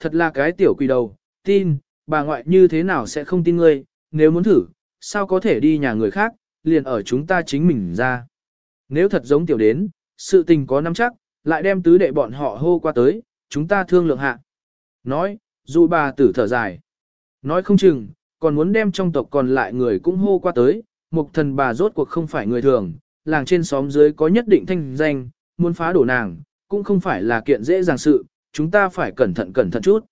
thật là cái tiểu quỷ đầu, tin, bà ngoại như thế nào sẽ không tin ngươi, nếu muốn thử, sao có thể đi nhà người khác, liền ở chúng ta chính mình ra. Nếu thật giống tiểu đến, sự tình có nắm chắc, lại đem tứ đệ bọn họ hô qua tới, chúng ta thương lượng hạ. Nói, dù bà tử thở dài. Nói không chừng, còn muốn đem trong tộc còn lại người cũng hô qua tới, mục thần bà rốt cuộc không phải người thường, làng trên xóm dưới có nhất định thanh danh, muốn phá đổ nàng, cũng không phải là kiện dễ dàng sự, chúng ta phải cẩn thận cẩn thận chút.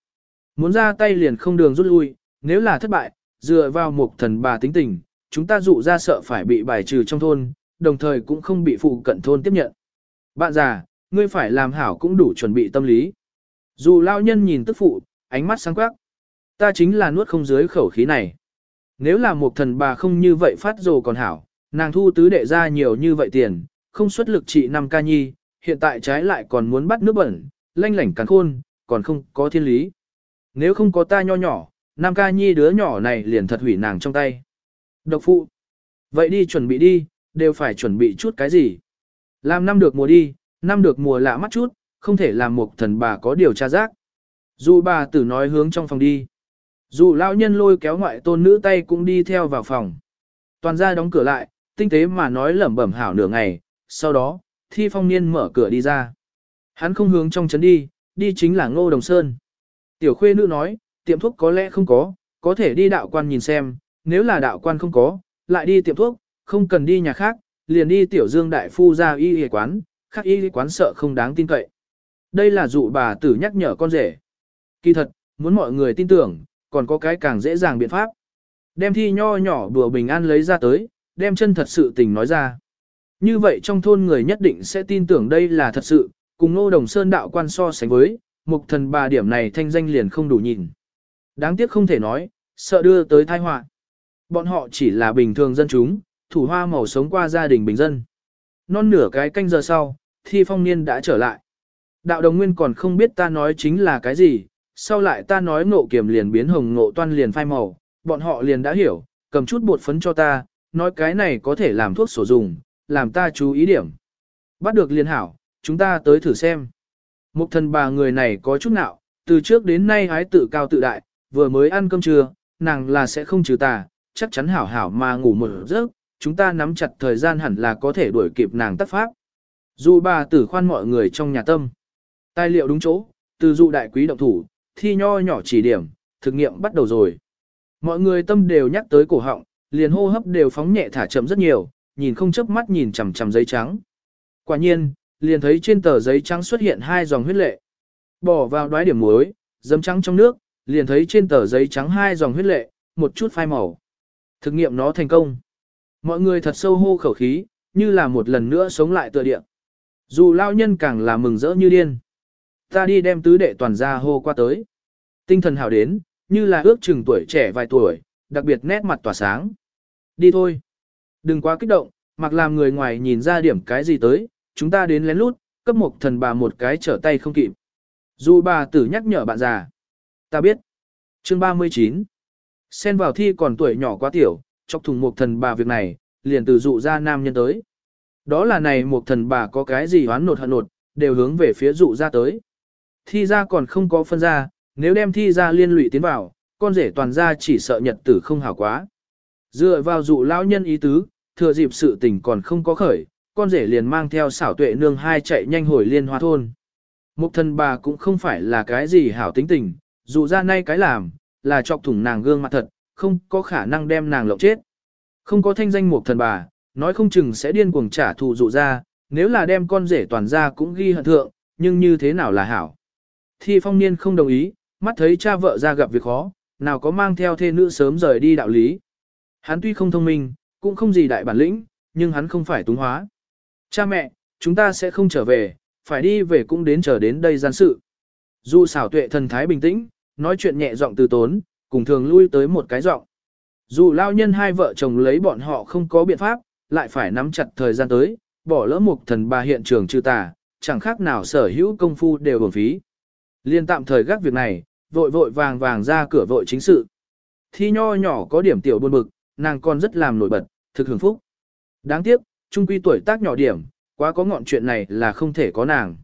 Muốn ra tay liền không đường rút lui, nếu là thất bại, dựa vào một thần bà tính tình, chúng ta dụ ra sợ phải bị bài trừ trong thôn, đồng thời cũng không bị phụ cận thôn tiếp nhận. Bạn già, ngươi phải làm hảo cũng đủ chuẩn bị tâm lý. Dù lao nhân nhìn tức phụ, ánh mắt sáng quắc. Ta chính là nuốt không dưới khẩu khí này. Nếu là một thần bà không như vậy phát rồ còn hảo, nàng thu tứ đệ ra nhiều như vậy tiền, không xuất lực trị năm ca nhi, hiện tại trái lại còn muốn bắt nước bẩn, lanh lảnh cắn khôn, còn không có thiên lý. Nếu không có ta nho nhỏ, nam ca nhi đứa nhỏ này liền thật hủy nàng trong tay. Độc phụ. Vậy đi chuẩn bị đi, đều phải chuẩn bị chút cái gì. Làm năm được mùa đi, năm được mùa lạ mắt chút, không thể làm một thần bà có điều tra giác. Dù bà tử nói hướng trong phòng đi. Dù lão nhân lôi kéo ngoại tôn nữ tay cũng đi theo vào phòng. Toàn ra đóng cửa lại, tinh tế mà nói lẩm bẩm hảo nửa ngày, sau đó, thi phong niên mở cửa đi ra. Hắn không hướng trong trấn đi, đi chính là ngô đồng sơn. Tiểu khuê nữ nói, tiệm thuốc có lẽ không có, có thể đi đạo quan nhìn xem, nếu là đạo quan không có, lại đi tiệm thuốc, không cần đi nhà khác, liền đi tiểu dương đại phu ra y y quán, khác y y quán sợ không đáng tin cậy. Đây là dụ bà tử nhắc nhở con rể. Kỳ thật, muốn mọi người tin tưởng, còn có cái càng dễ dàng biện pháp. Đem thi nho nhỏ bùa bình an lấy ra tới, đem chân thật sự tình nói ra. Như vậy trong thôn người nhất định sẽ tin tưởng đây là thật sự, cùng Ngô Đồng Sơn đạo quan so sánh với, mục thần bà điểm này thanh danh liền không đủ nhìn. Đáng tiếc không thể nói, sợ đưa tới tai họa. Bọn họ chỉ là bình thường dân chúng, thủ hoa màu sống qua gia đình bình dân. Non nửa cái canh giờ sau, thi phong niên đã trở lại. Đạo đồng nguyên còn không biết ta nói chính là cái gì, sau lại ta nói ngộ kiểm liền biến hồng ngộ toan liền phai màu, bọn họ liền đã hiểu, cầm chút bột phấn cho ta, nói cái này có thể làm thuốc sổ dùng, làm ta chú ý điểm. Bắt được liền hảo, chúng ta tới thử xem. Một thần bà người này có chút nào, từ trước đến nay hái tự cao tự đại, vừa mới ăn cơm trưa, nàng là sẽ không trừ tà, chắc chắn hảo hảo mà ngủ một giấc, chúng ta nắm chặt thời gian hẳn là có thể đuổi kịp nàng tắt pháp. Dù bà tử khoan mọi người trong nhà tâm. Tài liệu đúng chỗ, từ dụ đại quý động thủ, thi nho nhỏ chỉ điểm, thực nghiệm bắt đầu rồi. Mọi người tâm đều nhắc tới cổ họng, liền hô hấp đều phóng nhẹ thả chậm rất nhiều, nhìn không chớp mắt nhìn chằm chằm giấy trắng. Quả nhiên, liền thấy trên tờ giấy trắng xuất hiện hai dòng huyết lệ. Bỏ vào đoái điểm muối, dấm trắng trong nước, liền thấy trên tờ giấy trắng hai dòng huyết lệ, một chút phai màu. Thực nghiệm nó thành công. Mọi người thật sâu hô khẩu khí, như là một lần nữa sống lại tựa địa. Dù lao nhân càng là mừng rỡ như điên. Ta đi đem tứ đệ toàn ra hô qua tới. Tinh thần hào đến, như là ước chừng tuổi trẻ vài tuổi, đặc biệt nét mặt tỏa sáng. Đi thôi. Đừng quá kích động, mặc làm người ngoài nhìn ra điểm cái gì tới, chúng ta đến lén lút, cấp một thần bà một cái trở tay không kịp. Dù bà tử nhắc nhở bạn già. Ta biết. Chương 39. Xen vào thi còn tuổi nhỏ quá tiểu, chọc thùng một thần bà việc này, liền từ dụ ra nam nhân tới. Đó là này một thần bà có cái gì hoán nột hận nột, đều hướng về phía dụ ra tới. Thi ra còn không có phân ra, nếu đem thi ra liên lụy tiến vào, con rể toàn ra chỉ sợ nhật tử không hảo quá. Dựa vào dụ lão nhân ý tứ, thừa dịp sự tình còn không có khởi, con rể liền mang theo xảo tuệ nương hai chạy nhanh hồi liên hoa thôn. Mục thần bà cũng không phải là cái gì hảo tính tình, dù ra nay cái làm, là chọc thủng nàng gương mặt thật, không có khả năng đem nàng lộng chết. Không có thanh danh mục thần bà, nói không chừng sẽ điên cuồng trả thù dụ ra, nếu là đem con rể toàn ra cũng ghi hận thượng, nhưng như thế nào là hảo. Thi phong niên không đồng ý, mắt thấy cha vợ ra gặp việc khó, nào có mang theo thê nữ sớm rời đi đạo lý. Hắn tuy không thông minh, cũng không gì đại bản lĩnh, nhưng hắn không phải túng hóa. Cha mẹ, chúng ta sẽ không trở về, phải đi về cũng đến chờ đến đây gian sự. Dù xảo tuệ thần thái bình tĩnh, nói chuyện nhẹ giọng từ tốn, cùng thường lui tới một cái giọng. Dù lao nhân hai vợ chồng lấy bọn họ không có biện pháp, lại phải nắm chặt thời gian tới, bỏ lỡ một thần bà hiện trường trừ tà, chẳng khác nào sở hữu công phu đều bổng phí. Liên tạm thời gác việc này, vội vội vàng vàng ra cửa vội chính sự. Thi nho nhỏ có điểm tiểu buồn bực, nàng còn rất làm nổi bật, thực hưởng phúc. Đáng tiếc, trung quy tuổi tác nhỏ điểm, quá có ngọn chuyện này là không thể có nàng.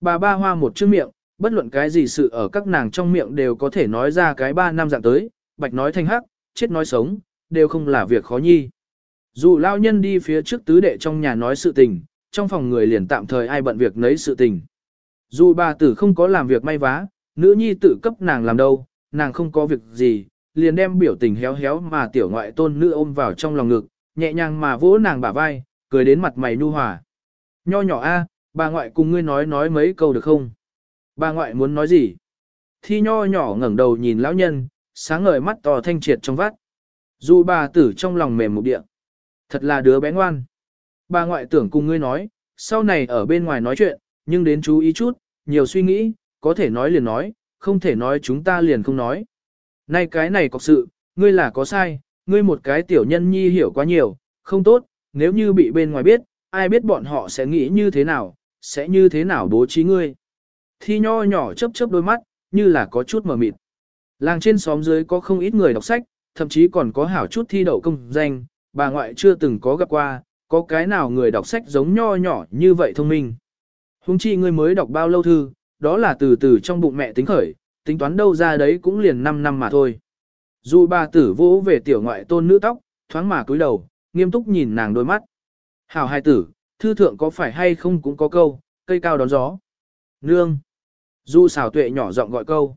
Bà ba hoa một chữ miệng, Bất luận cái gì sự ở các nàng trong miệng đều có thể nói ra cái ba năm dạng tới, bạch nói thanh hắc, chết nói sống, đều không là việc khó nhi. Dù lao nhân đi phía trước tứ đệ trong nhà nói sự tình, trong phòng người liền tạm thời ai bận việc nấy sự tình. Dù bà tử không có làm việc may vá, nữ nhi tử cấp nàng làm đâu, nàng không có việc gì, liền đem biểu tình héo héo mà tiểu ngoại tôn nữ ôm vào trong lòng ngực, nhẹ nhàng mà vỗ nàng bả vai, cười đến mặt mày nu hòa. Nho nhỏ a, bà ngoại cùng ngươi nói nói mấy câu được không? Bà ngoại muốn nói gì? Thi nho nhỏ ngẩng đầu nhìn lão nhân, sáng ngời mắt to thanh triệt trong vắt. Dù bà tử trong lòng mềm một địa. Thật là đứa bé ngoan. Bà ngoại tưởng cùng ngươi nói, sau này ở bên ngoài nói chuyện, nhưng đến chú ý chút, nhiều suy nghĩ, có thể nói liền nói, không thể nói chúng ta liền không nói. Nay cái này có sự, ngươi là có sai, ngươi một cái tiểu nhân nhi hiểu quá nhiều, không tốt, nếu như bị bên ngoài biết, ai biết bọn họ sẽ nghĩ như thế nào, sẽ như thế nào bố trí ngươi. Thi nho nhỏ chớp chớp đôi mắt, như là có chút mờ mịt. Làng trên xóm dưới có không ít người đọc sách, thậm chí còn có hảo chút thi đậu công danh, bà ngoại chưa từng có gặp qua, có cái nào người đọc sách giống nho nhỏ như vậy thông minh. Hùng chi ngươi mới đọc bao lâu thư, đó là từ từ trong bụng mẹ tính khởi, tính toán đâu ra đấy cũng liền 5 năm mà thôi. Dù bà tử vỗ về tiểu ngoại tôn nữ tóc, thoáng mà cúi đầu, nghiêm túc nhìn nàng đôi mắt. Hảo hai tử, thư thượng có phải hay không cũng có câu, cây cao đón gió. Nương. Du xảo tuệ nhỏ giọng gọi câu.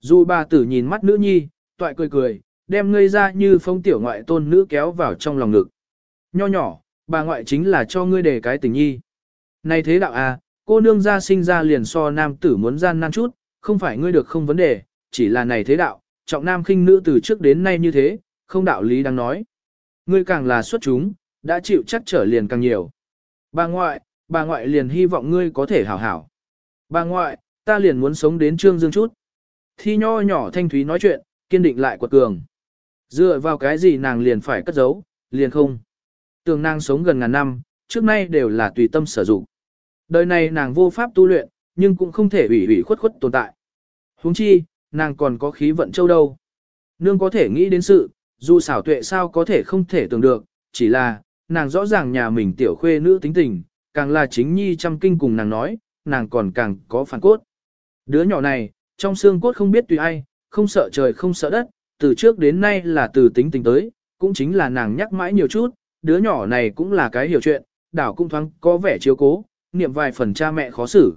Du bà tử nhìn mắt nữ nhi, toại cười cười, đem ngây ra như phong tiểu ngoại tôn nữ kéo vào trong lòng ngực. Nho nhỏ, bà ngoại chính là cho ngươi để cái tình nhi. Này thế đạo à, cô nương gia sinh ra liền so nam tử muốn gian nan chút, không phải ngươi được không vấn đề, chỉ là này thế đạo, trọng nam khinh nữ từ trước đến nay như thế, không đạo lý đang nói. Ngươi càng là xuất chúng, đã chịu chắc trở liền càng nhiều. Bà ngoại, bà ngoại liền hy vọng ngươi có thể hảo hảo. Bà ngoại, ta liền muốn sống đến trương dương chút. Thi nho nhỏ thanh thúy nói chuyện, kiên định lại quật cường. Dựa vào cái gì nàng liền phải cất giấu, liền không. Tường nàng sống gần ngàn năm, trước nay đều là tùy tâm sử dụng. Đời này nàng vô pháp tu luyện, nhưng cũng không thể ủy ủy khuất khuất tồn tại. huống chi, nàng còn có khí vận châu đâu. Nương có thể nghĩ đến sự, dù xảo tuệ sao có thể không thể tưởng được, chỉ là, nàng rõ ràng nhà mình tiểu khuê nữ tính tình, càng là chính nhi chăm kinh cùng nàng nói, nàng còn càng có phản cốt. Đứa nhỏ này, trong xương cốt không biết tùy ai, không sợ trời không sợ đất, từ trước đến nay là từ tính tình tới, cũng chính là nàng nhắc mãi nhiều chút, đứa nhỏ này cũng là cái hiểu chuyện, đảo cũng thoáng có vẻ chiếu cố, niệm vài phần cha mẹ khó xử.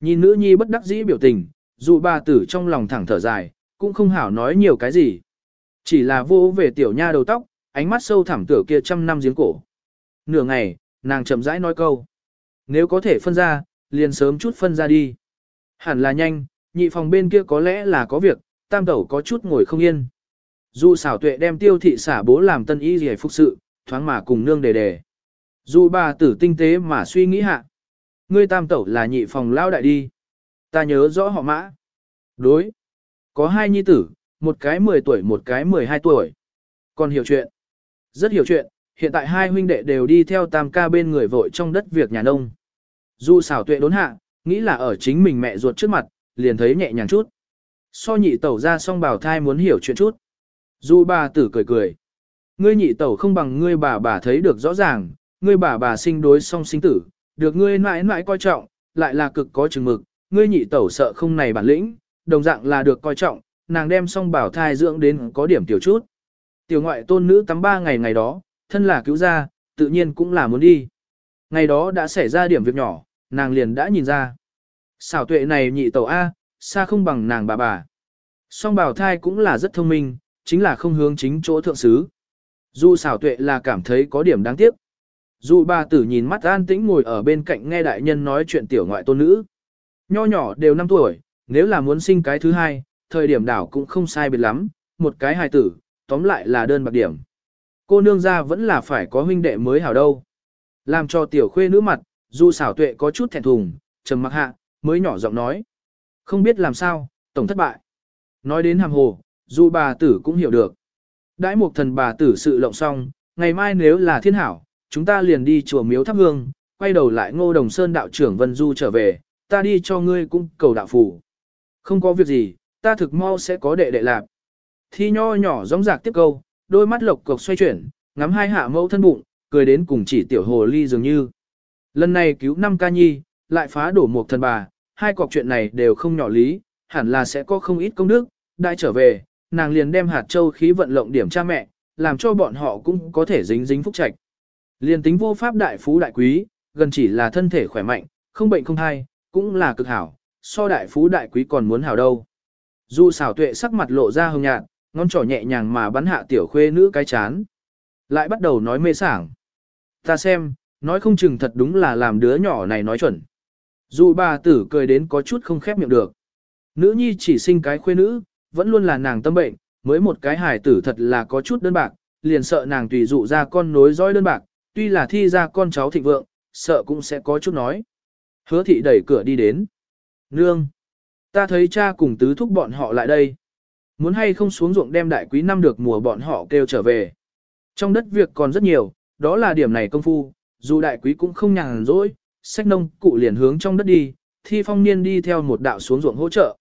Nhìn nữ nhi bất đắc dĩ biểu tình, dù bà tử trong lòng thẳng thở dài, cũng không hảo nói nhiều cái gì. Chỉ là vô về tiểu nha đầu tóc, ánh mắt sâu thẳm tựa kia trăm năm giếng cổ. Nửa ngày, nàng chậm rãi nói câu. Nếu có thể phân ra, liền sớm chút phân ra đi. Hẳn là nhanh, nhị phòng bên kia có lẽ là có việc, tam tẩu có chút ngồi không yên. Dù xảo tuệ đem tiêu thị xả bố làm tân y gì phục sự, thoáng mà cùng nương đề đề. Dù bà tử tinh tế mà suy nghĩ hạ. Ngươi tam tẩu là nhị phòng lao đại đi. Ta nhớ rõ họ mã. Đối. Có hai nhi tử, một cái 10 tuổi một cái 12 tuổi. Còn hiểu chuyện. Rất hiểu chuyện, hiện tại hai huynh đệ đều đi theo tam ca bên người vội trong đất việc nhà nông. Dù xảo tuệ đốn hạ, nghĩ là ở chính mình mẹ ruột trước mặt, liền thấy nhẹ nhàng chút. So nhị tẩu ra xong bảo thai muốn hiểu chuyện chút. Dù bà tử cười cười. Ngươi nhị tẩu không bằng ngươi bà bà thấy được rõ ràng, ngươi bà bà sinh đối song sinh tử, được ngươi mãi mãi coi trọng, lại là cực có chừng mực, ngươi nhị tẩu sợ không này bản lĩnh, đồng dạng là được coi trọng, nàng đem song bảo thai dưỡng đến có điểm tiểu chút. Tiểu ngoại tôn nữ tắm ba ngày ngày đó, thân là cứu gia, tự nhiên cũng là muốn đi. Ngày đó đã xảy ra điểm việc nhỏ, nàng liền đã nhìn ra. Xảo tuệ này nhị tẩu A, xa không bằng nàng bà bà. Song bảo thai cũng là rất thông minh, chính là không hướng chính chỗ thượng sứ. Dù xảo tuệ là cảm thấy có điểm đáng tiếc. Dù bà tử nhìn mắt an tĩnh ngồi ở bên cạnh nghe đại nhân nói chuyện tiểu ngoại tôn nữ. Nho nhỏ đều 5 tuổi, nếu là muốn sinh cái thứ hai, thời điểm đảo cũng không sai biệt lắm, một cái hài tử, tóm lại là đơn bạc điểm. Cô nương ra vẫn là phải có huynh đệ mới hảo đâu. Làm cho tiểu khuê nữ mặt, dù xảo tuệ có chút thẹn thùng, trầm mặc hạ, mới nhỏ giọng nói. Không biết làm sao, tổng thất bại. Nói đến hàm hồ, dù bà tử cũng hiểu được. Đãi một thần bà tử sự lộng xong, ngày mai nếu là thiên hảo, chúng ta liền đi chùa miếu thắp hương, quay đầu lại ngô đồng sơn đạo trưởng Vân Du trở về, ta đi cho ngươi cũng cầu đạo phủ. Không có việc gì, ta thực mau sẽ có đệ đệ lạp. Thi nho nhỏ rong rạc tiếp câu, đôi mắt lộc cộc xoay chuyển, ngắm hai hạ mẫu thân bụng, cười đến cùng chỉ tiểu hồ ly dường như. Lần này cứu năm ca nhi, lại phá đổ một thần bà, hai cọc chuyện này đều không nhỏ lý, hẳn là sẽ có không ít công đức, đại trở về, nàng liền đem hạt châu khí vận lộng điểm cha mẹ, làm cho bọn họ cũng có thể dính dính phúc trạch. Liền tính vô pháp đại phú đại quý, gần chỉ là thân thể khỏe mạnh, không bệnh không thai, cũng là cực hảo, so đại phú đại quý còn muốn hảo đâu. Dù xảo tuệ sắc mặt lộ ra hồng nhạt, ngón trỏ nhẹ nhàng mà bắn hạ tiểu khuê nữ cái chán. Lại bắt đầu nói mê sảng. Ta xem, nói không chừng thật đúng là làm đứa nhỏ này nói chuẩn. Dù bà tử cười đến có chút không khép miệng được. Nữ nhi chỉ sinh cái khuê nữ, vẫn luôn là nàng tâm bệnh, mới một cái hài tử thật là có chút đơn bạc, liền sợ nàng tùy dụ ra con nối dõi đơn bạc, tuy là thi ra con cháu thịnh vượng, sợ cũng sẽ có chút nói. Hứa thị đẩy cửa đi đến. Nương! Ta thấy cha cùng tứ thúc bọn họ lại đây. Muốn hay không xuống ruộng đem đại quý năm được mùa bọn họ kêu trở về. Trong đất việc còn rất nhiều, đó là điểm này công phu, dù đại quý cũng không nhàn rỗi, sách nông cụ liền hướng trong đất đi, thi phong niên đi theo một đạo xuống ruộng hỗ trợ.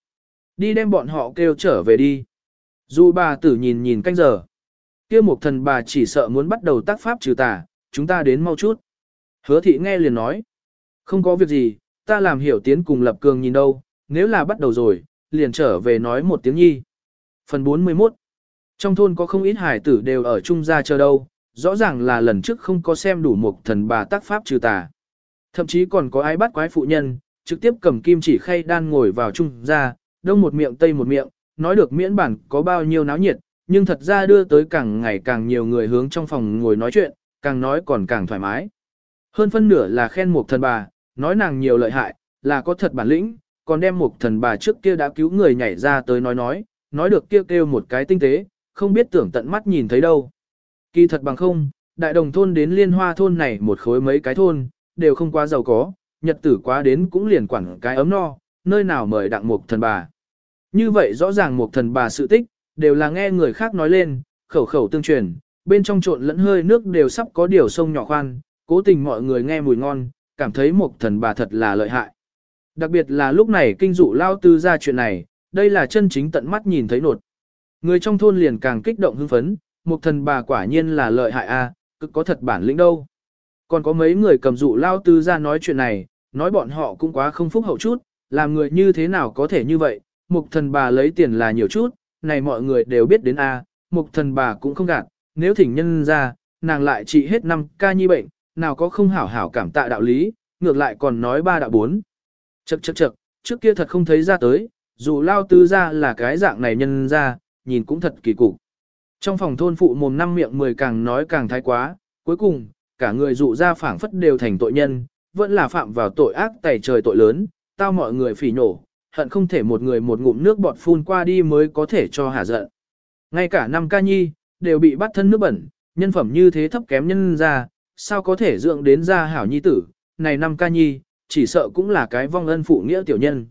Đi đem bọn họ kêu trở về đi. Dù bà tử nhìn nhìn canh giờ. kia một thần bà chỉ sợ muốn bắt đầu tác pháp trừ tà, chúng ta đến mau chút. Hứa thị nghe liền nói. Không có việc gì, ta làm hiểu tiến cùng lập cường nhìn đâu, nếu là bắt đầu rồi, liền trở về nói một tiếng nhi. Phần 41 Trong thôn có không ít hải tử đều ở trung gia chờ đâu, rõ ràng là lần trước không có xem đủ một thần bà tác pháp trừ tà. Thậm chí còn có ai bắt quái phụ nhân, trực tiếp cầm kim chỉ khay đan ngồi vào trung gia, đông một miệng tây một miệng, nói được miễn bản có bao nhiêu náo nhiệt, nhưng thật ra đưa tới càng ngày càng nhiều người hướng trong phòng ngồi nói chuyện, càng nói còn càng thoải mái. Hơn phân nửa là khen một thần bà, nói nàng nhiều lợi hại, là có thật bản lĩnh, còn đem một thần bà trước kia đã cứu người nhảy ra tới nói nói, nói được kêu kêu một cái tinh tế, không biết tưởng tận mắt nhìn thấy đâu. Kỳ thật bằng không, đại đồng thôn đến liên hoa thôn này một khối mấy cái thôn, đều không quá giàu có, nhật tử quá đến cũng liền quản cái ấm no, nơi nào mời đặng một thần bà. Như vậy rõ ràng một thần bà sự tích, đều là nghe người khác nói lên, khẩu khẩu tương truyền, bên trong trộn lẫn hơi nước đều sắp có điều sông nhỏ khoan, cố tình mọi người nghe mùi ngon, cảm thấy một thần bà thật là lợi hại. Đặc biệt là lúc này kinh dụ lao tư ra chuyện này, đây là chân chính tận mắt nhìn thấy nột. Người trong thôn liền càng kích động hưng phấn, một thần bà quả nhiên là lợi hại a, cực có thật bản lĩnh đâu. Còn có mấy người cầm dụ lao tư ra nói chuyện này, nói bọn họ cũng quá không phúc hậu chút, làm người như thế nào có thể như vậy, mục thần bà lấy tiền là nhiều chút, này mọi người đều biết đến a, mục thần bà cũng không gạt, nếu thỉnh nhân ra, nàng lại trị hết năm ca nhi bệnh, nào có không hảo hảo cảm tạ đạo lý, ngược lại còn nói ba đạo bốn. Chậc chậc chậc, trước kia thật không thấy ra tới, dù lao tư ra là cái dạng này nhân ra, nhìn cũng thật kỳ cục. Trong phòng thôn phụ mồm năm miệng mười càng nói càng thái quá, cuối cùng, cả người dụ ra phảng phất đều thành tội nhân, vẫn là phạm vào tội ác tẩy trời tội lớn, tao mọi người phỉ nổ, hận không thể một người một ngụm nước bọt phun qua đi mới có thể cho hả giận. Ngay cả năm ca nhi, đều bị bắt thân nước bẩn, nhân phẩm như thế thấp kém nhân ra, sao có thể dưỡng đến ra hảo nhi tử, này năm ca nhi, chỉ sợ cũng là cái vong ân phụ nghĩa tiểu nhân.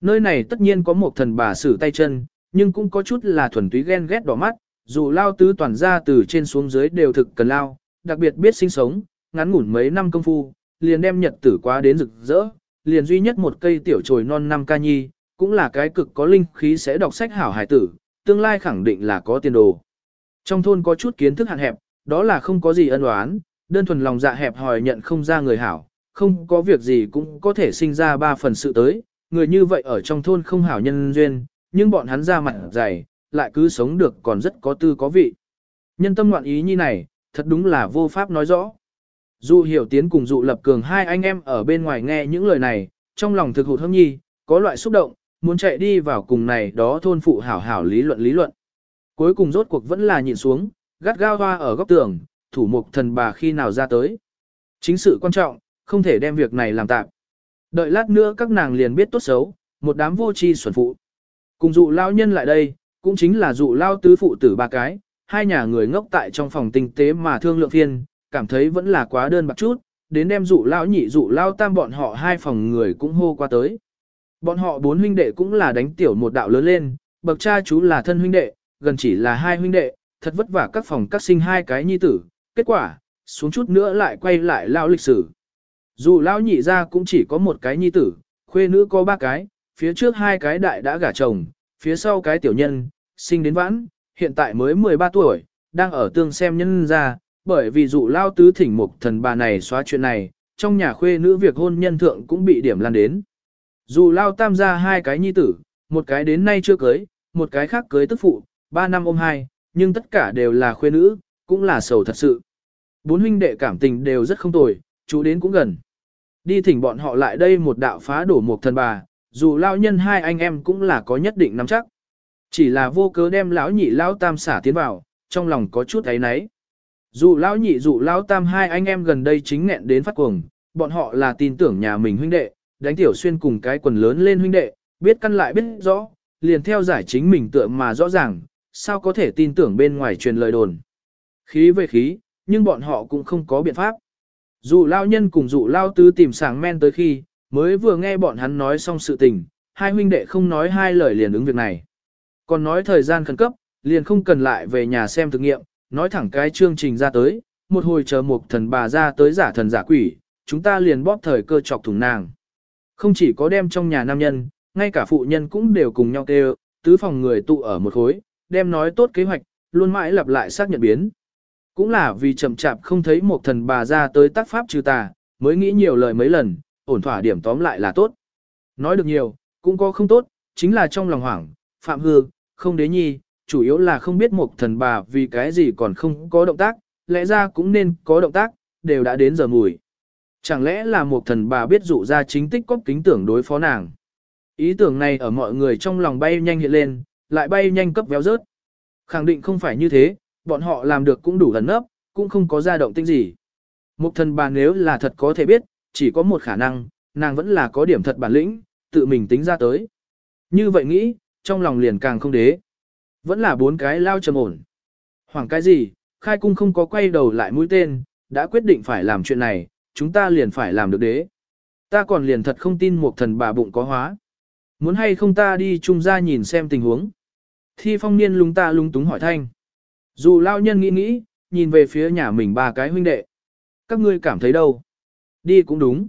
Nơi này tất nhiên có một thần bà sử tay chân, nhưng cũng có chút là thuần túy ghen ghét đỏ mắt, dù lao tứ toàn ra từ trên xuống dưới đều thực cần lao, đặc biệt biết sinh sống, ngắn ngủn mấy năm công phu, liền đem nhật tử quá đến rực rỡ, liền duy nhất một cây tiểu trồi non năm ca nhi, cũng là cái cực có linh khí sẽ đọc sách hảo hải tử, tương lai khẳng định là có tiền đồ. Trong thôn có chút kiến thức hạn hẹp, đó là không có gì ân oán, đơn thuần lòng dạ hẹp hòi nhận không ra người hảo, không có việc gì cũng có thể sinh ra ba phần sự tới, người như vậy ở trong thôn không hảo nhân duyên, nhưng bọn hắn ra mặt dày, lại cứ sống được còn rất có tư có vị. Nhân tâm ngoạn ý như này, thật đúng là vô pháp nói rõ. Dụ hiểu tiến cùng dụ lập cường hai anh em ở bên ngoài nghe những lời này, trong lòng thực hụt hâm nhi, có loại xúc động, muốn chạy đi vào cùng này đó thôn phụ hảo hảo lý luận lý luận. Cuối cùng rốt cuộc vẫn là nhìn xuống, gắt gao hoa ở góc tường, thủ mục thần bà khi nào ra tới. Chính sự quan trọng, không thể đem việc này làm tạm. Đợi lát nữa các nàng liền biết tốt xấu, một đám vô tri xuẩn phụ. Cùng dụ lao nhân lại đây, cũng chính là dụ lao tứ phụ tử ba cái, hai nhà người ngốc tại trong phòng tinh tế mà thương lượng phiên, cảm thấy vẫn là quá đơn bạc chút, đến đem dụ lao nhị dụ lao tam bọn họ hai phòng người cũng hô qua tới. Bọn họ bốn huynh đệ cũng là đánh tiểu một đạo lớn lên, bậc cha chú là thân huynh đệ, gần chỉ là hai huynh đệ, thật vất vả các phòng các sinh hai cái nhi tử, kết quả, xuống chút nữa lại quay lại lao lịch sử. Dù Lão nhị ra cũng chỉ có một cái nhi tử, khuê nữ có ba cái, phía trước hai cái đại đã gả chồng, phía sau cái tiểu nhân, sinh đến vãn, hiện tại mới 13 tuổi, đang ở tương xem nhân ra, bởi vì dụ lao tứ thỉnh mục thần bà này xóa chuyện này, trong nhà khuê nữ việc hôn nhân thượng cũng bị điểm lan đến. Dù lao tam gia hai cái nhi tử, một cái đến nay chưa cưới, một cái khác cưới tức phụ, ba năm ôm hai, nhưng tất cả đều là khuê nữ, cũng là sầu thật sự. Bốn huynh đệ cảm tình đều rất không tồi, chú đến cũng gần. Đi thỉnh bọn họ lại đây một đạo phá đổ một thần bà, dù lao nhân hai anh em cũng là có nhất định nắm chắc. Chỉ là vô cớ đem lão nhị lão tam xả tiến vào, trong lòng có chút ấy nấy. Dù lão nhị dù lão tam hai anh em gần đây chính nghẹn đến phát cuồng, bọn họ là tin tưởng nhà mình huynh đệ, đánh tiểu xuyên cùng cái quần lớn lên huynh đệ, biết căn lại biết rõ, liền theo giải chính mình tựa mà rõ ràng, sao có thể tin tưởng bên ngoài truyền lời đồn. Khí về khí, nhưng bọn họ cũng không có biện pháp. Dụ lao nhân cùng dụ lao tứ tìm sảng men tới khi, mới vừa nghe bọn hắn nói xong sự tình, hai huynh đệ không nói hai lời liền ứng việc này. Còn nói thời gian khẩn cấp, liền không cần lại về nhà xem thực nghiệm, nói thẳng cái chương trình ra tới, một hồi chờ một thần bà ra tới giả thần giả quỷ, chúng ta liền bóp thời cơ chọc thủng nàng. Không chỉ có đem trong nhà nam nhân, ngay cả phụ nhân cũng đều cùng nhau kêu, tứ phòng người tụ ở một khối, đem nói tốt kế hoạch, luôn mãi lặp lại xác nhận biến. Cũng là vì chậm chạp không thấy một thần bà ra tới tác pháp trừ tà, mới nghĩ nhiều lời mấy lần, ổn thỏa điểm tóm lại là tốt. Nói được nhiều, cũng có không tốt, chính là trong lòng hoảng, phạm hư, không đế nhi, chủ yếu là không biết một thần bà vì cái gì còn không có động tác, lẽ ra cũng nên có động tác, đều đã đến giờ mùi. Chẳng lẽ là một thần bà biết dụ ra chính tích có kính tưởng đối phó nàng. Ý tưởng này ở mọi người trong lòng bay nhanh hiện lên, lại bay nhanh cấp véo rớt. Khẳng định không phải như thế, bọn họ làm được cũng đủ lần nấp, cũng không có ra động tinh gì. Mục thần bà nếu là thật có thể biết, chỉ có một khả năng, nàng vẫn là có điểm thật bản lĩnh, tự mình tính ra tới. Như vậy nghĩ, trong lòng liền càng không đế. Vẫn là bốn cái lao trầm ổn. Hoàng cái gì, khai cung không có quay đầu lại mũi tên, đã quyết định phải làm chuyện này, chúng ta liền phải làm được đế. Ta còn liền thật không tin một thần bà bụng có hóa. Muốn hay không ta đi chung ra nhìn xem tình huống. Thi phong niên lúng ta lung túng hỏi thanh. Dù lao nhân nghĩ nghĩ, nhìn về phía nhà mình ba cái huynh đệ. Các ngươi cảm thấy đâu? Đi cũng đúng.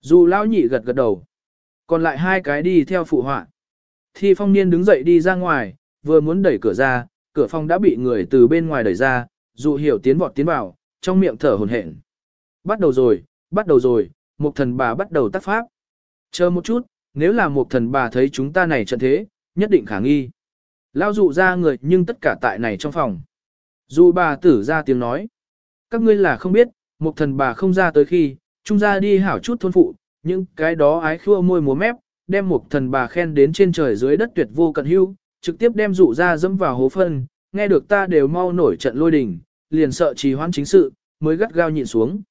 Dù lao nhị gật gật đầu. Còn lại hai cái đi theo phụ họa. Thi phong niên đứng dậy đi ra ngoài, vừa muốn đẩy cửa ra, cửa phòng đã bị người từ bên ngoài đẩy ra, dù hiểu tiến vọt tiến vào, trong miệng thở hồn hển. Bắt đầu rồi, bắt đầu rồi, một thần bà bắt đầu tác pháp. Chờ một chút, nếu là một thần bà thấy chúng ta này trận thế, nhất định khả nghi. Lao dụ ra người nhưng tất cả tại này trong phòng. Dù bà tử ra tiếng nói. Các ngươi là không biết, một thần bà không ra tới khi, trung ra đi hảo chút thôn phụ, những cái đó ái khua môi múa mép, đem một thần bà khen đến trên trời dưới đất tuyệt vô cận hưu, trực tiếp đem dụ ra dẫm vào hố phân, nghe được ta đều mau nổi trận lôi đình, liền sợ trì hoãn chính sự, mới gắt gao nhịn xuống.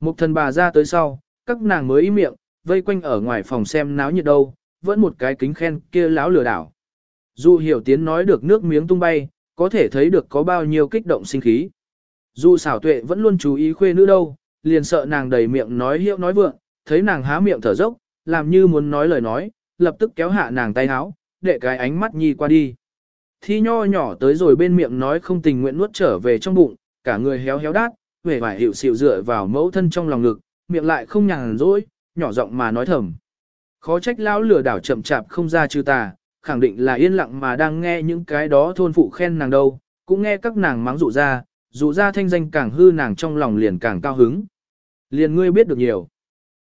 Một thần bà ra tới sau, các nàng mới im miệng, vây quanh ở ngoài phòng xem náo nhiệt đâu, vẫn một cái kính khen kia láo lừa đảo. Dù hiểu tiến nói được nước miếng tung bay, có thể thấy được có bao nhiêu kích động sinh khí. Dù xảo tuệ vẫn luôn chú ý khuê nữ đâu, liền sợ nàng đầy miệng nói hiệu nói vượng, thấy nàng há miệng thở dốc, làm như muốn nói lời nói, lập tức kéo hạ nàng tay háo, để cái ánh mắt nhi qua đi. Thi nho nhỏ tới rồi bên miệng nói không tình nguyện nuốt trở về trong bụng, cả người héo héo đát, vẻ vải hiệu xịu dựa vào mẫu thân trong lòng ngực, miệng lại không nhàn rỗi, nhỏ giọng mà nói thầm. Khó trách lão lừa đảo chậm chạp không ra trừ tà, khẳng định là yên lặng mà đang nghe những cái đó thôn phụ khen nàng đâu, cũng nghe các nàng mắng dụ ra, dụ ra thanh danh càng hư nàng trong lòng liền càng cao hứng. Liền ngươi biết được nhiều.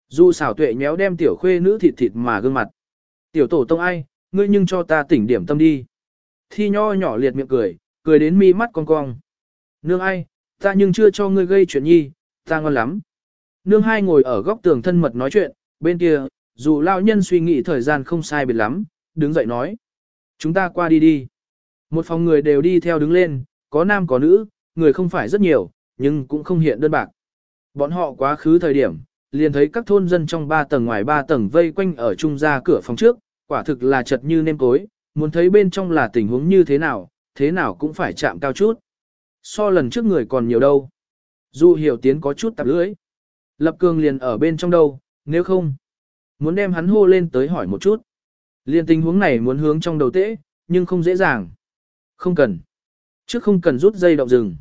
Dụ xảo tuệ nhéo đem tiểu khuê nữ thịt thịt mà gương mặt. Tiểu tổ tông ai, ngươi nhưng cho ta tỉnh điểm tâm đi. Thi nho nhỏ liệt miệng cười, cười đến mi mắt cong cong. Nương ai, ta nhưng chưa cho ngươi gây chuyện nhi, ta ngon lắm. Nương hai ngồi ở góc tường thân mật nói chuyện, bên kia, dù lao nhân suy nghĩ thời gian không sai biệt lắm, đứng dậy nói. Chúng ta qua đi đi. Một phòng người đều đi theo đứng lên, có nam có nữ, người không phải rất nhiều, nhưng cũng không hiện đơn bạc. Bọn họ quá khứ thời điểm, liền thấy các thôn dân trong ba tầng ngoài ba tầng vây quanh ở trung ra cửa phòng trước, quả thực là chật như nêm cối, muốn thấy bên trong là tình huống như thế nào, thế nào cũng phải chạm cao chút. So lần trước người còn nhiều đâu. Dù hiểu tiến có chút tạp lưỡi. Lập cường liền ở bên trong đâu, nếu không, muốn đem hắn hô lên tới hỏi một chút. Liên tình huống này muốn hướng trong đầu tễ, nhưng không dễ dàng. Không cần. Trước không cần rút dây động rừng.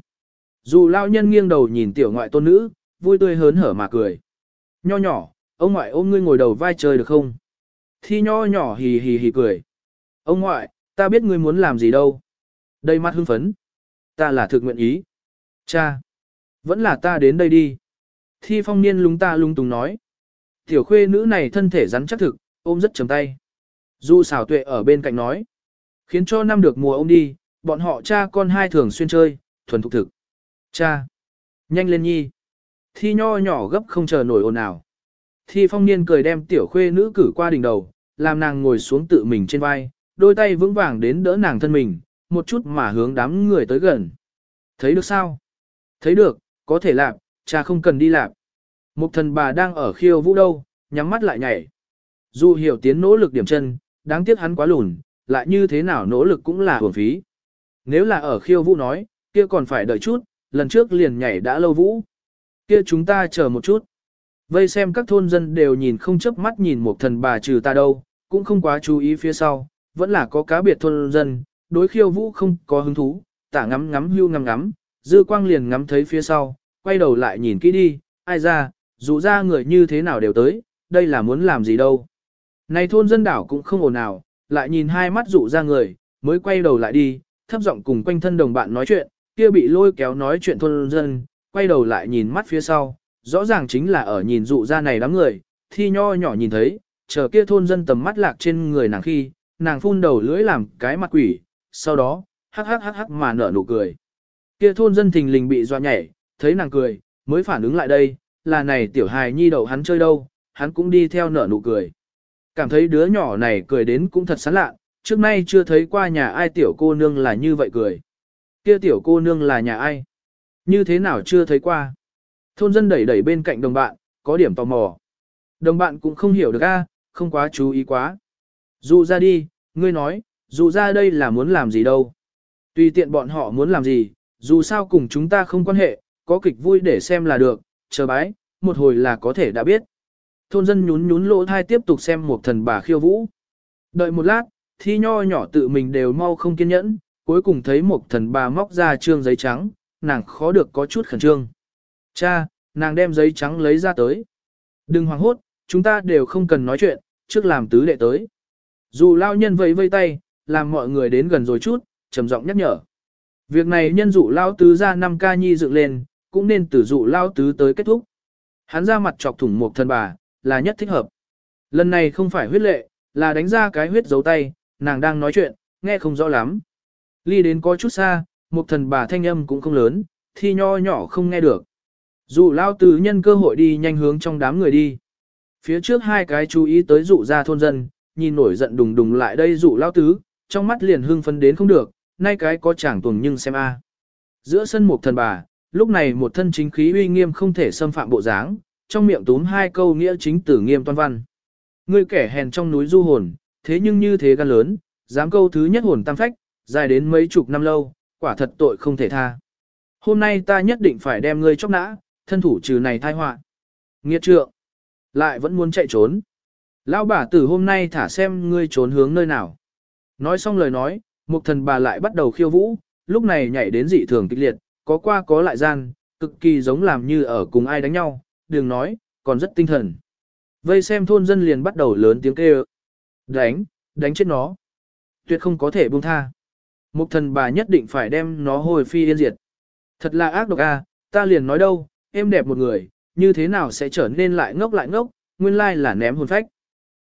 Dù lao nhân nghiêng đầu nhìn tiểu ngoại tôn nữ, vui tươi hớn hở mà cười. Nho nhỏ, ông ngoại ôm ngươi ngồi đầu vai chơi được không? Thi nho nhỏ hì hì hì cười. Ông ngoại, ta biết ngươi muốn làm gì đâu. Đây mắt hưng phấn. Ta là thực nguyện ý. Cha. Vẫn là ta đến đây đi. Thi phong niên lúng ta lung tung nói. Tiểu khuê nữ này thân thể rắn chắc thực, ôm rất chầm tay. Du xảo tuệ ở bên cạnh nói. Khiến cho năm được mùa ông đi, bọn họ cha con hai thường xuyên chơi, thuần thục thực. Cha! Nhanh lên nhi! Thi nho nhỏ gấp không chờ nổi ồn ào. Thi phong niên cười đem tiểu khuê nữ cử qua đỉnh đầu, làm nàng ngồi xuống tự mình trên vai, đôi tay vững vàng đến đỡ nàng thân mình, một chút mà hướng đám người tới gần. Thấy được sao? Thấy được, có thể làm, cha không cần đi làm. Một thần bà đang ở khiêu vũ đâu, nhắm mắt lại nhảy. Dù hiểu tiến nỗ lực điểm chân, đáng tiếc hắn quá lùn, lại như thế nào nỗ lực cũng là hưởng phí. Nếu là ở khiêu vũ nói, kia còn phải đợi chút, lần trước liền nhảy đã lâu vũ. Kia chúng ta chờ một chút. Vây xem các thôn dân đều nhìn không chớp mắt nhìn một thần bà trừ ta đâu, cũng không quá chú ý phía sau, vẫn là có cá biệt thôn dân, đối khiêu vũ không có hứng thú, tả ngắm ngắm hưu ngắm ngắm, dư quang liền ngắm thấy phía sau, quay đầu lại nhìn kỹ đi, ai ra, dù ra người như thế nào đều tới, đây là muốn làm gì đâu. Này thôn dân đảo cũng không ồn nào, lại nhìn hai mắt dụ ra người, mới quay đầu lại đi, thấp giọng cùng quanh thân đồng bạn nói chuyện, kia bị lôi kéo nói chuyện thôn dân, quay đầu lại nhìn mắt phía sau, rõ ràng chính là ở nhìn dụ ra này đám người, thi nho nhỏ nhìn thấy, chờ kia thôn dân tầm mắt lạc trên người nàng khi, nàng phun đầu lưỡi làm cái mặt quỷ, sau đó, hắc hắc hắc hắc mà nở nụ cười. Kia thôn dân thình lình bị doa nhảy, thấy nàng cười, mới phản ứng lại đây, là này tiểu hài nhi đậu hắn chơi đâu, hắn cũng đi theo nở nụ cười. Cảm thấy đứa nhỏ này cười đến cũng thật sán lạ, trước nay chưa thấy qua nhà ai tiểu cô nương là như vậy cười. Kia tiểu cô nương là nhà ai? Như thế nào chưa thấy qua? Thôn dân đẩy đẩy bên cạnh đồng bạn, có điểm tò mò. Đồng bạn cũng không hiểu được a, không quá chú ý quá. Dụ ra đi, ngươi nói, dụ ra đây là muốn làm gì đâu. Tùy tiện bọn họ muốn làm gì, dù sao cùng chúng ta không quan hệ, có kịch vui để xem là được, chờ bái, một hồi là có thể đã biết. Thôn dân nhún nhún lỗ thai tiếp tục xem một thần bà khiêu vũ. Đợi một lát, thi nho nhỏ tự mình đều mau không kiên nhẫn, cuối cùng thấy một thần bà móc ra trương giấy trắng, nàng khó được có chút khẩn trương. Cha, nàng đem giấy trắng lấy ra tới. Đừng hoảng hốt, chúng ta đều không cần nói chuyện, trước làm tứ đệ tới. Dù lao nhân vẫy vây tay, làm mọi người đến gần rồi chút, trầm giọng nhắc nhở. Việc này nhân dụ lao tứ ra năm ca nhi dựng lên, cũng nên từ dụ lao tứ tới kết thúc. Hắn ra mặt chọc thủng một thần bà, là nhất thích hợp. Lần này không phải huyết lệ, là đánh ra cái huyết dấu tay, nàng đang nói chuyện, nghe không rõ lắm. Ly đến có chút xa, một thần bà thanh âm cũng không lớn, thi nho nhỏ không nghe được. Dụ lao tứ nhân cơ hội đi nhanh hướng trong đám người đi. Phía trước hai cái chú ý tới dụ ra thôn dân, nhìn nổi giận đùng đùng lại đây dụ lao tứ, trong mắt liền hưng phấn đến không được, nay cái có chẳng tuồng nhưng xem a. Giữa sân một thần bà, lúc này một thân chính khí uy nghiêm không thể xâm phạm bộ dáng, trong miệng túm hai câu nghĩa chính tử nghiêm toan văn. Ngươi kẻ hèn trong núi du hồn, thế nhưng như thế gan lớn, dám câu thứ nhất hồn tam phách, dài đến mấy chục năm lâu, quả thật tội không thể tha. Hôm nay ta nhất định phải đem ngươi chóc nã, thân thủ trừ này thai họa. Nghiệt trượng, lại vẫn muốn chạy trốn. Lão bà tử hôm nay thả xem ngươi trốn hướng nơi nào. Nói xong lời nói, một thần bà lại bắt đầu khiêu vũ, lúc này nhảy đến dị thường kịch liệt, có qua có lại gian, cực kỳ giống làm như ở cùng ai đánh nhau, đừng nói, còn rất tinh thần. Vây xem thôn dân liền bắt đầu lớn tiếng kêu. Đánh, đánh chết nó. Tuyệt không có thể buông tha. Mục thần bà nhất định phải đem nó hồi phi yên diệt. Thật là ác độc a, ta liền nói đâu, em đẹp một người, như thế nào sẽ trở nên lại ngốc lại ngốc, nguyên lai là ném hồn phách.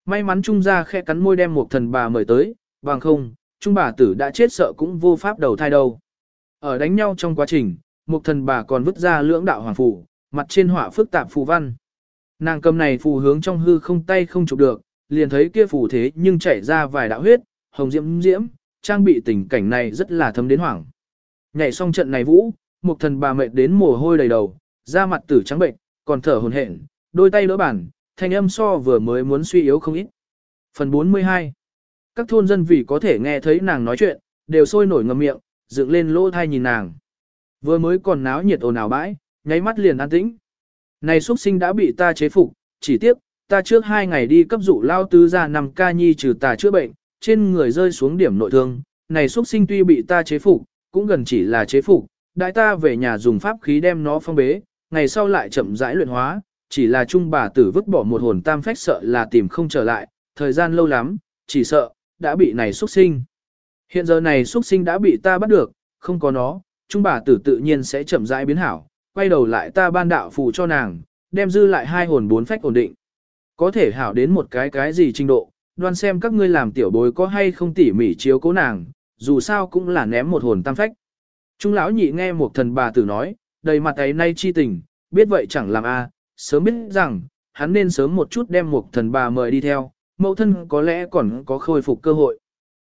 May mắn trung gia khẽ cắn môi đem một thần bà mời tới, bằng không, trung bà tử đã chết sợ cũng vô pháp đầu thai đâu. Ở đánh nhau trong quá trình, một thần bà còn vứt ra lưỡng đạo hoàng phủ, mặt trên họa phức tạp phù văn. Nàng cầm này phù hướng trong hư không tay không chụp được, liền thấy kia phù thế nhưng chảy ra vài đạo huyết, hồng diễm diễm, trang bị tình cảnh này rất là thấm đến hoảng. Nhảy xong trận này vũ, một thần bà mệt đến mồ hôi đầy đầu, da mặt tử trắng bệnh, còn thở hồn hển, đôi tay đỡ bản, thanh âm so vừa mới muốn suy yếu không ít. Phần 42 Các thôn dân vì có thể nghe thấy nàng nói chuyện, đều sôi nổi ngầm miệng, dựng lên lỗ thai nhìn nàng. Vừa mới còn náo nhiệt ồn ào bãi, nháy mắt liền an tĩnh. Này xuất sinh đã bị ta chế phục, chỉ tiếc, ta trước hai ngày đi cấp dụ lao tứ ra nằm ca nhi trừ tà chữa bệnh, trên người rơi xuống điểm nội thương. Này xuất sinh tuy bị ta chế phục, cũng gần chỉ là chế phục, đại ta về nhà dùng pháp khí đem nó phong bế, ngày sau lại chậm rãi luyện hóa, chỉ là trung bà tử vứt bỏ một hồn tam phách sợ là tìm không trở lại, thời gian lâu lắm, chỉ sợ, đã bị này xuất sinh. Hiện giờ này xuất sinh đã bị ta bắt được, không có nó, trung bà tử tự nhiên sẽ chậm rãi biến hảo, quay đầu lại ta ban đạo phù cho nàng, đem dư lại hai hồn bốn phách ổn định. có thể hảo đến một cái cái gì trình độ, đoan xem các ngươi làm tiểu bối có hay không tỉ mỉ chiếu cố nàng, dù sao cũng là ném một hồn tam phách. Trung lão nhị nghe một thần bà tử nói, đầy mặt ấy nay chi tình, biết vậy chẳng làm a, sớm biết rằng, hắn nên sớm một chút đem một thần bà mời đi theo, mẫu thân có lẽ còn có khôi phục cơ hội.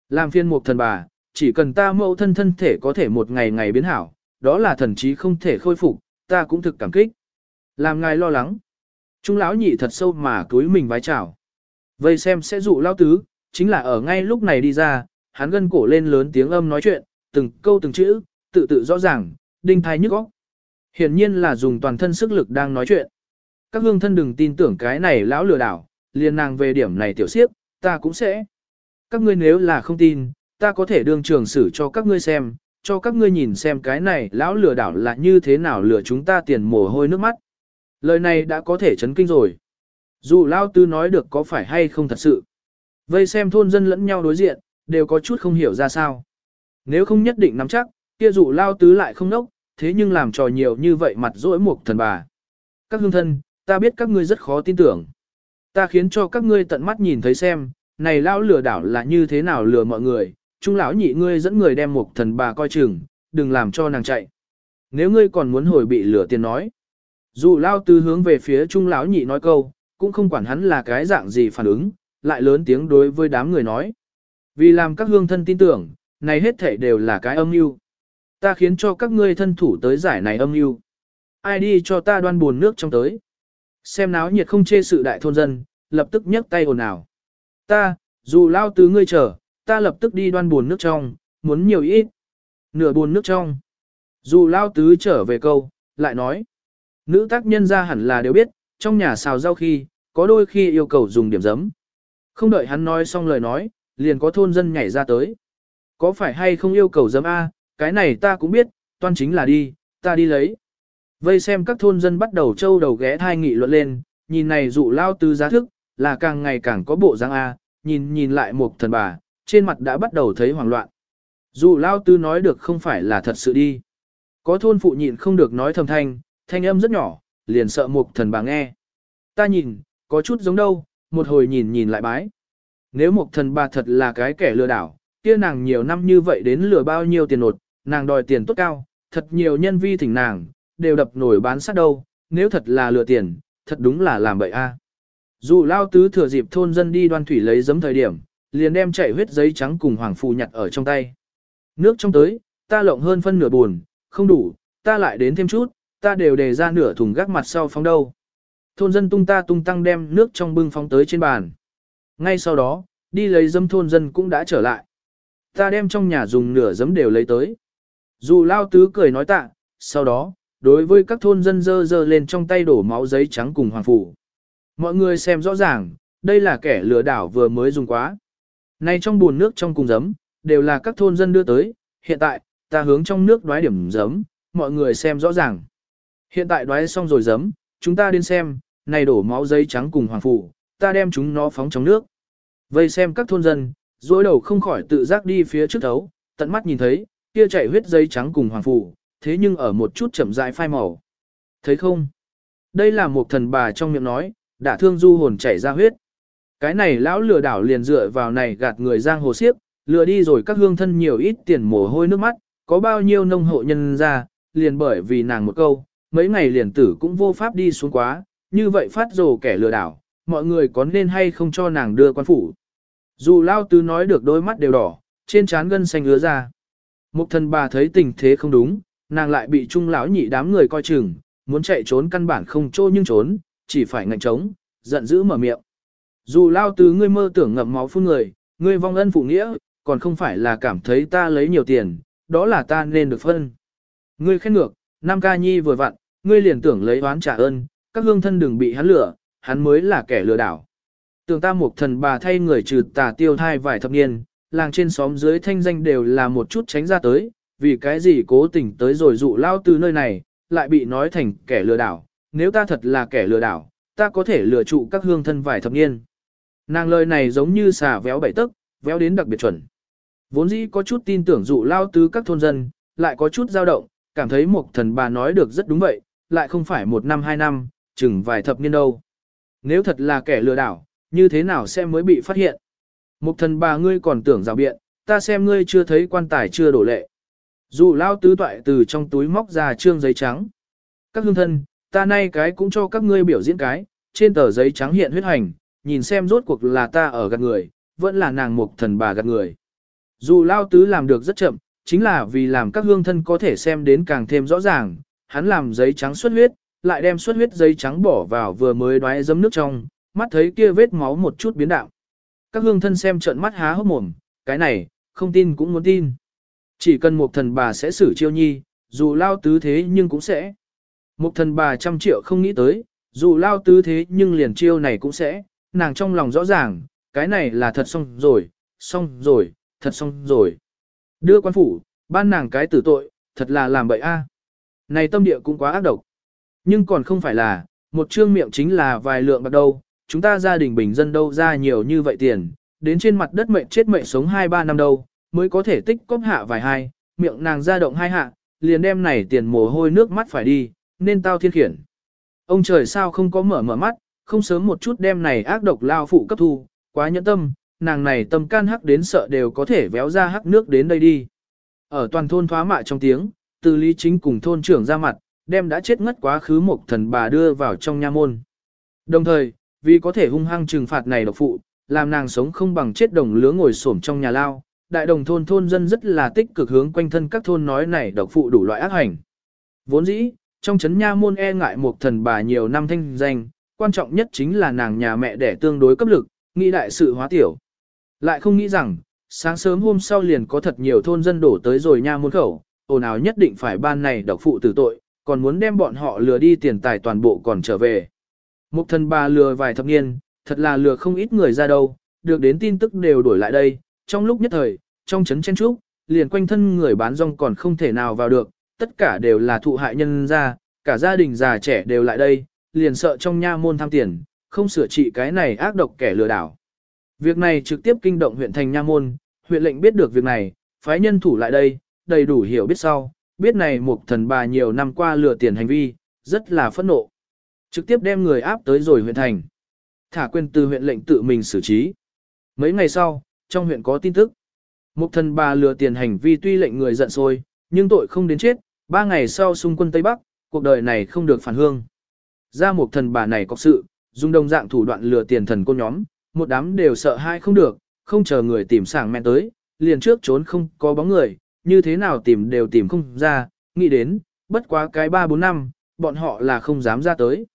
Làm phiên một thần bà, chỉ cần ta mẫu thân thân thể có thể một ngày ngày biến hảo, đó là thần trí không thể khôi phục, ta cũng thực cảm kích. Làm ngài lo lắng. Trung lão nhị thật sâu mà túi mình vái chào. Vây xem sẽ dụ lao tứ, chính là ở ngay lúc này đi ra, hắn gân cổ lên lớn tiếng âm nói chuyện, từng câu từng chữ, tự tự rõ ràng, đinh thai nhức óc. Hiển nhiên là dùng toàn thân sức lực đang nói chuyện. Các hương thân đừng tin tưởng cái này lão lừa đảo, liền nàng về điểm này tiểu siếp, ta cũng sẽ. Các ngươi nếu là không tin, ta có thể đương trường xử cho các ngươi xem, cho các ngươi nhìn xem cái này lão lừa đảo là như thế nào lừa chúng ta tiền mồ hôi nước mắt. Lời này đã có thể chấn kinh rồi. Dù Lao Tư nói được có phải hay không thật sự. Vây xem thôn dân lẫn nhau đối diện, đều có chút không hiểu ra sao. Nếu không nhất định nắm chắc, kia dụ Lao Tứ lại không nốc, thế nhưng làm trò nhiều như vậy mặt dỗi một thần bà. Các hương thân, ta biết các ngươi rất khó tin tưởng. Ta khiến cho các ngươi tận mắt nhìn thấy xem, này lão lừa đảo là như thế nào lừa mọi người, trung lão nhị ngươi dẫn người đem một thần bà coi chừng, đừng làm cho nàng chạy. Nếu ngươi còn muốn hồi bị lừa tiền nói. Dù lao tứ hướng về phía trung lão nhị nói câu, cũng không quản hắn là cái dạng gì phản ứng, lại lớn tiếng đối với đám người nói. Vì làm các hương thân tin tưởng, này hết thể đều là cái âm mưu. Ta khiến cho các ngươi thân thủ tới giải này âm mưu. Ai đi cho ta đoan buồn nước trong tới. Xem náo nhiệt không chê sự đại thôn dân, lập tức nhấc tay ồn ào. Ta, dù lao tứ ngươi chờ, ta lập tức đi đoan buồn nước trong, muốn nhiều ít. Nửa buồn nước trong. Dù lao tứ trở về câu, lại nói. Nữ tác nhân ra hẳn là đều biết, trong nhà xào rau khi, có đôi khi yêu cầu dùng điểm giấm. Không đợi hắn nói xong lời nói, liền có thôn dân nhảy ra tới. Có phải hay không yêu cầu giấm A, cái này ta cũng biết, toan chính là đi, ta đi lấy. Vây xem các thôn dân bắt đầu trâu đầu ghé thai nghị luận lên, nhìn này dụ lao tứ giá thức, là càng ngày càng có bộ dáng A, nhìn nhìn lại một thần bà, trên mặt đã bắt đầu thấy hoảng loạn. dù lao tứ nói được không phải là thật sự đi. Có thôn phụ nhịn không được nói thầm thanh, thanh âm rất nhỏ, liền sợ mục thần bà nghe. Ta nhìn, có chút giống đâu, một hồi nhìn nhìn lại bái. Nếu mục thần bà thật là cái kẻ lừa đảo, kia nàng nhiều năm như vậy đến lừa bao nhiêu tiền nột, nàng đòi tiền tốt cao, thật nhiều nhân vi thỉnh nàng, đều đập nổi bán sát đâu, nếu thật là lừa tiền, thật đúng là làm bậy a. Dù lao tứ thừa dịp thôn dân đi đoan thủy lấy giấm thời điểm, liền đem chạy huyết giấy trắng cùng hoàng phù nhặt ở trong tay. Nước trong tới, ta lộng hơn phân nửa buồn, không đủ, ta lại đến thêm chút, ta đều đề ra nửa thùng gác mặt sau phóng đâu. Thôn dân tung ta tung tăng đem nước trong bưng phóng tới trên bàn. Ngay sau đó, đi lấy dâm thôn dân cũng đã trở lại. Ta đem trong nhà dùng nửa dấm đều lấy tới. Dù lao tứ cười nói tạ, sau đó, đối với các thôn dân dơ dơ lên trong tay đổ máu giấy trắng cùng hoàng phủ. Mọi người xem rõ ràng, đây là kẻ lừa đảo vừa mới dùng quá này trong buồn nước trong cùng giấm, đều là các thôn dân đưa tới, hiện tại, ta hướng trong nước đoái điểm giấm, mọi người xem rõ ràng. Hiện tại đoái xong rồi giấm, chúng ta đến xem, này đổ máu giấy trắng cùng hoàng phủ, ta đem chúng nó phóng trong nước. Vây xem các thôn dân, dối đầu không khỏi tự giác đi phía trước thấu, tận mắt nhìn thấy, kia chảy huyết giấy trắng cùng hoàng phủ, thế nhưng ở một chút chậm rãi phai màu. Thấy không? Đây là một thần bà trong miệng nói, đã thương du hồn chảy ra huyết. Cái này lão lừa đảo liền dựa vào này gạt người giang hồ xiếc, lừa đi rồi các hương thân nhiều ít tiền mồ hôi nước mắt, có bao nhiêu nông hộ nhân ra, liền bởi vì nàng một câu, mấy ngày liền tử cũng vô pháp đi xuống quá, như vậy phát rồ kẻ lừa đảo, mọi người có nên hay không cho nàng đưa quan phủ. Dù lao tứ nói được đôi mắt đều đỏ, trên trán gân xanh ứa ra. Mục thần bà thấy tình thế không đúng, nàng lại bị trung lão nhị đám người coi chừng, muốn chạy trốn căn bản không trô nhưng trốn, chỉ phải ngạnh trống, giận dữ mở miệng. Dù lao tứ ngươi mơ tưởng ngậm máu phun người, ngươi vong ân phụ nghĩa, còn không phải là cảm thấy ta lấy nhiều tiền, đó là ta nên được phân. Ngươi khen ngược, Nam ca nhi vừa vặn, ngươi liền tưởng lấy oán trả ơn, các hương thân đừng bị hắn lừa, hắn mới là kẻ lừa đảo. Tưởng ta một thần bà thay người trừ tà tiêu thai vài thập niên, làng trên xóm dưới thanh danh đều là một chút tránh ra tới, vì cái gì cố tình tới rồi dụ lao từ nơi này, lại bị nói thành kẻ lừa đảo. Nếu ta thật là kẻ lừa đảo, ta có thể lừa trụ các hương thân vài thập niên. Nàng lời này giống như xà véo bảy tức, véo đến đặc biệt chuẩn. Vốn dĩ có chút tin tưởng dụ lao tứ các thôn dân, lại có chút dao động, cảm thấy một thần bà nói được rất đúng vậy, lại không phải một năm hai năm, chừng vài thập niên đâu. Nếu thật là kẻ lừa đảo, như thế nào sẽ mới bị phát hiện? Một thần bà ngươi còn tưởng rào biện, ta xem ngươi chưa thấy quan tài chưa đổ lệ. dụ lao tứ toại từ trong túi móc ra trương giấy trắng. Các hương thân, ta nay cái cũng cho các ngươi biểu diễn cái, trên tờ giấy trắng hiện huyết hành, nhìn xem rốt cuộc là ta ở gạt người, vẫn là nàng một thần bà gạt người. Dù lao tứ làm được rất chậm, chính là vì làm các hương thân có thể xem đến càng thêm rõ ràng, hắn làm giấy trắng xuất huyết, lại đem xuất huyết giấy trắng bỏ vào vừa mới đoái dấm nước trong, mắt thấy kia vết máu một chút biến đạo. Các hương thân xem trận mắt há hốc mồm, cái này, không tin cũng muốn tin. Chỉ cần một thần bà sẽ xử chiêu nhi, dù lao tứ thế nhưng cũng sẽ. Một thần bà trăm triệu không nghĩ tới, dù lao tứ thế nhưng liền chiêu này cũng sẽ, nàng trong lòng rõ ràng, cái này là thật xong rồi, xong rồi, thật xong rồi. Đưa quan phủ, ban nàng cái tử tội, thật là làm bậy a. Này tâm địa cũng quá ác độc. Nhưng còn không phải là, một trương miệng chính là vài lượng bạc đâu, chúng ta gia đình bình dân đâu ra nhiều như vậy tiền, đến trên mặt đất mệnh chết mệnh sống 2-3 năm đâu, mới có thể tích cóp hạ vài hai, miệng nàng ra động hai hạ, liền đem này tiền mồ hôi nước mắt phải đi, nên tao thiên khiển. Ông trời sao không có mở mở mắt, không sớm một chút đem này ác độc lao phụ cấp thu, quá nhẫn tâm, nàng này tâm can hắc đến sợ đều có thể véo ra hắc nước đến đây đi. Ở toàn thôn thoá mạ trong tiếng, từ lý chính cùng thôn trưởng ra mặt, đem đã chết ngất quá khứ một thần bà đưa vào trong nha môn. Đồng thời, vì có thể hung hăng trừng phạt này độc phụ, làm nàng sống không bằng chết đồng lứa ngồi xổm trong nhà lao, đại đồng thôn thôn dân rất là tích cực hướng quanh thân các thôn nói này độc phụ đủ loại ác hành. Vốn dĩ, trong chấn nha môn e ngại một thần bà nhiều năm thanh danh, quan trọng nhất chính là nàng nhà mẹ đẻ tương đối cấp lực, nghĩ đại sự hóa tiểu. Lại không nghĩ rằng, sáng sớm hôm sau liền có thật nhiều thôn dân đổ tới rồi nha môn khẩu, ồn ào nhất định phải ban này độc phụ tử tội, còn muốn đem bọn họ lừa đi tiền tài toàn bộ còn trở về. Một thần bà lừa vài thập niên, thật là lừa không ít người ra đâu, được đến tin tức đều đổi lại đây, trong lúc nhất thời, trong chấn chen trúc, liền quanh thân người bán rong còn không thể nào vào được, tất cả đều là thụ hại nhân ra, cả gia đình già trẻ đều lại đây, liền sợ trong nha môn tham tiền, không sửa trị cái này ác độc kẻ lừa đảo. Việc này trực tiếp kinh động huyện thành nha môn, huyện lệnh biết được việc này, phái nhân thủ lại đây, đầy đủ hiểu biết sau, biết này một thần bà nhiều năm qua lừa tiền hành vi, rất là phẫn nộ. Trực tiếp đem người áp tới rồi huyện thành. Thả quyền từ huyện lệnh tự mình xử trí. Mấy ngày sau, trong huyện có tin tức. Một thần bà lừa tiền hành vi tuy lệnh người giận sôi nhưng tội không đến chết, ba ngày sau xung quân Tây Bắc, cuộc đời này không được phản hương. Ra một thần bà này có sự, dùng đồng dạng thủ đoạn lừa tiền thần cô nhóm, một đám đều sợ hai không được, không chờ người tìm sảng mẹ tới, liền trước trốn không có bóng người, như thế nào tìm đều tìm không ra, nghĩ đến, bất quá cái 3-4 năm, bọn họ là không dám ra tới.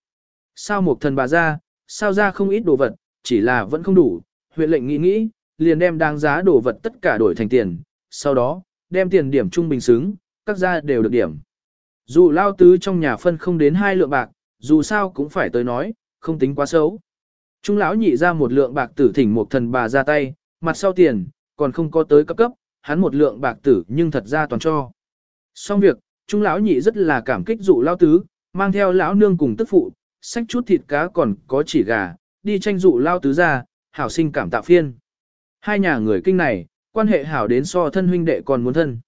Sao một thần bà ra, sao ra không ít đồ vật, chỉ là vẫn không đủ, huyện lệnh nghĩ nghĩ, liền đem đáng giá đồ vật tất cả đổi thành tiền, sau đó, đem tiền điểm trung bình xứng, các gia đều được điểm. Dù lao tứ trong nhà phân không đến hai lượng bạc, dù sao cũng phải tới nói, không tính quá xấu. Trung lão nhị ra một lượng bạc tử thỉnh một thần bà ra tay, mặt sau tiền, còn không có tới cấp cấp, hắn một lượng bạc tử nhưng thật ra toàn cho. Xong việc, Trung lão nhị rất là cảm kích dụ lao tứ, mang theo lão nương cùng tức phụ, xách chút thịt cá còn có chỉ gà, đi tranh dụ lao tứ ra, hảo sinh cảm tạ phiên. Hai nhà người kinh này, quan hệ hảo đến so thân huynh đệ còn muốn thân.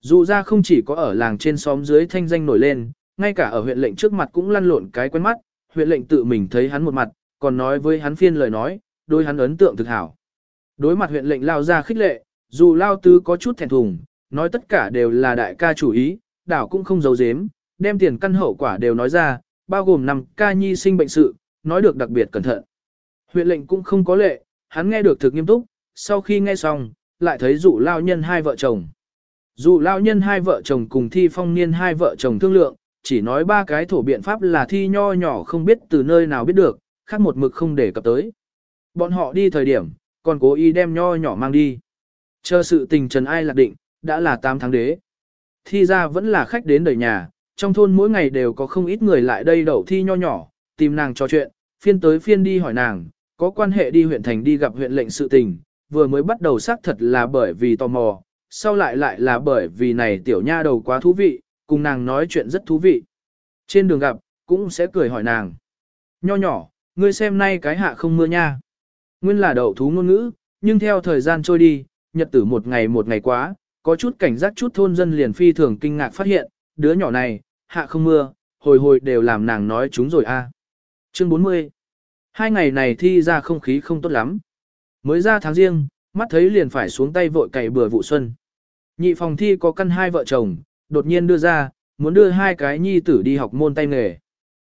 Dụ ra không chỉ có ở làng trên xóm dưới thanh danh nổi lên, ngay cả ở huyện lệnh trước mặt cũng lăn lộn cái quen mắt, huyện lệnh tự mình thấy hắn một mặt, còn nói với hắn phiên lời nói, đôi hắn ấn tượng thực hảo. Đối mặt huyện lệnh lao ra khích lệ, dù lao tứ có chút thẹn thùng, nói tất cả đều là đại ca chủ ý, đảo cũng không giấu giếm, đem tiền căn hậu quả đều nói ra, bao gồm năm ca nhi sinh bệnh sự, nói được đặc biệt cẩn thận. Huyện lệnh cũng không có lệ, hắn nghe được thực nghiêm túc, sau khi nghe xong, lại thấy dụ lao nhân hai vợ chồng. Dụ lao nhân hai vợ chồng cùng thi phong niên hai vợ chồng thương lượng, chỉ nói ba cái thổ biện pháp là thi nho nhỏ không biết từ nơi nào biết được, khác một mực không để cập tới. Bọn họ đi thời điểm, còn cố ý đem nho nhỏ mang đi. Chờ sự tình trần ai lạc định, đã là 8 tháng đế. Thi ra vẫn là khách đến đời nhà, trong thôn mỗi ngày đều có không ít người lại đây đậu thi nho nhỏ, tìm nàng trò chuyện, phiên tới phiên đi hỏi nàng, có quan hệ đi huyện thành đi gặp huyện lệnh sự tình, vừa mới bắt đầu xác thật là bởi vì tò mò, sau lại lại là bởi vì này tiểu nha đầu quá thú vị, cùng nàng nói chuyện rất thú vị. Trên đường gặp, cũng sẽ cười hỏi nàng. Nho nhỏ, ngươi xem nay cái hạ không mưa nha. Nguyên là đậu thú ngôn ngữ, nhưng theo thời gian trôi đi, nhật tử một ngày một ngày quá, có chút cảnh giác chút thôn dân liền phi thường kinh ngạc phát hiện, đứa nhỏ này, hạ không mưa, hồi hồi đều làm nàng nói chúng rồi a. Chương 40 Hai ngày này thi ra không khí không tốt lắm. Mới ra tháng riêng, mắt thấy liền phải xuống tay vội cày bừa vụ xuân. Nhị phòng thi có căn hai vợ chồng, đột nhiên đưa ra, muốn đưa hai cái nhi tử đi học môn tay nghề.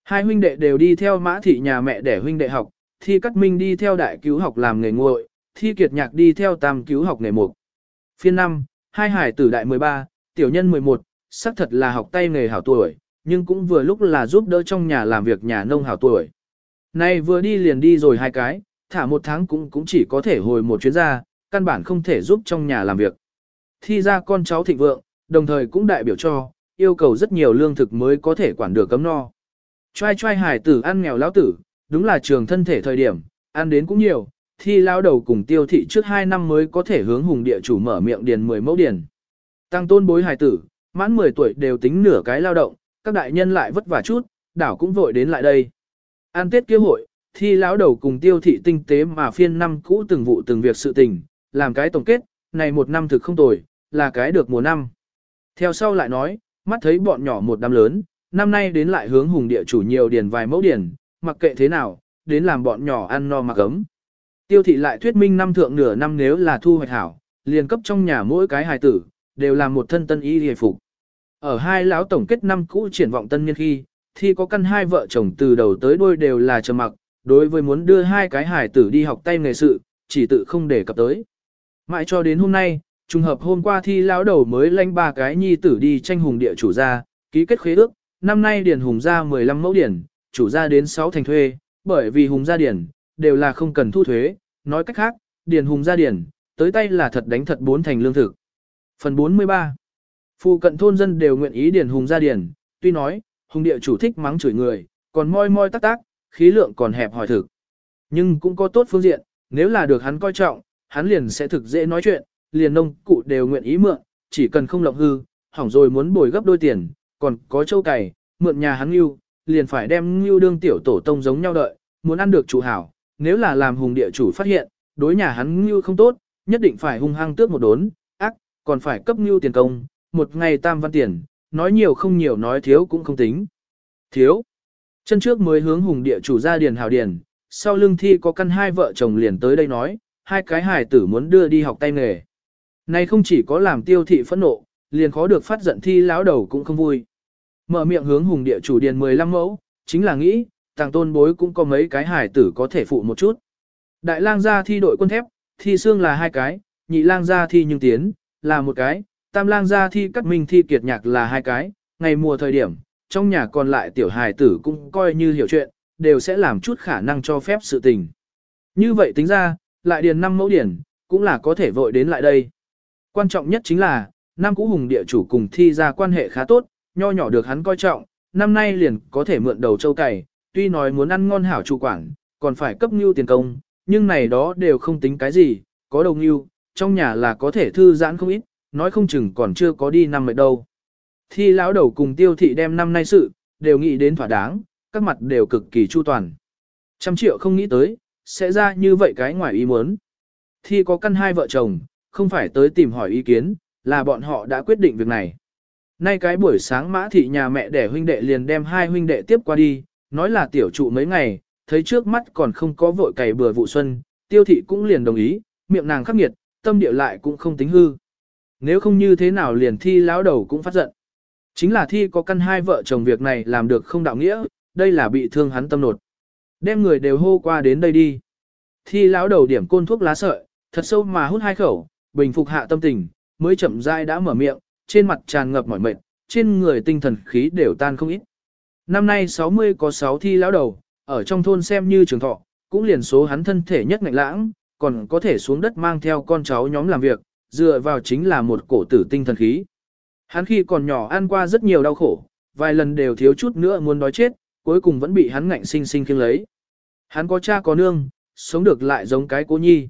Hai huynh đệ đều đi theo mã thị nhà mẹ để huynh đệ học, thi cắt minh đi theo đại cứu học làm nghề nguội, thi kiệt nhạc đi theo tam cứu học nghề mục. Phiên năm, hai hải tử đại 13, tiểu nhân 11, xác thật là học tay nghề hảo tuổi, nhưng cũng vừa lúc là giúp đỡ trong nhà làm việc nhà nông hảo tuổi. Nay vừa đi liền đi rồi hai cái, thả một tháng cũng cũng chỉ có thể hồi một chuyến ra, căn bản không thể giúp trong nhà làm việc. Thi ra con cháu thịnh vượng, đồng thời cũng đại biểu cho, yêu cầu rất nhiều lương thực mới có thể quản được cấm no. Trai trai hải tử ăn nghèo lão tử, đúng là trường thân thể thời điểm, ăn đến cũng nhiều, thi lao đầu cùng tiêu thị trước 2 năm mới có thể hướng hùng địa chủ mở miệng điền 10 mẫu điền. Tăng tôn bối hải tử, mãn 10 tuổi đều tính nửa cái lao động, các đại nhân lại vất vả chút, đảo cũng vội đến lại đây. An tết kia hội, thi lão đầu cùng tiêu thị tinh tế mà phiên năm cũ từng vụ từng việc sự tình, làm cái tổng kết, này một năm thực không tồi, là cái được mùa năm. Theo sau lại nói, mắt thấy bọn nhỏ một đám lớn, năm nay đến lại hướng hùng địa chủ nhiều điền vài mẫu điền, mặc kệ thế nào, đến làm bọn nhỏ ăn no mặc ấm. Tiêu thị lại thuyết minh năm thượng nửa năm nếu là thu hoạch hảo, liền cấp trong nhà mỗi cái hài tử, đều làm một thân tân y hề phục. Ở hai lão tổng kết năm cũ triển vọng tân niên khi, thì có căn hai vợ chồng từ đầu tới đuôi đều là trầm mặc, đối với muốn đưa hai cái hài tử đi học tay nghề sự, chỉ tự không để cập tới. Mãi cho đến hôm nay, trùng hợp hôm qua thi lão đầu mới lanh ba cái nhi tử đi tranh hùng địa chủ gia, ký kết khế ước, năm nay điền hùng gia 15 mẫu điển, chủ gia đến 6 thành thuê, bởi vì hùng gia điển, đều là không cần thu thuế, nói cách khác, điền hùng gia điển, tới tay là thật đánh thật bốn thành lương thực. Phần 43 Phụ cận thôn dân đều nguyện ý điền hùng gia điển, tuy nói, hùng địa chủ thích mắng chửi người, còn moi moi tác tác, khí lượng còn hẹp hỏi thực. Nhưng cũng có tốt phương diện, nếu là được hắn coi trọng, hắn liền sẽ thực dễ nói chuyện, liền nông cụ đều nguyện ý mượn, chỉ cần không lộng hư, hỏng rồi muốn bồi gấp đôi tiền, còn có châu cày, mượn nhà hắn ngưu, liền phải đem ngưu đương tiểu tổ tông giống nhau đợi, muốn ăn được chủ hảo, nếu là làm hùng địa chủ phát hiện, đối nhà hắn ngưu không tốt, nhất định phải hung hăng tước một đốn, ác, còn phải cấp ngưu tiền công, một ngày tam văn tiền, nói nhiều không nhiều nói thiếu cũng không tính. Thiếu. Chân trước mới hướng hùng địa chủ ra điền hào điền, sau lưng thi có căn hai vợ chồng liền tới đây nói, hai cái hài tử muốn đưa đi học tay nghề. Này không chỉ có làm tiêu thị phẫn nộ, liền khó được phát giận thi lão đầu cũng không vui. Mở miệng hướng hùng địa chủ điền 15 mẫu, chính là nghĩ, tàng tôn bối cũng có mấy cái hải tử có thể phụ một chút. Đại lang gia thi đội quân thép, thi xương là hai cái, nhị lang gia thi nhưng tiến, là một cái, tam lang gia thi cắt minh thi kiệt nhạc là hai cái, ngày mùa thời điểm, trong nhà còn lại tiểu hài tử cũng coi như hiểu chuyện, đều sẽ làm chút khả năng cho phép sự tình. Như vậy tính ra, lại điền 5 mẫu điển, cũng là có thể vội đến lại đây. Quan trọng nhất chính là, Nam Cũ Hùng địa chủ cùng thi ra quan hệ khá tốt, nho nhỏ được hắn coi trọng, năm nay liền có thể mượn đầu châu cày, tuy nói muốn ăn ngon hảo chủ quản, còn phải cấp nhu tiền công, nhưng này đó đều không tính cái gì, có đầu nhu, trong nhà là có thể thư giãn không ít, nói không chừng còn chưa có đi năm mệt đâu. Thi lão đầu cùng tiêu thị đem năm nay sự, đều nghĩ đến thỏa đáng, các mặt đều cực kỳ chu toàn. Trăm triệu không nghĩ tới, sẽ ra như vậy cái ngoài ý muốn. Thi có căn hai vợ chồng, không phải tới tìm hỏi ý kiến, là bọn họ đã quyết định việc này. Nay cái buổi sáng mã thị nhà mẹ đẻ huynh đệ liền đem hai huynh đệ tiếp qua đi, nói là tiểu trụ mấy ngày, thấy trước mắt còn không có vội cày bừa vụ xuân, tiêu thị cũng liền đồng ý, miệng nàng khắc nghiệt, tâm địa lại cũng không tính hư. Nếu không như thế nào liền thi lão đầu cũng phát giận. Chính là thi có căn hai vợ chồng việc này làm được không đạo nghĩa, đây là bị thương hắn tâm nột. Đem người đều hô qua đến đây đi. Thi lão đầu điểm côn thuốc lá sợi, thật sâu mà hút hai khẩu, bình phục hạ tâm tình, mới chậm rãi đã mở miệng, trên mặt tràn ngập mỏi mệt, trên người tinh thần khí đều tan không ít. Năm nay 60 có 6 thi lão đầu, ở trong thôn xem như trường thọ, cũng liền số hắn thân thể nhất ngạnh lãng, còn có thể xuống đất mang theo con cháu nhóm làm việc, dựa vào chính là một cổ tử tinh thần khí. Hắn khi còn nhỏ ăn qua rất nhiều đau khổ, vài lần đều thiếu chút nữa muốn đói chết, cuối cùng vẫn bị hắn ngạnh sinh sinh kiêng lấy. Hắn có cha có nương, sống được lại giống cái cố nhi.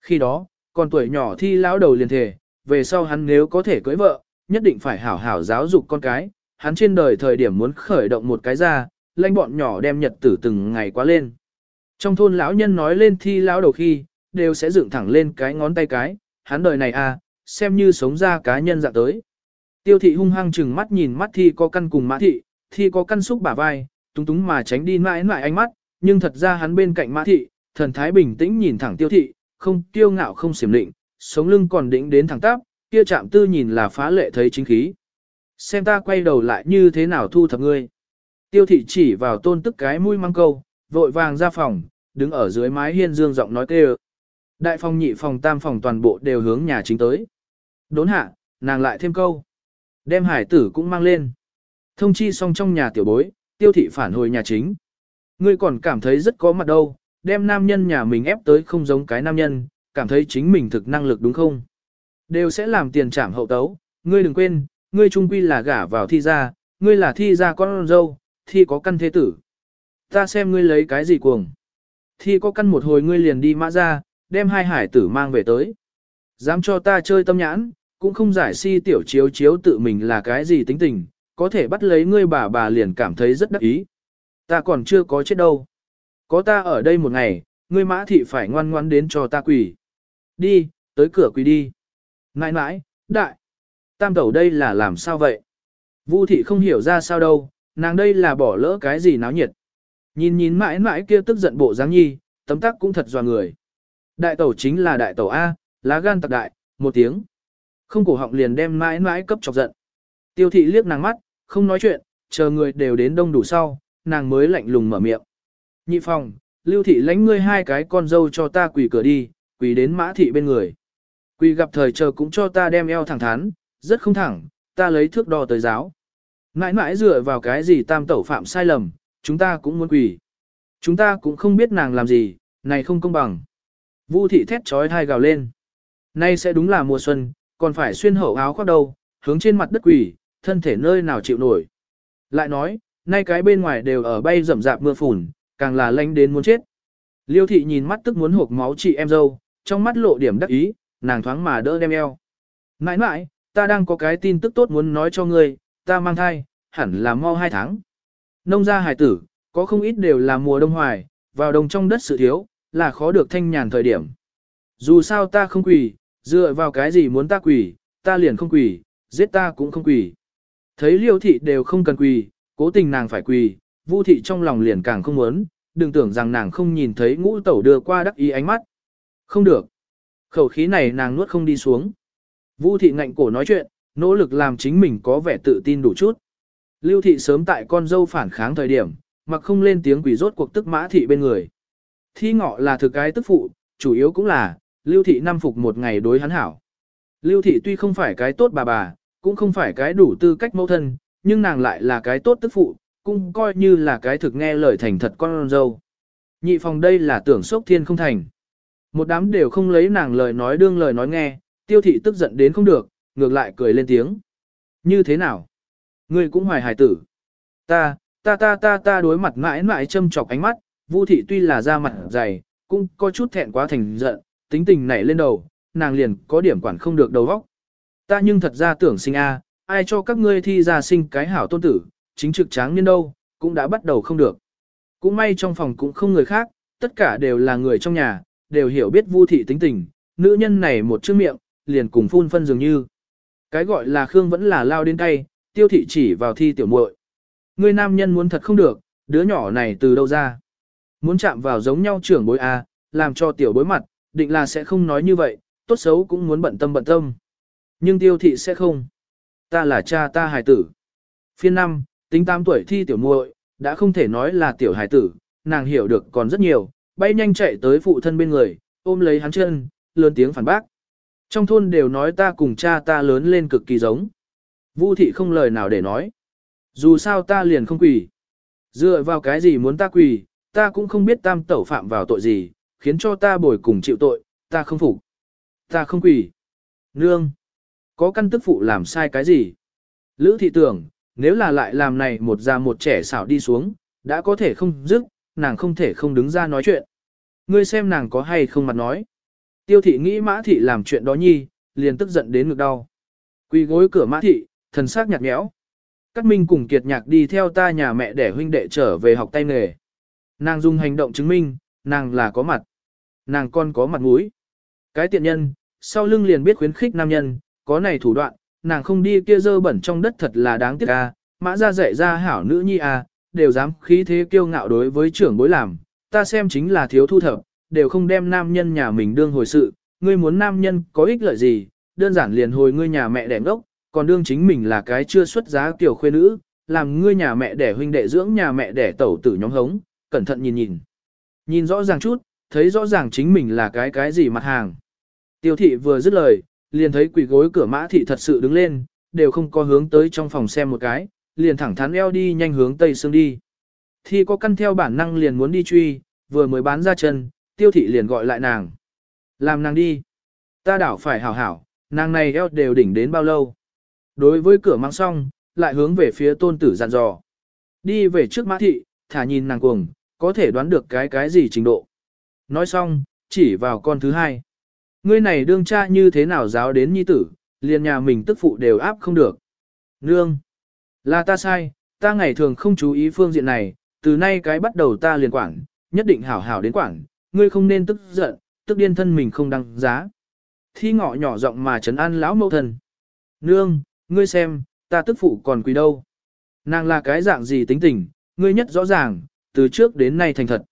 Khi đó, còn tuổi nhỏ thi lão đầu liền thể, về sau hắn nếu có thể cưới vợ, nhất định phải hảo hảo giáo dục con cái, hắn trên đời thời điểm muốn khởi động một cái ra, lanh bọn nhỏ đem nhật tử từng ngày quá lên. Trong thôn lão nhân nói lên thi lão đầu khi, đều sẽ dựng thẳng lên cái ngón tay cái, hắn đời này à, xem như sống ra cá nhân dạng tới. Tiêu thị hung hăng chừng mắt nhìn mắt thi có căn cùng mã thị, thi có căn xúc bả vai, túng túng mà tránh đi mãi mãi ánh mắt, nhưng thật ra hắn bên cạnh mã thị, thần thái bình tĩnh nhìn thẳng tiêu thị, không tiêu ngạo không xiểm định, sống lưng còn đỉnh đến thẳng tắp, kia chạm tư nhìn là phá lệ thấy chính khí. Xem ta quay đầu lại như thế nào thu thập ngươi. Tiêu thị chỉ vào tôn tức cái mũi mang câu, vội vàng ra phòng, đứng ở dưới mái hiên dương giọng nói kêu. Đại phòng nhị phòng tam phòng toàn bộ đều hướng nhà chính tới. Đốn hạ, nàng lại thêm câu. Đem hải tử cũng mang lên. Thông chi xong trong nhà tiểu bối, tiêu thị phản hồi nhà chính. Ngươi còn cảm thấy rất có mặt đâu, đem nam nhân nhà mình ép tới không giống cái nam nhân, cảm thấy chính mình thực năng lực đúng không? Đều sẽ làm tiền trảm hậu tấu, ngươi đừng quên, ngươi trung quy là gả vào thi gia, ngươi là thi gia con dâu, thi có căn thế tử. Ta xem ngươi lấy cái gì cuồng. Thi có căn một hồi ngươi liền đi mã ra, đem hai hải tử mang về tới. Dám cho ta chơi tâm nhãn, cũng không giải si tiểu chiếu chiếu tự mình là cái gì tính tình, có thể bắt lấy ngươi bà bà liền cảm thấy rất đắc ý. Ta còn chưa có chết đâu. Có ta ở đây một ngày, ngươi mã thị phải ngoan ngoan đến cho ta quỳ. Đi, tới cửa quỳ đi. Nãi nãi, đại. Tam tẩu đây là làm sao vậy? Vu thị không hiểu ra sao đâu, nàng đây là bỏ lỡ cái gì náo nhiệt. Nhìn nhìn mãi mãi kia tức giận bộ dáng nhi, tấm tắc cũng thật dò người. Đại tẩu chính là đại tẩu A, lá gan tặc đại, một tiếng. Không cổ họng liền đem mãi mãi cấp chọc giận. Tiêu thị liếc nàng mắt, không nói chuyện, chờ người đều đến đông đủ sau, nàng mới lạnh lùng mở miệng. Nhị phòng, lưu thị lãnh ngươi hai cái con dâu cho ta quỳ cửa đi, quỳ đến mã thị bên người. Quỳ gặp thời chờ cũng cho ta đem eo thẳng thắn, rất không thẳng, ta lấy thước đo tới giáo. Mãi mãi dựa vào cái gì tam tẩu phạm sai lầm, chúng ta cũng muốn quỳ. Chúng ta cũng không biết nàng làm gì, này không công bằng. Vu thị thét trói thai gào lên. Nay sẽ đúng là mùa xuân, còn phải xuyên hậu áo khoác đầu, hướng trên mặt đất quỳ, thân thể nơi nào chịu nổi. Lại nói, nay cái bên ngoài đều ở bay rầm rạp mưa phùn, càng là lanh đến muốn chết. Liêu thị nhìn mắt tức muốn hộp máu chị em dâu, trong mắt lộ điểm đắc ý, nàng thoáng mà đỡ đem eo. Nãi nãi, ta đang có cái tin tức tốt muốn nói cho ngươi, ta mang thai, hẳn là mau hai tháng. Nông gia hải tử, có không ít đều là mùa đông hoài, vào đồng trong đất sự thiếu, là khó được thanh nhàn thời điểm. Dù sao ta không quỳ, dựa vào cái gì muốn ta quỳ, ta liền không quỳ, giết ta cũng không quỳ. Thấy liêu thị đều không cần quỳ, cố tình nàng phải quỳ, vu thị trong lòng liền càng không muốn, đừng tưởng rằng nàng không nhìn thấy ngũ tẩu đưa qua đắc ý ánh mắt. Không được. Khẩu khí này nàng nuốt không đi xuống. Vu thị ngạnh cổ nói chuyện, nỗ lực làm chính mình có vẻ tự tin đủ chút. Lưu thị sớm tại con dâu phản kháng thời điểm, mặc không lên tiếng quỷ rốt cuộc tức mã thị bên người. Thi ngọ là thực cái tức phụ, chủ yếu cũng là, lưu thị năm phục một ngày đối hắn hảo. Lưu thị tuy không phải cái tốt bà bà, cũng không phải cái đủ tư cách mẫu thân, nhưng nàng lại là cái tốt tức phụ, cũng coi như là cái thực nghe lời thành thật con dâu. Nhị phòng đây là tưởng sốc thiên không thành. Một đám đều không lấy nàng lời nói đương lời nói nghe, tiêu thị tức giận đến không được, ngược lại cười lên tiếng. Như thế nào? Ngươi cũng hoài hài tử. Ta, ta ta ta ta đối mặt mãi mãi châm chọc ánh mắt, Vu thị tuy là da mặt dày, cũng có chút thẹn quá thành giận, tính tình nảy lên đầu, nàng liền có điểm quản không được đầu óc. Ta nhưng thật ra tưởng sinh a, ai cho các ngươi thi ra sinh cái hảo tôn tử, chính trực tráng niên đâu, cũng đã bắt đầu không được. Cũng may trong phòng cũng không người khác, tất cả đều là người trong nhà, đều hiểu biết Vu thị tính tình, nữ nhân này một chữ miệng, liền cùng phun phân dường như. Cái gọi là Khương vẫn là lao đến tay, tiêu thị chỉ vào thi tiểu muội. Người nam nhân muốn thật không được, đứa nhỏ này từ đâu ra. Muốn chạm vào giống nhau trưởng bối A, làm cho tiểu bối mặt, định là sẽ không nói như vậy, tốt xấu cũng muốn bận tâm bận tâm. Nhưng tiêu thị sẽ không. Ta là cha ta hài tử. Phiên năm, tính 8 tuổi thi tiểu muội, đã không thể nói là tiểu hải tử, nàng hiểu được còn rất nhiều, bay nhanh chạy tới phụ thân bên người, ôm lấy hắn chân, lớn tiếng phản bác. Trong thôn đều nói ta cùng cha ta lớn lên cực kỳ giống. Vu thị không lời nào để nói. Dù sao ta liền không quỳ. Dựa vào cái gì muốn ta quỳ, ta cũng không biết tam tẩu phạm vào tội gì, khiến cho ta bồi cùng chịu tội, ta không phục. Ta không quỳ. Nương. Có căn tức phụ làm sai cái gì? Lữ thị tưởng, nếu là lại làm này một già một trẻ xảo đi xuống, đã có thể không dứt, nàng không thể không đứng ra nói chuyện. Ngươi xem nàng có hay không mặt nói. Tiêu thị nghĩ mã thị làm chuyện đó nhi, liền tức giận đến ngực đau. Quỳ gối cửa mã thị, thần sắc nhạt nhẽo. Cát Minh cùng Kiệt Nhạc đi theo ta nhà mẹ để huynh đệ trở về học tay nghề. Nàng dùng hành động chứng minh, nàng là có mặt. Nàng con có mặt mũi. Cái tiện nhân, sau lưng liền biết khuyến khích nam nhân, có này thủ đoạn, nàng không đi kia dơ bẩn trong đất thật là đáng tiếc a. Mã ra dạy ra hảo nữ nhi a, đều dám khí thế kiêu ngạo đối với trưởng bối làm, ta xem chính là thiếu thu thập, đều không đem nam nhân nhà mình đương hồi sự, ngươi muốn nam nhân có ích lợi gì, đơn giản liền hồi ngươi nhà mẹ đẻ ngốc, còn đương chính mình là cái chưa xuất giá tiểu khuê nữ, làm ngươi nhà mẹ đẻ huynh đệ dưỡng nhà mẹ đẻ tẩu tử nhóm hống, cẩn thận nhìn nhìn. Nhìn rõ ràng chút, thấy rõ ràng chính mình là cái cái gì mặt hàng. Tiêu thị vừa dứt lời, liền thấy quỷ gối cửa mã thị thật sự đứng lên, đều không có hướng tới trong phòng xem một cái, liền thẳng thắn eo đi nhanh hướng tây xương đi. Thi có căn theo bản năng liền muốn đi truy, vừa mới bán ra chân, tiêu thị liền gọi lại nàng. Làm nàng đi. Ta đảo phải hảo hảo, nàng này eo đều đỉnh đến bao lâu. Đối với cửa mang xong, lại hướng về phía tôn tử dặn dò. Đi về trước mã thị, thả nhìn nàng cuồng, có thể đoán được cái cái gì trình độ. Nói xong, chỉ vào con thứ hai. Ngươi này đương cha như thế nào giáo đến nhi tử, liền nhà mình tức phụ đều áp không được. Nương! Là ta sai, ta ngày thường không chú ý phương diện này, từ nay cái bắt đầu ta liền quản, nhất định hảo hảo đến quản, ngươi không nên tức giận, tức điên thân mình không đăng giá. Thi ngọ nhỏ giọng mà trấn an lão mẫu thần. Nương, ngươi xem, ta tức phụ còn quỳ đâu. Nàng là cái dạng gì tính tình, ngươi nhất rõ ràng, từ trước đến nay thành thật.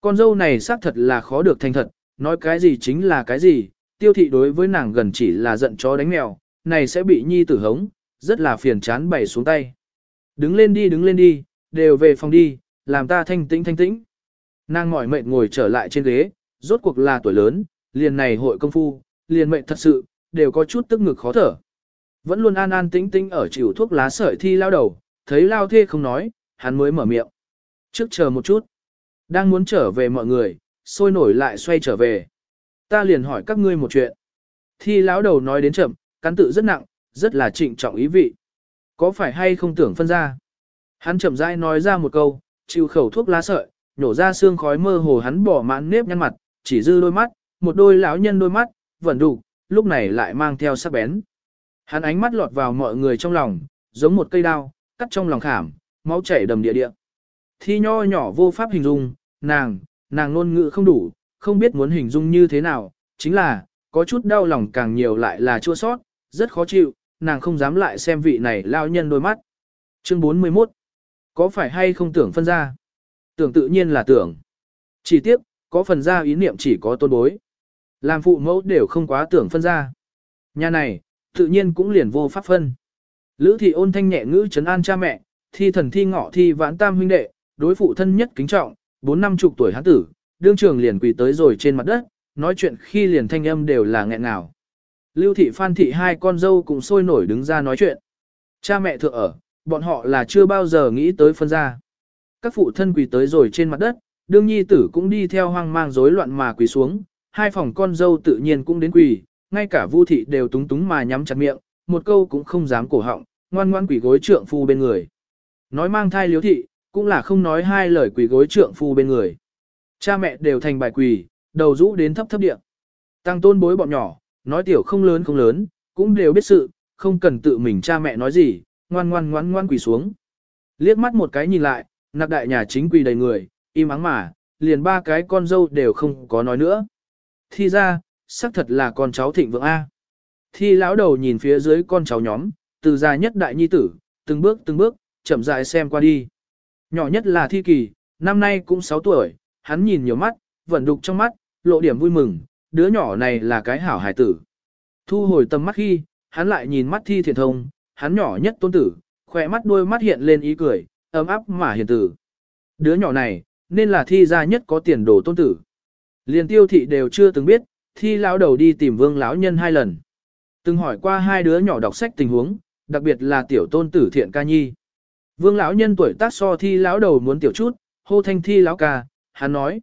Con dâu này xác thật là khó được thành thật, nói cái gì chính là cái gì, tiêu thị đối với nàng gần chỉ là giận chó đánh mèo, này sẽ bị nhi tử hống, rất là phiền chán bày xuống tay. Đứng lên đi đứng lên đi, đều về phòng đi, làm ta thanh tĩnh thanh tĩnh. Nàng mỏi mệt ngồi trở lại trên ghế, rốt cuộc là tuổi lớn, liền này hội công phu, liền mệnh thật sự, đều có chút tức ngực khó thở. Vẫn luôn an an tĩnh tĩnh ở chịu thuốc lá sợi thi lao đầu, thấy lao thê không nói, hắn mới mở miệng. Trước chờ một chút. Đang muốn trở về mọi người, sôi nổi lại xoay trở về. Ta liền hỏi các ngươi một chuyện. Thi lão đầu nói đến chậm, cắn tự rất nặng, rất là trịnh trọng ý vị. Có phải hay không tưởng phân ra? Hắn chậm rãi nói ra một câu, chịu khẩu thuốc lá sợi, nhổ ra xương khói mơ hồ hắn bỏ mãn nếp nhăn mặt, chỉ dư đôi mắt, một đôi lão nhân đôi mắt, vẫn đủ, lúc này lại mang theo sắc bén. Hắn ánh mắt lọt vào mọi người trong lòng, giống một cây đao, cắt trong lòng khảm, máu chảy đầm địa địa. Thi nho nhỏ vô pháp hình dung, nàng, nàng ngôn ngữ không đủ, không biết muốn hình dung như thế nào, chính là, có chút đau lòng càng nhiều lại là chua sót, rất khó chịu, nàng không dám lại xem vị này lao nhân đôi mắt. Chương 41 Có phải hay không tưởng phân ra? Tưởng tự nhiên là tưởng. Chỉ tiếp, có phần ra ý niệm chỉ có tôn bối. Làm phụ mẫu đều không quá tưởng phân ra. Nhà này, tự nhiên cũng liền vô pháp phân. Lữ thị ôn thanh nhẹ ngữ trấn an cha mẹ, thi thần thi ngọ thi vãn tam huynh đệ, đối phụ thân nhất kính trọng, bốn năm chục tuổi hán tử, đương trường liền quỳ tới rồi trên mặt đất, nói chuyện khi liền thanh âm đều là nghẹn ngào. Lưu thị phan thị hai con dâu cũng sôi nổi đứng ra nói chuyện. Cha mẹ thượng ở, bọn họ là chưa bao giờ nghĩ tới phân ra. Các phụ thân quỳ tới rồi trên mặt đất, đương nhi tử cũng đi theo hoang mang rối loạn mà quỳ xuống, hai phòng con dâu tự nhiên cũng đến quỳ, ngay cả Vu thị đều túng túng mà nhắm chặt miệng, một câu cũng không dám cổ họng, ngoan ngoan quỳ gối trượng phu bên người. Nói mang thai liếu thị, cũng là không nói hai lời quỳ gối trượng phu bên người. Cha mẹ đều thành bài quỳ, đầu rũ đến thấp thấp địa Tăng tôn bối bọn nhỏ, nói tiểu không lớn không lớn, cũng đều biết sự, không cần tự mình cha mẹ nói gì, ngoan ngoan ngoan ngoan quỳ xuống. Liếc mắt một cái nhìn lại, nạp đại nhà chính quỳ đầy người, im ắng mà, liền ba cái con dâu đều không có nói nữa. Thi ra, xác thật là con cháu thịnh vượng A. Thi lão đầu nhìn phía dưới con cháu nhóm, từ già nhất đại nhi tử, từng bước từng bước, chậm rãi xem qua đi. Nhỏ nhất là thi kỳ, năm nay cũng 6 tuổi, hắn nhìn nhiều mắt, vẫn đục trong mắt, lộ điểm vui mừng, đứa nhỏ này là cái hảo hải tử. Thu hồi tầm mắt khi, hắn lại nhìn mắt thi Thiện thông, hắn nhỏ nhất tôn tử, khỏe mắt đôi mắt hiện lên ý cười, ấm áp mà hiền tử. Đứa nhỏ này, nên là thi gia nhất có tiền đồ tôn tử. Liền tiêu thị đều chưa từng biết, thi lão đầu đi tìm vương lão nhân hai lần. Từng hỏi qua hai đứa nhỏ đọc sách tình huống, đặc biệt là tiểu tôn tử thiện ca nhi. Vương lão nhân tuổi tác so thi lão đầu muốn tiểu chút, hô thanh thi lão ca, hắn nói.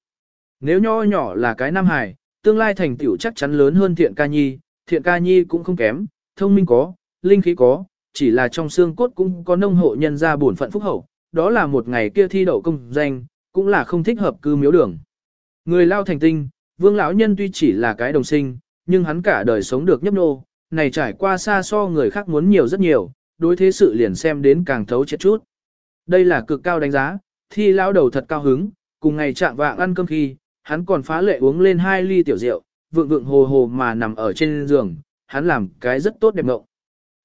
Nếu nho nhỏ là cái nam hài, tương lai thành tiểu chắc chắn lớn hơn thiện ca nhi, thiện ca nhi cũng không kém, thông minh có, linh khí có, chỉ là trong xương cốt cũng có nông hộ nhân ra bổn phận phúc hậu, đó là một ngày kia thi đậu công danh, cũng là không thích hợp cư miếu đường. Người lao thành tinh, vương lão nhân tuy chỉ là cái đồng sinh, nhưng hắn cả đời sống được nhấp nô, này trải qua xa so người khác muốn nhiều rất nhiều, đối thế sự liền xem đến càng thấu chết chút. Đây là cực cao đánh giá, thi lão đầu thật cao hứng, cùng ngày trạng vạng ăn cơm khi, hắn còn phá lệ uống lên hai ly tiểu rượu, vượng vượng hồ hồ mà nằm ở trên giường, hắn làm cái rất tốt đẹp ngộng.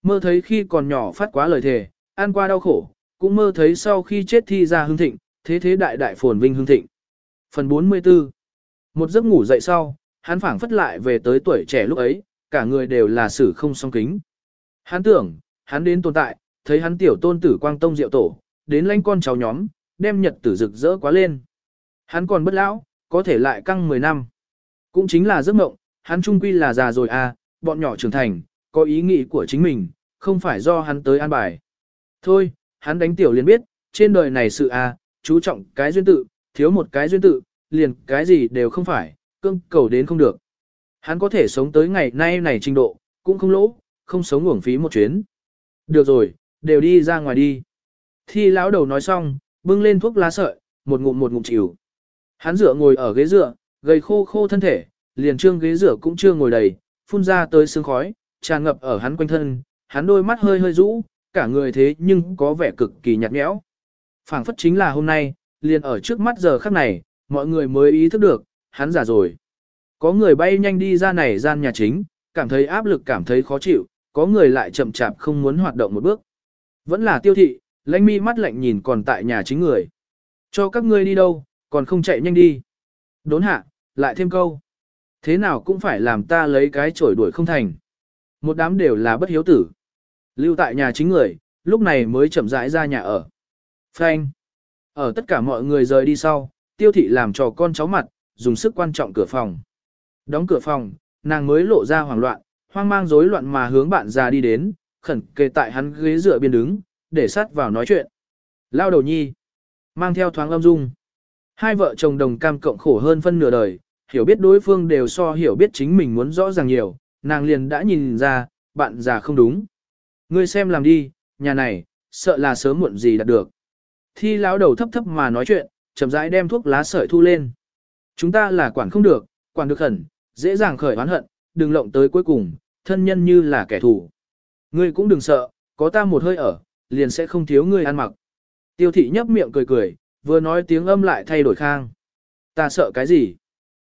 Mơ thấy khi còn nhỏ phát quá lời thề, ăn qua đau khổ, cũng mơ thấy sau khi chết thi ra hương thịnh, thế thế đại đại phồn vinh hương thịnh. Phần 44 Một giấc ngủ dậy sau, hắn phảng phất lại về tới tuổi trẻ lúc ấy, cả người đều là sử không song kính. Hắn tưởng, hắn đến tồn tại, thấy hắn tiểu tôn tử quang tông diệu tổ, đến lãnh con cháu nhóm, đem nhật tử rực rỡ quá lên. Hắn còn bất lão, có thể lại căng 10 năm. Cũng chính là giấc mộng, hắn trung quy là già rồi à, bọn nhỏ trưởng thành, có ý nghĩ của chính mình, không phải do hắn tới an bài. Thôi, hắn đánh tiểu liền biết, trên đời này sự à, chú trọng cái duyên tự, thiếu một cái duyên tự, liền cái gì đều không phải, cưng cầu đến không được. Hắn có thể sống tới ngày nay này trình độ, cũng không lỗ, không sống uổng phí một chuyến. Được rồi, đều đi ra ngoài đi. Thi lão đầu nói xong, bưng lên thuốc lá sợi, một ngụm một ngụm chịu. Hắn dựa ngồi ở ghế dựa, gầy khô khô thân thể, liền trương ghế dựa cũng chưa ngồi đầy, phun ra tới sương khói, tràn ngập ở hắn quanh thân, hắn đôi mắt hơi hơi rũ, cả người thế nhưng có vẻ cực kỳ nhạt nhẽo. phảng phất chính là hôm nay, liền ở trước mắt giờ khắc này, mọi người mới ý thức được, hắn già rồi. Có người bay nhanh đi ra này gian nhà chính, cảm thấy áp lực cảm thấy khó chịu, có người lại chậm chạp không muốn hoạt động một bước. Vẫn là tiêu thị, lãnh mi mắt lạnh nhìn còn tại nhà chính người. Cho các ngươi đi đâu, còn không chạy nhanh đi. Đốn hạ, lại thêm câu. Thế nào cũng phải làm ta lấy cái chổi đuổi không thành. Một đám đều là bất hiếu tử. Lưu tại nhà chính người, lúc này mới chậm rãi ra nhà ở. Frank. Ở tất cả mọi người rời đi sau, tiêu thị làm cho con cháu mặt, dùng sức quan trọng cửa phòng. Đóng cửa phòng, nàng mới lộ ra hoảng loạn, hoang mang rối loạn mà hướng bạn già đi đến, khẩn kề tại hắn ghế dựa biên đứng, để sát vào nói chuyện. Lao đầu nhi, mang theo thoáng âm dung. Hai vợ chồng đồng cam cộng khổ hơn phân nửa đời, hiểu biết đối phương đều so hiểu biết chính mình muốn rõ ràng nhiều, nàng liền đã nhìn ra, bạn già không đúng. Ngươi xem làm đi, nhà này, sợ là sớm muộn gì đạt được. Thi lão đầu thấp thấp mà nói chuyện, chậm rãi đem thuốc lá sợi thu lên. Chúng ta là quản không được, quản được hẳn, dễ dàng khởi oán hận, đừng lộng tới cuối cùng, thân nhân như là kẻ thù. Ngươi cũng đừng sợ, có ta một hơi ở, liền sẽ không thiếu ngươi ăn mặc. Tiêu thị nhấp miệng cười cười, vừa nói tiếng âm lại thay đổi khang. Ta sợ cái gì?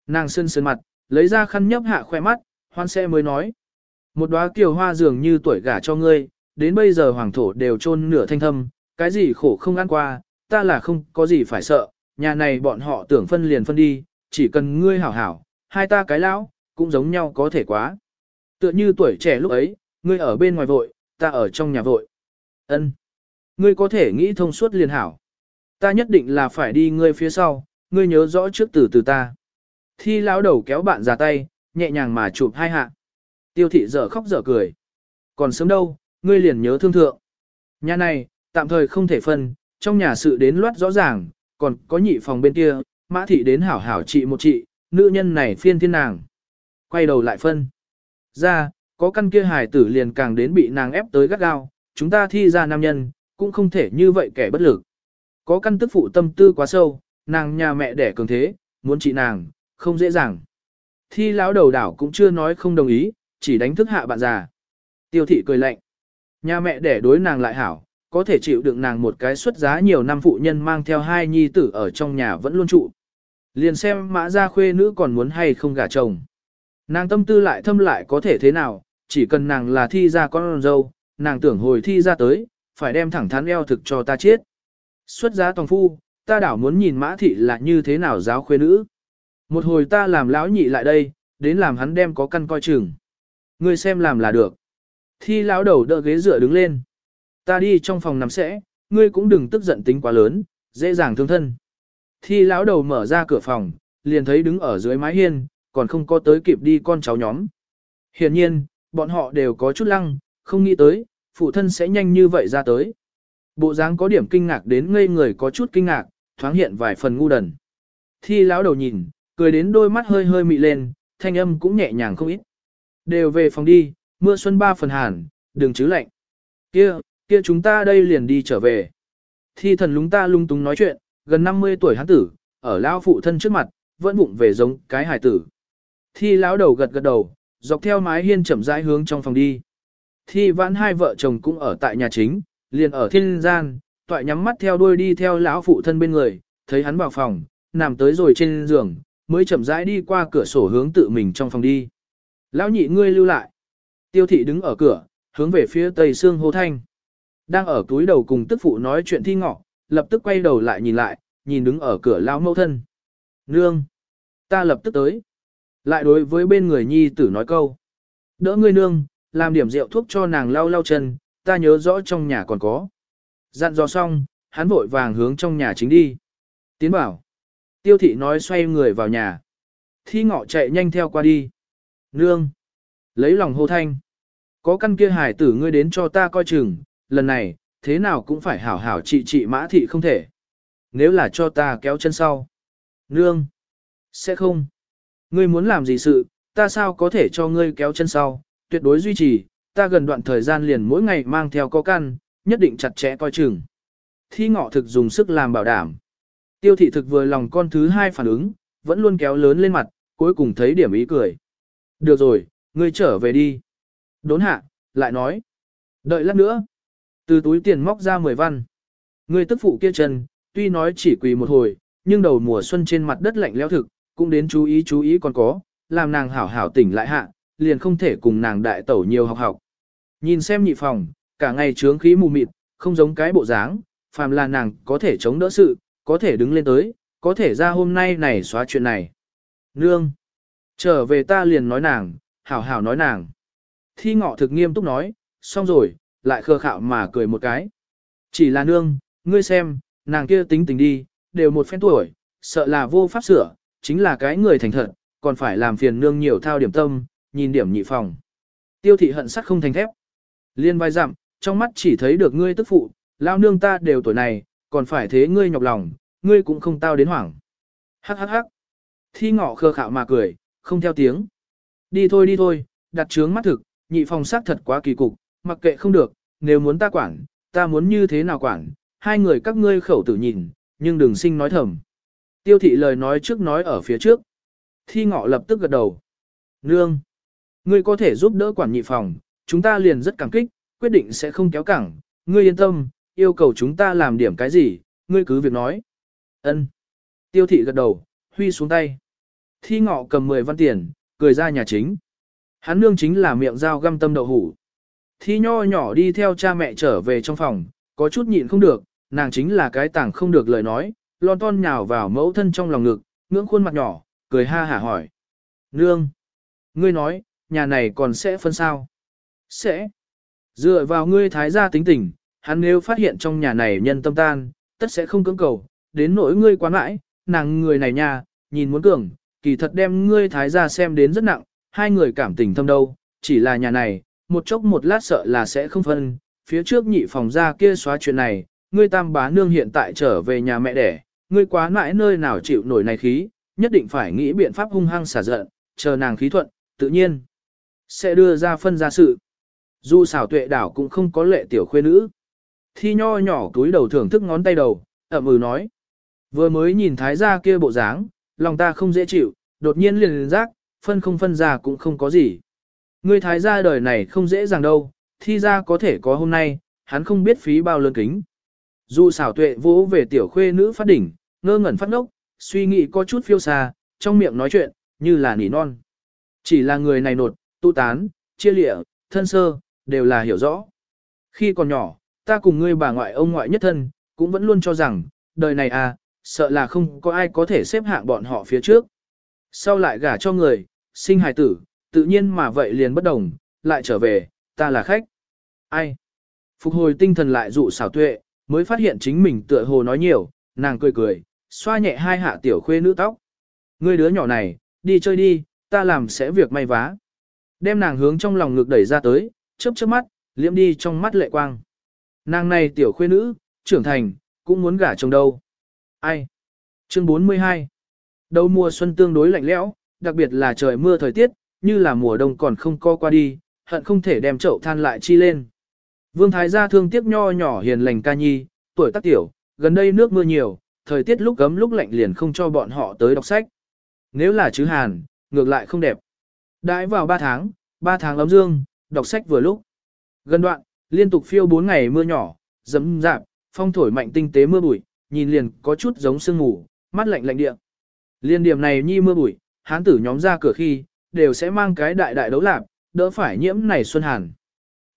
Nàng sơn sơn mặt, lấy ra khăn nhấp hạ khoe mắt, hoan xe mới nói. Một đóa kiều hoa dường như tuổi gả cho ngươi, đến bây giờ hoàng thổ đều trôn nửa thanh thâm, cái gì khổ không ăn qua, ta là không có gì phải sợ, nhà này bọn họ tưởng phân liền phân đi, chỉ cần ngươi hảo hảo, hai ta cái lão, cũng giống nhau có thể quá. Tựa như tuổi trẻ lúc ấy, ngươi ở bên ngoài vội, ta ở trong nhà vội. Ân, Ngươi có thể nghĩ thông suốt liền hảo. Ta nhất định là phải đi ngươi phía sau, ngươi nhớ rõ trước từ từ ta. Thi lão đầu kéo bạn ra tay, nhẹ nhàng mà chụp hai hạ. Tiêu thị dở khóc dở cười. Còn sớm đâu, ngươi liền nhớ thương thượng. Nhà này, tạm thời không thể phân, trong nhà sự đến loát rõ ràng, còn có nhị phòng bên kia, mã thị đến hảo hảo trị một trị, nữ nhân này phiên thiên nàng. Quay đầu lại phân. Ra, có căn kia hài tử liền càng đến bị nàng ép tới gắt gao, chúng ta thi ra nam nhân, cũng không thể như vậy kẻ bất lực. Có căn tức phụ tâm tư quá sâu, nàng nhà mẹ đẻ cường thế, muốn trị nàng, không dễ dàng. Thi lão đầu đảo cũng chưa nói không đồng ý, chỉ đánh thức hạ bạn già. Tiêu thị cười lạnh. Nhà mẹ đẻ đối nàng lại hảo, có thể chịu đựng nàng một cái xuất giá nhiều năm phụ nhân mang theo hai nhi tử ở trong nhà vẫn luôn trụ. Liền xem mã gia khuê nữ còn muốn hay không gả chồng. Nàng tâm tư lại thâm lại có thể thế nào, chỉ cần nàng là thi ra con dâu, nàng tưởng hồi thi ra tới, phải đem thẳng thắn eo thực cho ta chết. Xuất giá toàn phu, ta đảo muốn nhìn mã thị là như thế nào giáo khuê nữ. Một hồi ta làm lão nhị lại đây, đến làm hắn đem có căn coi chừng. Ngươi xem làm là được. Thi lão đầu đỡ ghế dựa đứng lên. Ta đi trong phòng nằm sẽ, ngươi cũng đừng tức giận tính quá lớn, dễ dàng thương thân. Thi lão đầu mở ra cửa phòng, liền thấy đứng ở dưới mái hiên, còn không có tới kịp đi con cháu nhóm. Hiển nhiên, bọn họ đều có chút lăng, không nghĩ tới, phụ thân sẽ nhanh như vậy ra tới. Bộ dáng có điểm kinh ngạc đến ngây người có chút kinh ngạc, thoáng hiện vài phần ngu đần. Thi lão đầu nhìn, cười đến đôi mắt hơi hơi mị lên, thanh âm cũng nhẹ nhàng không ít. Đều về phòng đi, mưa xuân ba phần hàn, đừng chứ lạnh. Kia, kia chúng ta đây liền đi trở về. Thi thần lúng ta lung túng nói chuyện, gần 50 tuổi hắn tử, ở lão phụ thân trước mặt, vẫn vụng về giống cái hải tử. Thi lão đầu gật gật đầu, dọc theo mái hiên chậm rãi hướng trong phòng đi. Thi vãn hai vợ chồng cũng ở tại nhà chính, liền ở thiên gian, toại nhắm mắt theo đuôi đi theo lão phụ thân bên người, thấy hắn vào phòng, nằm tới rồi trên giường, mới chậm rãi đi qua cửa sổ hướng tự mình trong phòng đi. Lão nhị ngươi lưu lại. Tiêu thị đứng ở cửa, hướng về phía tây xương hô thanh. Đang ở túi đầu cùng tức phụ nói chuyện thi ngọ, lập tức quay đầu lại nhìn lại, nhìn đứng ở cửa lão mẫu thân. Nương! Ta lập tức tới. Lại đối với bên người nhi tử nói câu. Đỡ ngươi nương, làm điểm rượu thuốc cho nàng lau lau chân, ta nhớ rõ trong nhà còn có. Dặn dò xong, hắn vội vàng hướng trong nhà chính đi. Tiến bảo. Tiêu thị nói xoay người vào nhà. Thi ngọ chạy nhanh theo qua đi. Nương. Lấy lòng hô thanh. Có căn kia hải tử ngươi đến cho ta coi chừng, lần này, thế nào cũng phải hảo hảo trị trị mã thị không thể. Nếu là cho ta kéo chân sau. Nương. Sẽ không. Ngươi muốn làm gì sự, ta sao có thể cho ngươi kéo chân sau, tuyệt đối duy trì, ta gần đoạn thời gian liền mỗi ngày mang theo có căn, nhất định chặt chẽ coi chừng. Thi ngọ thực dùng sức làm bảo đảm. Tiêu thị thực vừa lòng con thứ hai phản ứng, vẫn luôn kéo lớn lên mặt, cuối cùng thấy điểm ý cười. Được rồi, ngươi trở về đi. Đốn hạ, lại nói. Đợi lát nữa. Từ túi tiền móc ra 10 văn. Ngươi tức phụ kia chân, tuy nói chỉ quỳ một hồi, nhưng đầu mùa xuân trên mặt đất lạnh lẽo thực, cũng đến chú ý chú ý còn có, làm nàng hảo hảo tỉnh lại hạ, liền không thể cùng nàng đại tẩu nhiều học học. Nhìn xem nhị phòng, cả ngày trướng khí mù mịt, không giống cái bộ dáng, phàm là nàng có thể chống đỡ sự, có thể đứng lên tới, có thể ra hôm nay này xóa chuyện này. Nương! Trở về ta liền nói nàng, hảo hảo nói nàng. Thi ngọ thực nghiêm túc nói, xong rồi, lại khờ khạo mà cười một cái. Chỉ là nương, ngươi xem, nàng kia tính tình đi, đều một phen tuổi, sợ là vô pháp sửa, chính là cái người thành thật, còn phải làm phiền nương nhiều thao điểm tâm, nhìn điểm nhị phòng. Tiêu thị hận sắt không thành thép. Liên vai dặm, trong mắt chỉ thấy được ngươi tức phụ, lao nương ta đều tuổi này, còn phải thế ngươi nhọc lòng, ngươi cũng không tao đến hoảng. Hắc hắc hắc. Thi ngọ khơ khạo mà cười, không theo tiếng. Đi thôi đi thôi, đặt trướng mắt thực, nhị phòng sắc thật quá kỳ cục, mặc kệ không được, nếu muốn ta quản, ta muốn như thế nào quản, hai người các ngươi khẩu tử nhìn, nhưng đừng sinh nói thầm. Tiêu thị lời nói trước nói ở phía trước. Thi ngọ lập tức gật đầu. Nương, ngươi có thể giúp đỡ quản nhị phòng, chúng ta liền rất cảm kích, quyết định sẽ không kéo cẳng, ngươi yên tâm, yêu cầu chúng ta làm điểm cái gì, ngươi cứ việc nói. Ân. Tiêu thị gật đầu, huy xuống tay. Thi ngọ cầm 10 văn tiền, cười ra nhà chính. Hắn nương chính là miệng dao găm tâm đậu hủ. Thi nho nhỏ đi theo cha mẹ trở về trong phòng, có chút nhịn không được, nàng chính là cái tảng không được lời nói, lon ton nhào vào mẫu thân trong lòng ngực, ngưỡng khuôn mặt nhỏ, cười ha hả hỏi. Nương! Ngươi nói, nhà này còn sẽ phân sao? Sẽ. Dựa vào ngươi thái gia tính tình, hắn nếu phát hiện trong nhà này nhân tâm tan, tất sẽ không cưỡng cầu, đến nỗi ngươi quá mãi, nàng người này nha, nhìn muốn cường, kỳ thật đem ngươi thái gia xem đến rất nặng, hai người cảm tình thâm đâu, chỉ là nhà này, một chốc một lát sợ là sẽ không phân, phía trước nhị phòng ra kia xóa chuyện này, ngươi tam bá nương hiện tại trở về nhà mẹ đẻ, ngươi quá mãi nơi nào chịu nổi này khí, nhất định phải nghĩ biện pháp hung hăng xả giận, chờ nàng khí thuận, tự nhiên sẽ đưa ra phân ra sự. Dù xảo tuệ đảo cũng không có lệ tiểu khuê nữ. Thi nho nhỏ túi đầu thưởng thức ngón tay đầu, ẩm ừ nói. Vừa mới nhìn thái gia kia bộ dáng, lòng ta không dễ chịu, đột nhiên liền liền giác, phân không phân ra cũng không có gì. Ngươi thái gia đời này không dễ dàng đâu, thi ra có thể có hôm nay, hắn không biết phí bao lớn kính. Dù xảo tuệ vỗ về tiểu khuê nữ phát đỉnh, ngơ ngẩn phát ngốc, suy nghĩ có chút phiêu xa, trong miệng nói chuyện, như là nỉ non. Chỉ là người này nột, tu tán, chia lịa, thân sơ, đều là hiểu rõ. Khi còn nhỏ, ta cùng ngươi bà ngoại ông ngoại nhất thân, cũng vẫn luôn cho rằng, đời này à, sợ là không có ai có thể xếp hạng bọn họ phía trước. Sau lại gả cho người, sinh hài tử, tự nhiên mà vậy liền bất đồng, lại trở về, ta là khách. Ai? Phục hồi tinh thần lại dụ xảo tuệ, mới phát hiện chính mình tựa hồ nói nhiều, nàng cười cười, xoa nhẹ hai hạ tiểu khuê nữ tóc. Ngươi đứa nhỏ này, đi chơi đi, ta làm sẽ việc may vá. Đem nàng hướng trong lòng ngực đẩy ra tới, chớp chớp mắt, liễm đi trong mắt lệ quang. Nàng này tiểu khuê nữ, trưởng thành, cũng muốn gả chồng đâu. Ai? Chương 42 Đầu mùa xuân tương đối lạnh lẽo, đặc biệt là trời mưa thời tiết, như là mùa đông còn không co qua đi, hận không thể đem chậu than lại chi lên. Vương Thái gia thương tiếc nho nhỏ hiền lành ca nhi, tuổi tác tiểu, gần đây nước mưa nhiều, thời tiết lúc gấm lúc lạnh liền không cho bọn họ tới đọc sách. Nếu là chứ Hàn, ngược lại không đẹp. Đãi vào 3 tháng, 3 tháng ấm dương, đọc sách vừa lúc. Gần đoạn, liên tục phiêu 4 ngày mưa nhỏ, dấm dạp, phong thổi mạnh tinh tế mưa bụi, nhìn liền có chút giống sương ngủ, mắt lạnh lạnh địa. Liên điểm này nhi mưa bụi, hán tử nhóm ra cửa khi, đều sẽ mang cái đại đại đấu lạp, đỡ phải nhiễm này xuân hàn.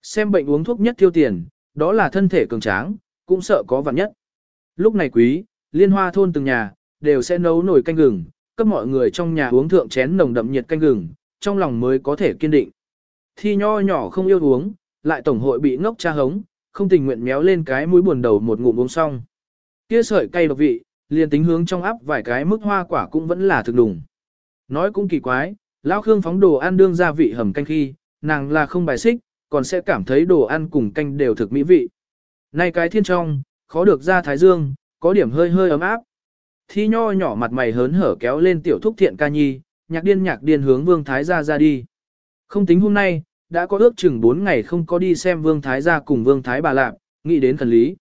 Xem bệnh uống thuốc nhất tiêu tiền, đó là thân thể cường tráng, cũng sợ có vạn nhất. Lúc này quý, liên hoa thôn từng nhà, đều sẽ nấu nồi canh gừng, cấp mọi người trong nhà uống thượng chén nồng đậm nhiệt canh gừng, trong lòng mới có thể kiên định. Thi nho nhỏ không yêu uống, lại tổng hội bị ngốc cha hống, không tình nguyện méo lên cái mũi buồn đầu một ngụm uống xong. Kia sợi cay độc vị, liền tính hướng trong áp vài cái mức hoa quả cũng vẫn là thực đùng. Nói cũng kỳ quái, lão Khương phóng đồ ăn đương gia vị hầm canh khi, nàng là không bài xích, còn sẽ cảm thấy đồ ăn cùng canh đều thực mỹ vị. Nay cái thiên trong, khó được ra thái dương, có điểm hơi hơi ấm áp. Thi nho nhỏ mặt mày hớn hở kéo lên tiểu thúc thiện ca nhi, nhạc điên nhạc điên hướng vương thái gia ra đi. Không tính hôm nay, đã có ước chừng 4 ngày không có đi xem vương thái gia cùng vương thái bà lạp, nghĩ đến thần lý.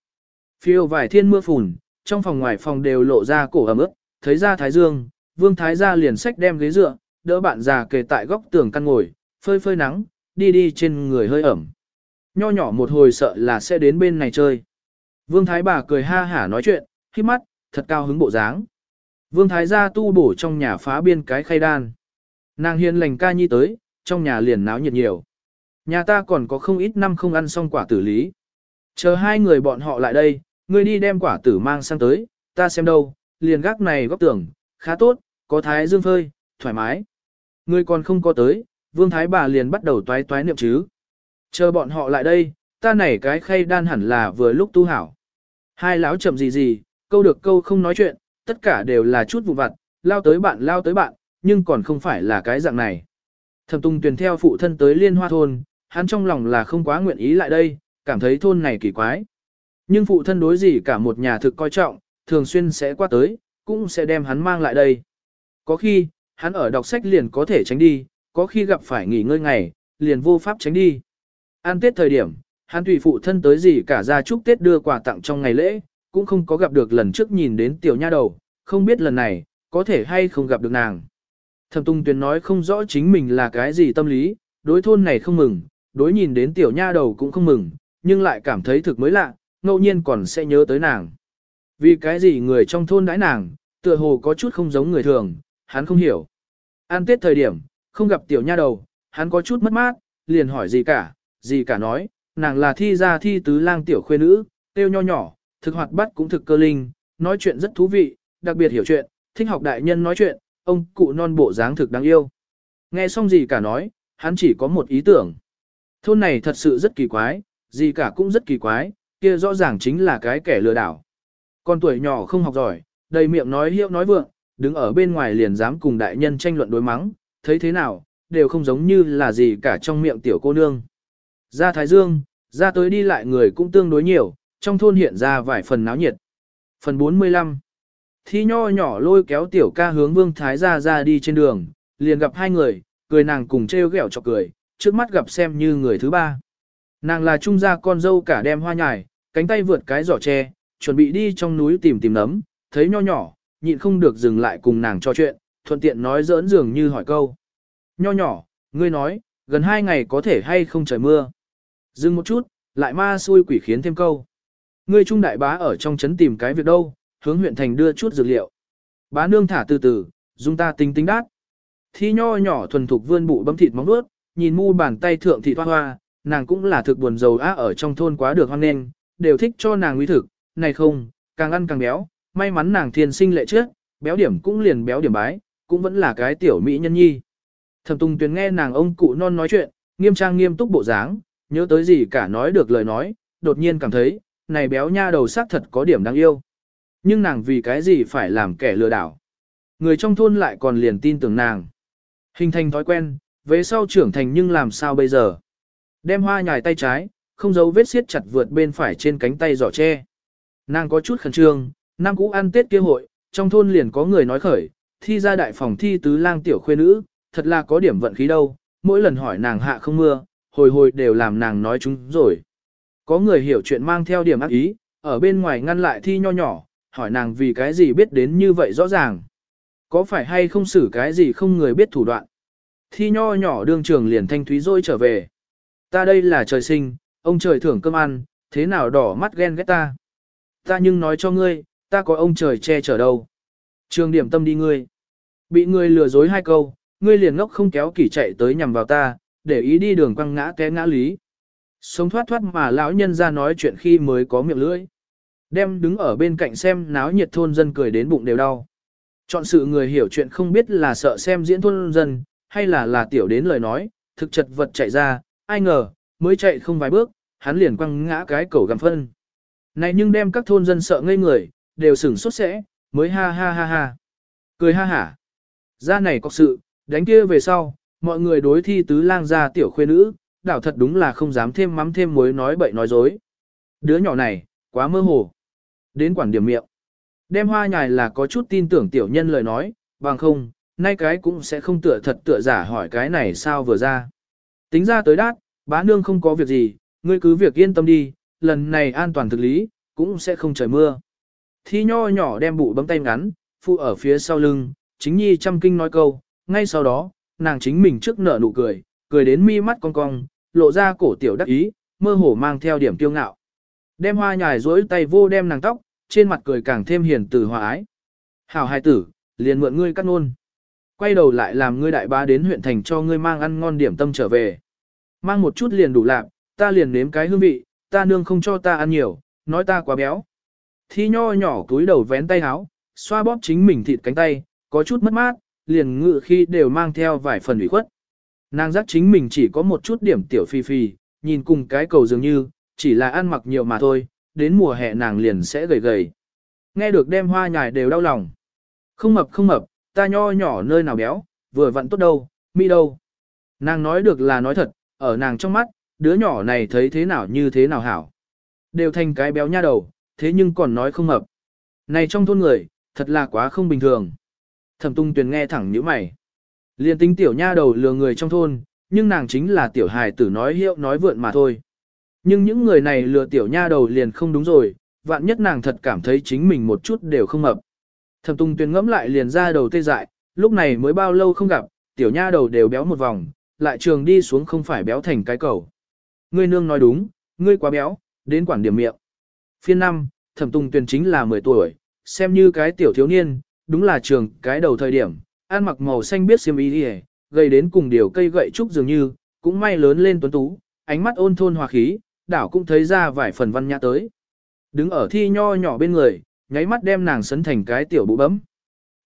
Phiêu vài thiên mưa phùn, trong phòng ngoài phòng đều lộ ra cổ ẩm ướt, thấy ra thái dương, vương thái gia liền sách đem ghế dựa, đỡ bạn già kề tại góc tường căn ngồi, phơi phơi nắng, đi đi trên người hơi ẩm. Nho nhỏ một hồi sợ là sẽ đến bên này chơi. Vương thái bà cười ha hả nói chuyện, khi mắt, thật cao hứng bộ dáng. Vương thái gia tu bổ trong nhà phá biên cái khay đan. Nàng hiền lành ca nhi tới, trong nhà liền náo nhiệt nhiều. Nhà ta còn có không ít năm không ăn xong quả tử lý. Chờ hai người bọn họ lại đây, ngươi đi đem quả tử mang sang tới, ta xem đâu, liền gác này góc tưởng, khá tốt, có thái dương phơi, thoải mái. Ngươi còn không có tới, vương thái bà liền bắt đầu toái toái niệm chứ. Chờ bọn họ lại đây, ta nảy cái khay đan hẳn là vừa lúc tu hảo. Hai lão chậm gì gì, câu được câu không nói chuyện, tất cả đều là chút vụ vặt, lao tới bạn lao tới bạn, nhưng còn không phải là cái dạng này. Thẩm Tung tuyển theo phụ thân tới liên hoa thôn, hắn trong lòng là không quá nguyện ý lại đây, cảm thấy thôn này kỳ quái. Nhưng phụ thân đối gì cả một nhà thực coi trọng, thường xuyên sẽ qua tới, cũng sẽ đem hắn mang lại đây. Có khi, hắn ở đọc sách liền có thể tránh đi, có khi gặp phải nghỉ ngơi ngày, liền vô pháp tránh đi. An Tết thời điểm, hắn tùy phụ thân tới gì cả ra chúc Tết đưa quà tặng trong ngày lễ, cũng không có gặp được lần trước nhìn đến tiểu nha đầu, không biết lần này, có thể hay không gặp được nàng. Thẩm Tung Tuyền nói không rõ chính mình là cái gì tâm lý, đối thôn này không mừng, đối nhìn đến tiểu nha đầu cũng không mừng, nhưng lại cảm thấy thực mới lạ, ngẫu nhiên còn sẽ nhớ tới nàng. Vì cái gì người trong thôn đãi nàng, tựa hồ có chút không giống người thường, hắn không hiểu. An tết thời điểm, không gặp tiểu nha đầu, hắn có chút mất mát, liền hỏi gì cả, gì cả nói, nàng là thi ra thi tứ lang tiểu khuê nữ, tiêu nho nhỏ, thực hoạt bát cũng thực cơ linh, nói chuyện rất thú vị, đặc biệt hiểu chuyện, thích học đại nhân nói chuyện, ông cụ non bộ dáng thực đáng yêu. Nghe xong gì cả nói, hắn chỉ có một ý tưởng. Thôn này thật sự rất kỳ quái, gì cả cũng rất kỳ quái, kia rõ ràng chính là cái kẻ lừa đảo. Con tuổi nhỏ không học giỏi, đầy miệng nói hiệu nói vượng, đứng ở bên ngoài liền dám cùng đại nhân tranh luận đối mắng, thấy thế nào, đều không giống như là gì cả trong miệng tiểu cô nương. Ra Thái Dương, ra tới đi lại người cũng tương đối nhiều, trong thôn hiện ra vài phần náo nhiệt. Phần 45 Thi nho nhỏ lôi kéo tiểu ca hướng vương thái gia ra đi trên đường, liền gặp hai người, cười nàng cùng trêu ghẹo chọc cười, trước mắt gặp xem như người thứ ba. Nàng là trung gia con dâu cả đem hoa nhài, cánh tay vượt cái giỏ tre, chuẩn bị đi trong núi tìm tìm nấm, thấy nho nhỏ, nhịn không được dừng lại cùng nàng trò chuyện, thuận tiện nói giỡn dường như hỏi câu. Nho nhỏ, ngươi nói, gần hai ngày có thể hay không trời mưa. Dừng một chút, lại ma xui quỷ khiến thêm câu. Ngươi trung đại bá ở trong trấn tìm cái việc đâu, hướng huyện thành đưa chút dược liệu. Bá nương thả từ từ, dung ta tính tính đát. Thi nho nhỏ thuần thục vươn bụ bấm thịt móng nuốt, nhìn mu bàn tay thượng thị hoa hoa, nàng cũng là thực buồn giàu á ở trong thôn quá được hoan nên, đều thích cho nàng nguy thực, này không, càng ăn càng béo, may mắn nàng thiên sinh lệ trước, béo điểm cũng liền béo điểm bái, cũng vẫn là cái tiểu mỹ nhân nhi. Thẩm Tùng Tuyền nghe nàng ông cụ non nói chuyện, nghiêm trang nghiêm túc bộ dáng, nhớ tới gì cả nói được lời nói, đột nhiên cảm thấy, này béo nha đầu xác thật có điểm đáng yêu. Nhưng nàng vì cái gì phải làm kẻ lừa đảo. Người trong thôn lại còn liền tin tưởng nàng. Hình thành thói quen, về sau trưởng thành nhưng làm sao bây giờ? Đem hoa nhài tay trái, không giấu vết siết chặt vượt bên phải trên cánh tay giỏ tre. Nàng có chút khẩn trương, năm cũ ăn Tết kia hội, trong thôn liền có người nói khởi, thi ra đại phòng thi tứ lang tiểu khuê nữ, thật là có điểm vận khí đâu, mỗi lần hỏi nàng hạ không mưa, hồi hồi đều làm nàng nói chúng rồi. Có người hiểu chuyện mang theo điểm ác ý, ở bên ngoài ngăn lại thi nho nhỏ, hỏi nàng vì cái gì biết đến như vậy rõ ràng. Có phải hay không xử cái gì không người biết thủ đoạn. Thi nho nhỏ đương trường liền thanh thúy rồi trở về. Ta đây là trời sinh, ông trời thưởng cơm ăn, thế nào đỏ mắt ghen ghét ta. Ta nhưng nói cho ngươi, ta có ông trời che chở đâu. Trường điểm tâm đi ngươi. Bị ngươi lừa dối hai câu, ngươi liền ngốc không kéo kỷ chạy tới nhằm vào ta, để ý đi đường quăng ngã té ngã lý. Sống thoát thoát mà lão nhân ra nói chuyện khi mới có miệng lưỡi. Đem đứng ở bên cạnh xem náo nhiệt thôn dân cười đến bụng đều đau. Chọn sự người hiểu chuyện không biết là sợ xem diễn thôn dân, hay là là tiểu đến lời nói, thực chật vật chạy ra, ai ngờ, mới chạy không vài bước, hắn liền quăng ngã cái cầu gầm phân. Này nhưng đem các thôn dân sợ ngây người, đều sửng sốt sẽ, mới ha ha ha ha. Cười ha hả. Ra này có sự, đánh kia về sau, mọi người đối thi tứ lang ra tiểu khuê nữ, đảo thật đúng là không dám thêm mắm thêm muối nói bậy nói dối. Đứa nhỏ này, quá mơ hồ. Đến quản điểm miệng. Đem hoa nhài là có chút tin tưởng tiểu nhân lời nói, bằng không, nay cái cũng sẽ không tựa thật tựa giả hỏi cái này sao vừa ra. Tính ra tới đát, bá nương không có việc gì, ngươi cứ việc yên tâm đi, lần này an toàn thực lý, cũng sẽ không trời mưa. Thi nho nhỏ đem bụ bấm tay ngắn, phụ ở phía sau lưng, chính nhi chăm kinh nói câu, ngay sau đó, nàng chính mình trước nở nụ cười, cười đến mi mắt cong cong, lộ ra cổ tiểu đắc ý, mơ hồ mang theo điểm kiêu ngạo. Đem hoa nhài rối tay vô đem nàng tóc, trên mặt cười càng thêm hiền từ hòa ái. Hảo hai tử, liền mượn ngươi cắt nôn. Quay đầu lại làm ngươi đại bá đến huyện thành cho ngươi mang ăn ngon điểm tâm trở về. Mang một chút liền đủ lạc, ta liền nếm cái hương vị, ta nương không cho ta ăn nhiều, nói ta quá béo. Thi nho nhỏ túi đầu vén tay áo, xoa bóp chính mình thịt cánh tay, có chút mất mát, liền ngự khi đều mang theo vài phần ủy khuất. Nàng giác chính mình chỉ có một chút điểm tiểu phi phi, nhìn cùng cái cầu dường như, chỉ là ăn mặc nhiều mà thôi, đến mùa hè nàng liền sẽ gầy gầy. Nghe được đem hoa nhài đều đau lòng. Không mập không mập, ta nho nhỏ nơi nào béo, vừa vặn tốt đâu, mi đâu. Nàng nói được là nói thật, ở nàng trong mắt, đứa nhỏ này thấy thế nào như thế nào hảo. Đều thành cái béo nha đầu, thế nhưng còn nói không hợp Này trong thôn người, thật là quá không bình thường. Thẩm tung tuyền nghe thẳng như mày. Liên tính tiểu nha đầu lừa người trong thôn, nhưng nàng chính là tiểu hài tử nói hiệu nói vượn mà thôi. Nhưng những người này lừa tiểu nha đầu liền không đúng rồi, vạn nhất nàng thật cảm thấy chính mình một chút đều không hợp Thẩm tung tuyền ngẫm lại liền ra đầu tê dại, lúc này mới bao lâu không gặp, tiểu nha đầu đều béo một vòng, lại trường đi xuống không phải béo thành cái cầu. Ngươi nương nói đúng, ngươi quá béo, đến quản điểm miệng. Phiên năm, thẩm tung tuyển chính là 10 tuổi, xem như cái tiểu thiếu niên, đúng là trường cái đầu thời điểm, ăn mặc màu xanh biết xiêm y đi gây đến cùng điều cây gậy trúc dường như, cũng may lớn lên tuấn tú, ánh mắt ôn thôn hòa khí, đảo cũng thấy ra vài phần văn nhã tới. Đứng ở thi nho nhỏ bên người, nháy mắt đem nàng sấn thành cái tiểu bụ bấm.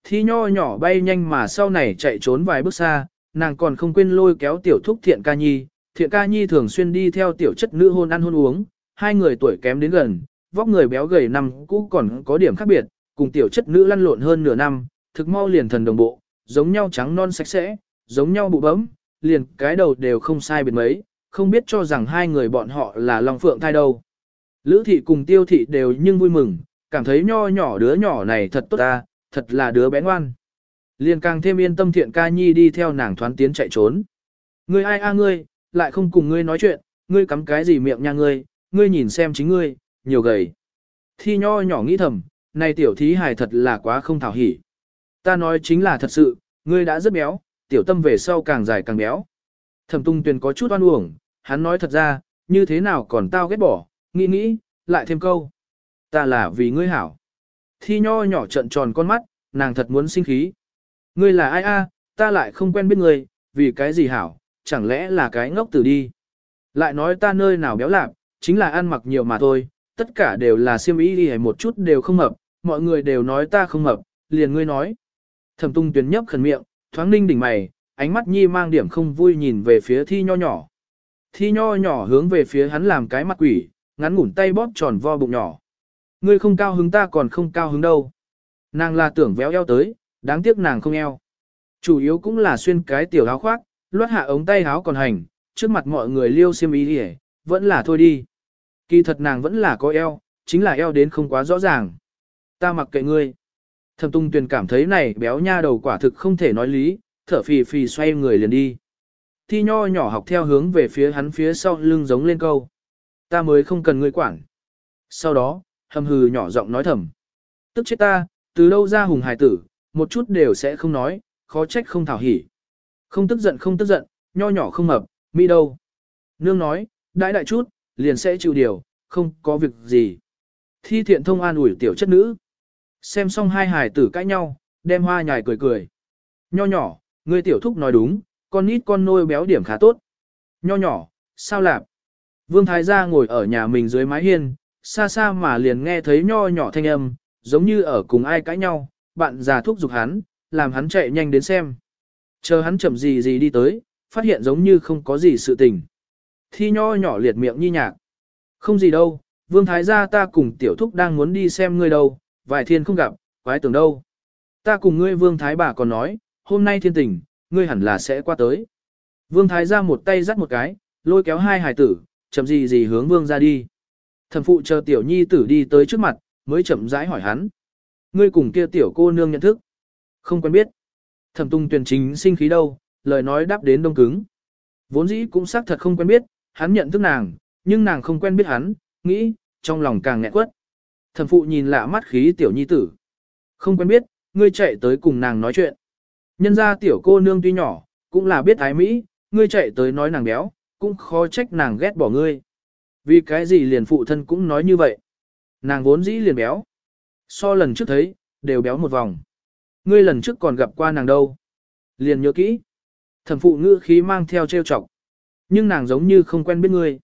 Thi nho nhỏ bay nhanh mà sau này chạy trốn vài bước xa, nàng còn không quên lôi kéo tiểu thúc thiện ca nhi. Thiện ca nhi thường xuyên đi theo tiểu chất nữ hôn ăn hôn uống, hai người tuổi kém đến gần, vóc người béo gầy năm cũ còn có điểm khác biệt, cùng tiểu chất nữ lăn lộn hơn nửa năm, thực mau liền thần đồng bộ, giống nhau trắng non sạch sẽ, giống nhau bụ bấm, liền cái đầu đều không sai biệt mấy, không biết cho rằng hai người bọn họ là Long Phượng thai đâu. Lữ thị cùng tiêu thị đều nhưng vui mừng, cảm thấy nho nhỏ đứa nhỏ này thật tốt ta, thật là đứa bé ngoan. Liền càng thêm yên tâm thiện ca nhi đi theo nàng thoán tiến chạy trốn. Ngươi ai a ngươi, lại không cùng ngươi nói chuyện, ngươi cắm cái gì miệng nha ngươi, ngươi nhìn xem chính ngươi, nhiều gầy. Thi nho nhỏ nghĩ thầm, này tiểu thí hài thật là quá không thảo hỉ. Ta nói chính là thật sự, ngươi đã rất béo, tiểu tâm về sau càng dài càng béo. Thẩm tung tuyền có chút oan uổng, hắn nói thật ra, như thế nào còn tao ghét bỏ, nghĩ nghĩ, lại thêm câu. Ta là vì ngươi hảo. Thi nho nhỏ trận tròn con mắt, nàng thật muốn sinh khí. Ngươi là ai a? ta lại không quen biết ngươi, vì cái gì hảo, chẳng lẽ là cái ngốc tử đi. Lại nói ta nơi nào béo lạp, chính là ăn mặc nhiều mà thôi, tất cả đều là siêm ý đi một chút đều không mập, mọi người đều nói ta không mập, liền ngươi nói. Thẩm tung tuyến nhấp khẩn miệng, thoáng ninh đỉnh mày, ánh mắt nhi mang điểm không vui nhìn về phía thi nho nhỏ. Thi nho nhỏ hướng về phía hắn làm cái mặt quỷ, ngắn ngủn tay bóp tròn vo bụng nhỏ. Ngươi không cao hứng ta còn không cao hứng đâu. Nàng là tưởng véo eo tới, đáng tiếc nàng không eo. Chủ yếu cũng là xuyên cái tiểu áo khoác, luốt hạ ống tay áo còn hành, trước mặt mọi người liêu xiêm ý đi vẫn là thôi đi. Kỳ thật nàng vẫn là có eo, chính là eo đến không quá rõ ràng. Ta mặc kệ ngươi. Thẩm tung tuyền cảm thấy này béo nha đầu quả thực không thể nói lý, thở phì phì xoay người liền đi. Thi nho nhỏ học theo hướng về phía hắn phía sau lưng giống lên câu. Ta mới không cần ngươi quản. Sau đó, hầm hừ nhỏ giọng nói thầm. Tức chết ta, từ đâu ra hùng hài tử, một chút đều sẽ không nói, khó trách không thảo hỉ. Không tức giận không tức giận, nho nhỏ không mập, mi đâu. Nương nói, đãi đại chút, liền sẽ chịu điều, không có việc gì. Thi thiện thông an ủi tiểu chất nữ. Xem xong hai hài tử cãi nhau, đem hoa nhài cười cười. Nho nhỏ, ngươi tiểu thúc nói đúng, con nít con nôi béo điểm khá tốt. Nho nhỏ, sao lạp? Vương Thái gia ngồi ở nhà mình dưới mái hiên, xa xa mà liền nghe thấy nho nhỏ thanh âm, giống như ở cùng ai cãi nhau, bạn già thúc giục hắn, làm hắn chạy nhanh đến xem. Chờ hắn chậm gì gì đi tới, phát hiện giống như không có gì sự tình. Thi nho nhỏ liệt miệng nhi nhạc. Không gì đâu, vương thái gia ta cùng tiểu thúc đang muốn đi xem ngươi đâu, vài thiên không gặp, quái tưởng đâu. Ta cùng ngươi vương thái bà còn nói, hôm nay thiên tình, ngươi hẳn là sẽ qua tới. Vương thái gia một tay dắt một cái, lôi kéo hai hài tử, chậm gì gì hướng vương ra đi. Thẩm phụ chờ tiểu nhi tử đi tới trước mặt, mới chậm rãi hỏi hắn. Ngươi cùng kia tiểu cô nương nhận thức. Không quen biết. Thẩm tung tuyển chính sinh khí đâu, lời nói đáp đến đông cứng. Vốn dĩ cũng xác thật không quen biết, hắn nhận thức nàng, nhưng nàng không quen biết hắn, nghĩ, trong lòng càng nghẹn quất. Thẩm phụ nhìn lạ mắt khí tiểu nhi tử. Không quen biết, ngươi chạy tới cùng nàng nói chuyện. Nhân ra tiểu cô nương tuy nhỏ, cũng là biết ái Mỹ, ngươi chạy tới nói nàng béo, cũng khó trách nàng ghét bỏ ngươi. Vì cái gì liền phụ thân cũng nói như vậy. Nàng vốn dĩ liền béo. So lần trước thấy, đều béo một vòng. Ngươi lần trước còn gặp qua nàng đâu. Liền nhớ kỹ. Thẩm phụ ngữ khí mang theo trêu chọc. Nhưng nàng giống như không quen biết ngươi.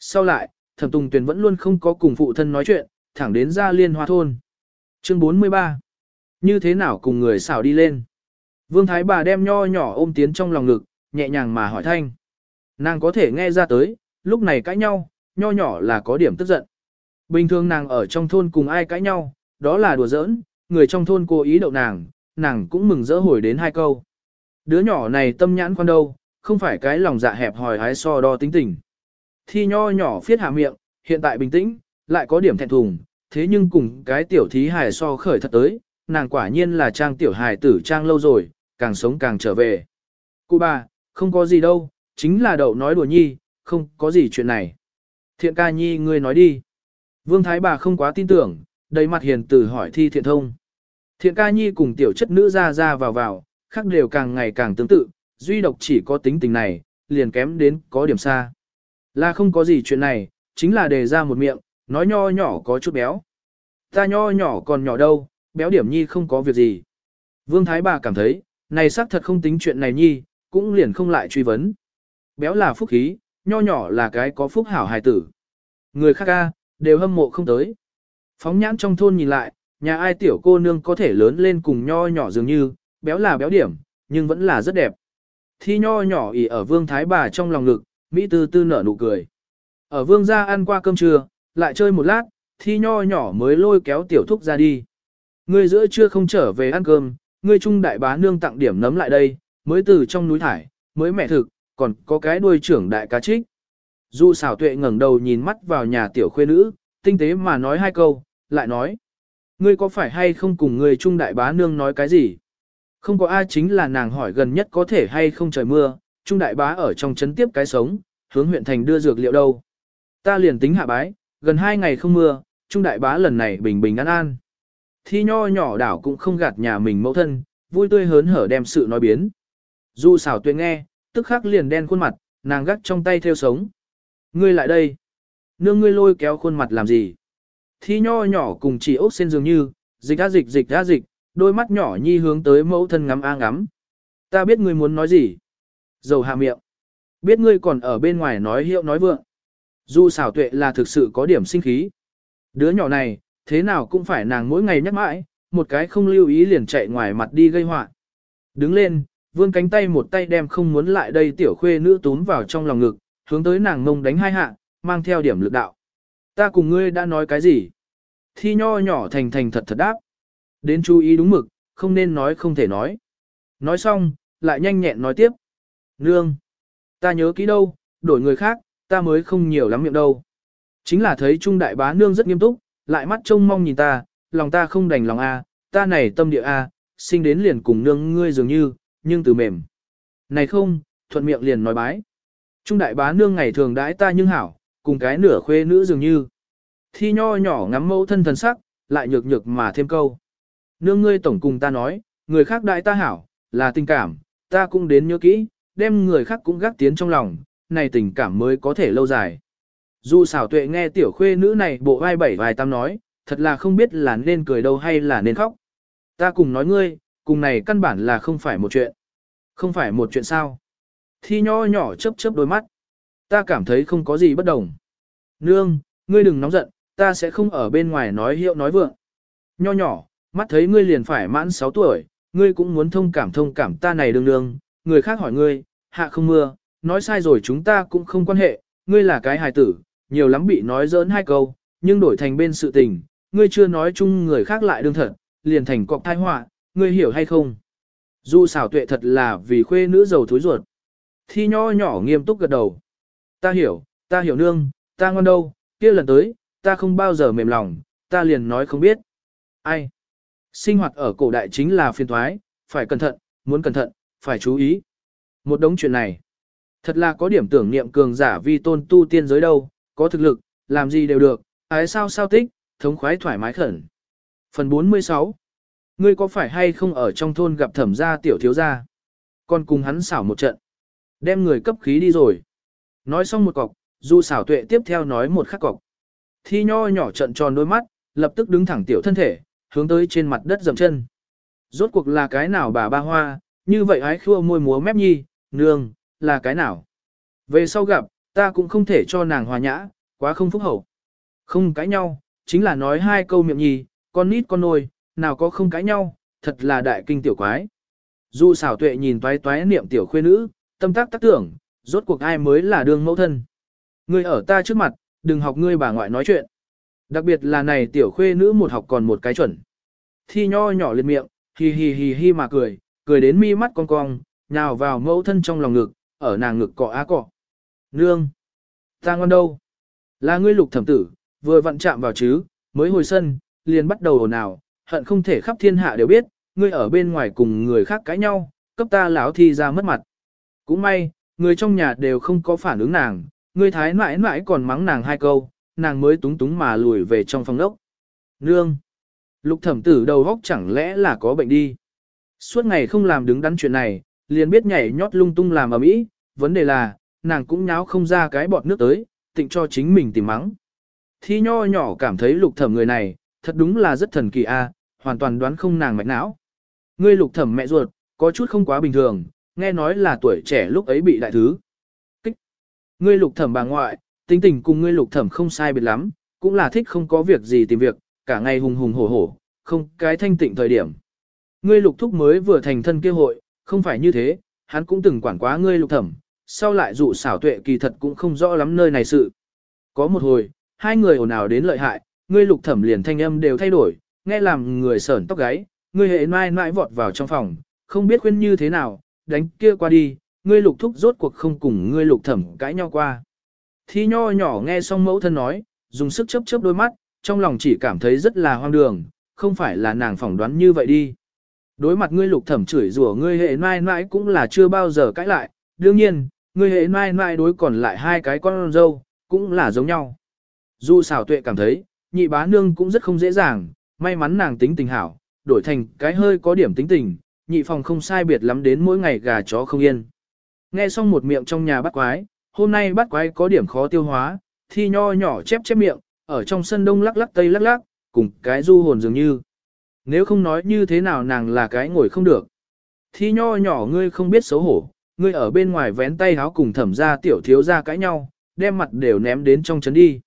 Sau lại, thẩm tùng tuyền vẫn luôn không có cùng phụ thân nói chuyện, thẳng đến ra liên hoa thôn. Chương 43 Như thế nào cùng người xảo đi lên? Vương Thái bà đem nho nhỏ ôm tiến trong lòng ngực, nhẹ nhàng mà hỏi thanh. Nàng có thể nghe ra tới, lúc này cãi nhau, nho nhỏ là có điểm tức giận. Bình thường nàng ở trong thôn cùng ai cãi nhau, đó là đùa giỡn, người trong thôn cố ý đậu nàng, nàng cũng mừng rỡ hồi đến hai câu. Đứa nhỏ này tâm nhãn quan đâu, không phải cái lòng dạ hẹp hòi hái so đo tính tình. Thi nho nhỏ phiết hạ miệng, hiện tại bình tĩnh, lại có điểm thẹn thùng, thế nhưng cùng cái tiểu thí hài so khởi thật tới, nàng quả nhiên là trang tiểu hài tử trang lâu rồi, càng sống càng trở về. Cụ bà, không có gì đâu, chính là đậu nói đùa nhi, không có gì chuyện này. Thiện ca nhi ngươi nói đi. Vương Thái bà không quá tin tưởng, đầy mặt hiền tử hỏi thi thiện thông. Thiện ca nhi cùng tiểu chất nữ ra ra vào vào, khác đều càng ngày càng tương tự, duy độc chỉ có tính tình này, liền kém đến có điểm xa. Là không có gì chuyện này, chính là đề ra một miệng, nói nho nhỏ có chút béo. Ta nho nhỏ còn nhỏ đâu, béo điểm nhi không có việc gì. Vương Thái bà cảm thấy, này xác thật không tính chuyện này nhi, cũng liền không lại truy vấn. Béo là phúc khí, nho nhỏ là cái có phúc hảo hài tử. Người khác ca, đều hâm mộ không tới. Phóng nhãn trong thôn nhìn lại, nhà ai tiểu cô nương có thể lớn lên cùng nho nhỏ dường như, béo là béo điểm, nhưng vẫn là rất đẹp. Thi nho nhỏ ỉ ở vương thái bà trong lòng ngực, Mỹ tư tư nở nụ cười. Ở vương gia ăn qua cơm trưa, lại chơi một lát, thi nho nhỏ mới lôi kéo tiểu thúc ra đi. Ngươi giữa trưa không trở về ăn cơm, ngươi trung đại bá nương tặng điểm nấm lại đây, mới từ trong núi thải, mới mẹ thực, còn có cái đuôi trưởng đại cá trích. Dụ xảo tuệ ngẩng đầu nhìn mắt vào nhà tiểu khuê nữ, tinh tế mà nói hai câu, lại nói. Ngươi có phải hay không cùng người trung đại bá nương nói cái gì? Không có ai chính là nàng hỏi gần nhất có thể hay không trời mưa, trung đại bá ở trong trấn tiếp cái sống, hướng huyện thành đưa dược liệu đâu. Ta liền tính hạ bái, gần hai ngày không mưa, trung đại bá lần này bình bình an an. Thi nho nhỏ đảo cũng không gạt nhà mình mẫu thân, vui tươi hớn hở đem sự nói biến. Du xảo tuyên nghe, tức khắc liền đen khuôn mặt, nàng gắt trong tay theo sống. Ngươi lại đây. Nương ngươi lôi kéo khuôn mặt làm gì? Thi nho nhỏ cùng chỉ ốc sen dường như, dịch ra dịch dịch ra dịch, đôi mắt nhỏ nhi hướng tới mẫu thân ngắm a ngắm. Ta biết ngươi muốn nói gì. Dầu hạ miệng. Biết ngươi còn ở bên ngoài nói hiệu nói vượng. Dù xảo tuệ là thực sự có điểm sinh khí. Đứa nhỏ này, thế nào cũng phải nàng mỗi ngày nhắc mãi, một cái không lưu ý liền chạy ngoài mặt đi gây họa. Đứng lên, vươn cánh tay một tay đem không muốn lại đây tiểu khuê nữ tún vào trong lòng ngực, hướng tới nàng ngông đánh hai hạ, mang theo điểm lực đạo. Ta cùng ngươi đã nói cái gì? Thi nho nhỏ thành thành thật thật đáp. Đến chú ý đúng mực, không nên nói không thể nói. Nói xong, lại nhanh nhẹn nói tiếp. Nương! Ta nhớ kỹ đâu, đổi người khác, ta mới không nhiều lắm miệng đâu. Chính là thấy Trung Đại Bá Nương rất nghiêm túc, lại mắt trông mong nhìn ta, lòng ta không đành lòng a, ta này tâm địa a, sinh đến liền cùng nương ngươi dường như, nhưng từ mềm. Này không, thuận miệng liền nói bái. Trung đại bá nương ngày thường đãi ta nhưng hảo, cùng cái nửa khuê nữ dường như. Thi nho nhỏ ngắm mẫu thân thần sắc, lại nhược nhược mà thêm câu. Nương ngươi tổng cùng ta nói, người khác đại ta hảo, là tình cảm, ta cũng đến nhớ kỹ, đem người khác cũng gác tiến trong lòng, này tình cảm mới có thể lâu dài. Dù xảo tuệ nghe tiểu khuê nữ này bộ vai bảy vài tam nói, thật là không biết là nên cười đâu hay là nên khóc. Ta cùng nói ngươi, cùng này căn bản là không phải một chuyện. Không phải một chuyện sao. Thi nho nhỏ chớp chớp đôi mắt. Ta cảm thấy không có gì bất đồng. Nương, ngươi đừng nóng giận, ta sẽ không ở bên ngoài nói hiệu nói vượng. Nho nhỏ, mắt thấy ngươi liền phải mãn 6 tuổi, ngươi cũng muốn thông cảm thông cảm ta này đương đương, người khác hỏi ngươi, hạ không mưa, nói sai rồi chúng ta cũng không quan hệ, ngươi là cái hài tử, nhiều lắm bị nói giỡn hai câu, nhưng đổi thành bên sự tình, ngươi chưa nói chung người khác lại đương thật, liền thành cọc tai họa, ngươi hiểu hay không? Du xảo tuệ thật là vì khuê nữ giàu thối ruột. Thi nho nhỏ nghiêm túc gật đầu. Ta hiểu, ta hiểu nương, ta ngon đâu, kia lần tới, ta không bao giờ mềm lòng, ta liền nói không biết. Ai? Sinh hoạt ở cổ đại chính là phiền thoái, phải cẩn thận, muốn cẩn thận, phải chú ý. Một đống chuyện này. Thật là có điểm tưởng niệm cường giả vi tôn tu tiên giới đâu, có thực lực, làm gì đều được, ái sao sao tích, thống khoái thoải mái khẩn. Phần 46 Ngươi có phải hay không ở trong thôn gặp thẩm gia tiểu thiếu gia? Còn cùng hắn xảo một trận. Đem người cấp khí đi rồi. Nói xong một cọc, du xảo tuệ tiếp theo nói một khắc cọc. Thi nho nhỏ trận tròn đôi mắt, lập tức đứng thẳng tiểu thân thể, hướng tới trên mặt đất dầm chân. Rốt cuộc là cái nào bà ba hoa, như vậy ái khua môi múa mép nhi, nương, là cái nào? Về sau gặp, ta cũng không thể cho nàng hòa nhã, quá không phúc hậu. Không cãi nhau, chính là nói hai câu miệng nhi, con nít con nôi, nào có không cãi nhau, thật là đại kinh tiểu quái. Du xảo tuệ nhìn toái toái niệm tiểu khuê nữ, tâm tác tác tưởng, rốt cuộc ai mới là đương mẫu thân. Ngươi ở ta trước mặt, đừng học ngươi bà ngoại nói chuyện. Đặc biệt là này tiểu khuê nữ một học còn một cái chuẩn. Thi nho nhỏ lên miệng, hì hì hì hì mà cười, cười đến mi mắt cong cong, nhào vào mẫu thân trong lòng ngực, ở nàng ngực cọ á cọ. Nương! Ta ngon đâu? Là ngươi lục thẩm tử, vừa vặn chạm vào chứ, mới hồi sân, liền bắt đầu ồn ào, hận không thể khắp thiên hạ đều biết, ngươi ở bên ngoài cùng người khác cãi nhau, cấp ta lão thi ra mất mặt. Cũng may, người trong nhà đều không có phản ứng nàng, ngươi thái mãi mãi còn mắng nàng hai câu, nàng mới túng túng mà lùi về trong phòng ốc. Nương! Lục thẩm tử đầu góc chẳng lẽ là có bệnh đi. Suốt ngày không làm đứng đắn chuyện này, liền biết nhảy nhót lung tung làm ở mỹ, vấn đề là, nàng cũng nháo không ra cái bọt nước tới, tịnh cho chính mình tìm mắng. Thi nho nhỏ cảm thấy lục thẩm người này, thật đúng là rất thần kỳ a, hoàn toàn đoán không nàng mạch não. Ngươi lục thẩm mẹ ruột, có chút không quá bình thường, nghe nói là tuổi trẻ lúc ấy bị đại thứ. Kích. Ngươi lục thẩm bà ngoại, tính tình cùng ngươi lục thẩm không sai biệt lắm, cũng là thích không có việc gì tìm việc, cả ngày hùng hùng hổ hổ, không cái thanh tịnh thời điểm. Ngươi lục thúc mới vừa thành thân kia hội, không phải như thế, hắn cũng từng quản quá ngươi lục thẩm, sau lại dụ xảo tuệ kỳ thật cũng không rõ lắm nơi này sự. Có một hồi, hai người ồn ào đến lợi hại, ngươi lục thẩm liền thanh âm đều thay đổi, nghe làm người sởn tóc gáy, ngươi hệ mai mãi vọt vào trong phòng, không biết khuyên như thế nào, đánh kia qua đi, ngươi lục thúc rốt cuộc không cùng ngươi lục thẩm cãi nhau qua. Thi nho nhỏ nghe xong mẫu thân nói, dùng sức chớp chớp đôi mắt, trong lòng chỉ cảm thấy rất là hoang đường, không phải là nàng phỏng đoán như vậy đi. Đối mặt ngươi lục thẩm chửi rủa ngươi hệ mai mãi cũng là chưa bao giờ cãi lại, đương nhiên, ngươi hệ mai mãi đối còn lại hai cái con dâu, cũng là giống nhau. Dù xảo tuệ cảm thấy, nhị bá nương cũng rất không dễ dàng, may mắn nàng tính tình hảo, đổi thành cái hơi có điểm tính tình, nhị phòng không sai biệt lắm đến mỗi ngày gà chó không yên. Nghe xong một miệng trong nhà bắt quái, hôm nay bắt quái có điểm khó tiêu hóa, thi nho nhỏ chép chép miệng, ở trong sân đông lắc lắc tây lắc lắc, cùng cái du hồn dường như. Nếu không nói như thế nào nàng là cái ngồi không được. Thi nho nhỏ ngươi không biết xấu hổ, ngươi ở bên ngoài vén tay háo cùng thẩm ra tiểu thiếu ra cãi nhau, đem mặt đều ném đến trong chấn đi.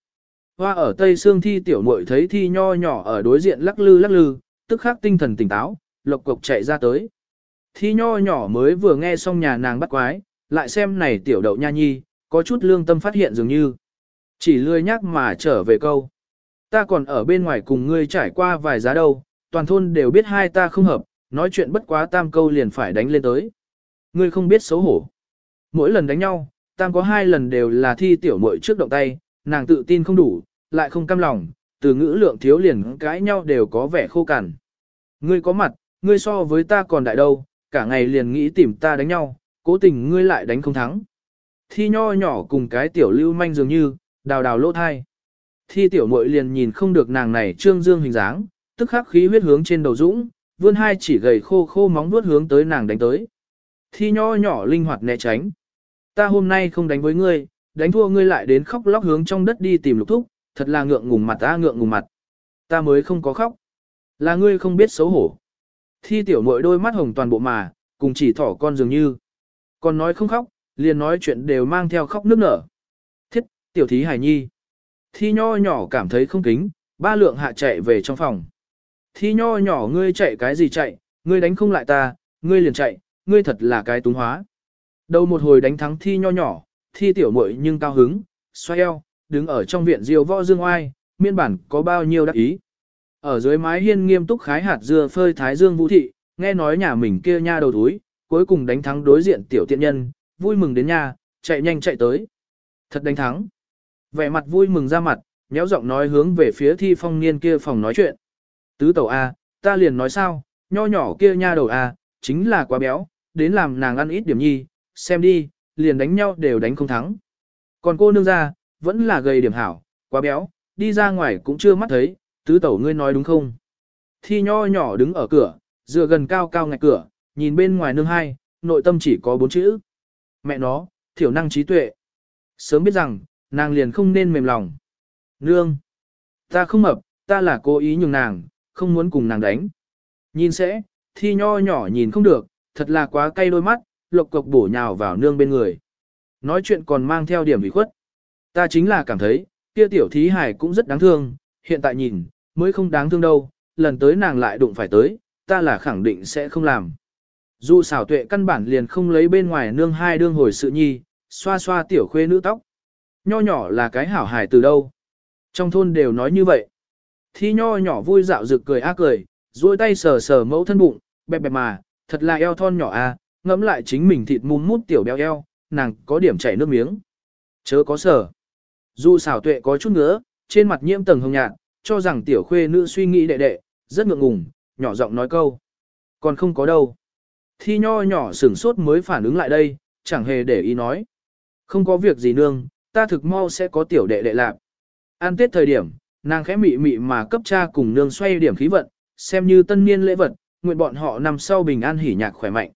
Hoa ở Tây xương Thi tiểu muội thấy Thi nho nhỏ ở đối diện lắc lư lắc lư, tức khắc tinh thần tỉnh táo, lộc cộc chạy ra tới. Thi nho nhỏ mới vừa nghe xong nhà nàng bắt quái, lại xem này tiểu đậu nha nhi, có chút lương tâm phát hiện dường như. Chỉ lười nhắc mà trở về câu. Ta còn ở bên ngoài cùng ngươi trải qua vài giá đâu, toàn thôn đều biết hai ta không hợp, nói chuyện bất quá tam câu liền phải đánh lên tới. Ngươi không biết xấu hổ. Mỗi lần đánh nhau, tam có hai lần đều là thi tiểu muội trước động tay, nàng tự tin không đủ, lại không cam lòng, từ ngữ lượng thiếu liền cãi nhau đều có vẻ khô cằn. Ngươi có mặt, ngươi so với ta còn đại đâu, cả ngày liền nghĩ tìm ta đánh nhau, cố tình ngươi lại đánh không thắng. Thi nho nhỏ cùng cái tiểu lưu manh dường như, đào đào lỗ thai. Thi tiểu muội liền nhìn không được nàng này trương dương hình dáng, tức khắc khí huyết hướng trên đầu dũng, vươn hai chỉ gầy khô khô móng vuốt hướng tới nàng đánh tới. Thi nho nhỏ linh hoạt né tránh. Ta hôm nay không đánh với ngươi, đánh thua ngươi lại đến khóc lóc hướng trong đất đi tìm lục thúc, thật là ngượng ngùng mặt ta ngượng ngùng mặt. Ta mới không có khóc. Là ngươi không biết xấu hổ. Thi tiểu muội đôi mắt hồng toàn bộ mà, cùng chỉ thỏ con dường như. Còn nói không khóc, liền nói chuyện đều mang theo khóc nước nở. Thiết, tiểu thí hải nhi. Thi nho nhỏ cảm thấy không kính, ba lượng hạ chạy về trong phòng. Thi nho nhỏ ngươi chạy cái gì chạy, ngươi đánh không lại ta, ngươi liền chạy, ngươi thật là cái túng hóa. Đầu một hồi đánh thắng thi nho nhỏ, thi tiểu muội nhưng cao hứng, xoay eo, đứng ở trong viện diêu võ dương oai, miên bản có bao nhiêu đắc ý. Ở dưới mái hiên nghiêm túc khái hạt dưa phơi thái dương vũ thị, nghe nói nhà mình kia nha đầu túi, cuối cùng đánh thắng đối diện tiểu tiện nhân, vui mừng đến nhà, chạy nhanh chạy tới. Thật đánh thắng. Vẻ mặt vui mừng ra mặt, nhéo giọng nói hướng về phía thi phong niên kia phòng nói chuyện. Tứ tẩu A, ta liền nói sao, nho nhỏ kia nha đầu A, chính là quá béo, đến làm nàng ăn ít điểm nhi, xem đi, liền đánh nhau đều đánh không thắng. Còn cô nương ra, vẫn là gầy điểm hảo, quá béo, đi ra ngoài cũng chưa mắt thấy, tứ tẩu ngươi nói đúng không? Thi nho nhỏ đứng ở cửa, dựa gần cao cao ngạch cửa, nhìn bên ngoài nương hai, nội tâm chỉ có bốn chữ. Mẹ nó, thiểu năng trí tuệ. Sớm biết rằng, nàng liền không nên mềm lòng. Nương, ta không mập, ta là cố ý nhường nàng, không muốn cùng nàng đánh. Nhìn sẽ, thi nho nhỏ nhìn không được, thật là quá cay đôi mắt, lộc cộc bổ nhào vào nương bên người. Nói chuyện còn mang theo điểm ủy khuất. Ta chính là cảm thấy, kia tiểu thí hải cũng rất đáng thương, hiện tại nhìn, mới không đáng thương đâu, lần tới nàng lại đụng phải tới, ta là khẳng định sẽ không làm. Dù xảo tuệ căn bản liền không lấy bên ngoài nương hai đương hồi sự nhi, xoa xoa tiểu khuê nữ tóc. Nho nhỏ là cái hảo hài từ đâu. Trong thôn đều nói như vậy. Thi nho nhỏ vui dạo rực cười ác cười, duỗi tay sờ sờ mẫu thân bụng, bẹp bẹp mà, thật là eo thon nhỏ à, ngẫm lại chính mình thịt mùm mút tiểu béo eo, nàng có điểm chảy nước miếng. Chớ có sở. Dù xảo tuệ có chút ngứa, trên mặt nhiễm tầng hồng nhạt, cho rằng tiểu khuê nữ suy nghĩ đệ đệ, rất ngượng ngùng, nhỏ giọng nói câu. Còn không có đâu. Thi nho nhỏ sửng sốt mới phản ứng lại đây, chẳng hề để ý nói. Không có việc gì nương, ta thực mau sẽ có tiểu đệ đệ lạc. An tết thời điểm, nàng khẽ mị mị mà cấp cha cùng nương xoay điểm khí vận, xem như tân niên lễ vật, nguyện bọn họ nằm sau bình an hỉ nhạc khỏe mạnh.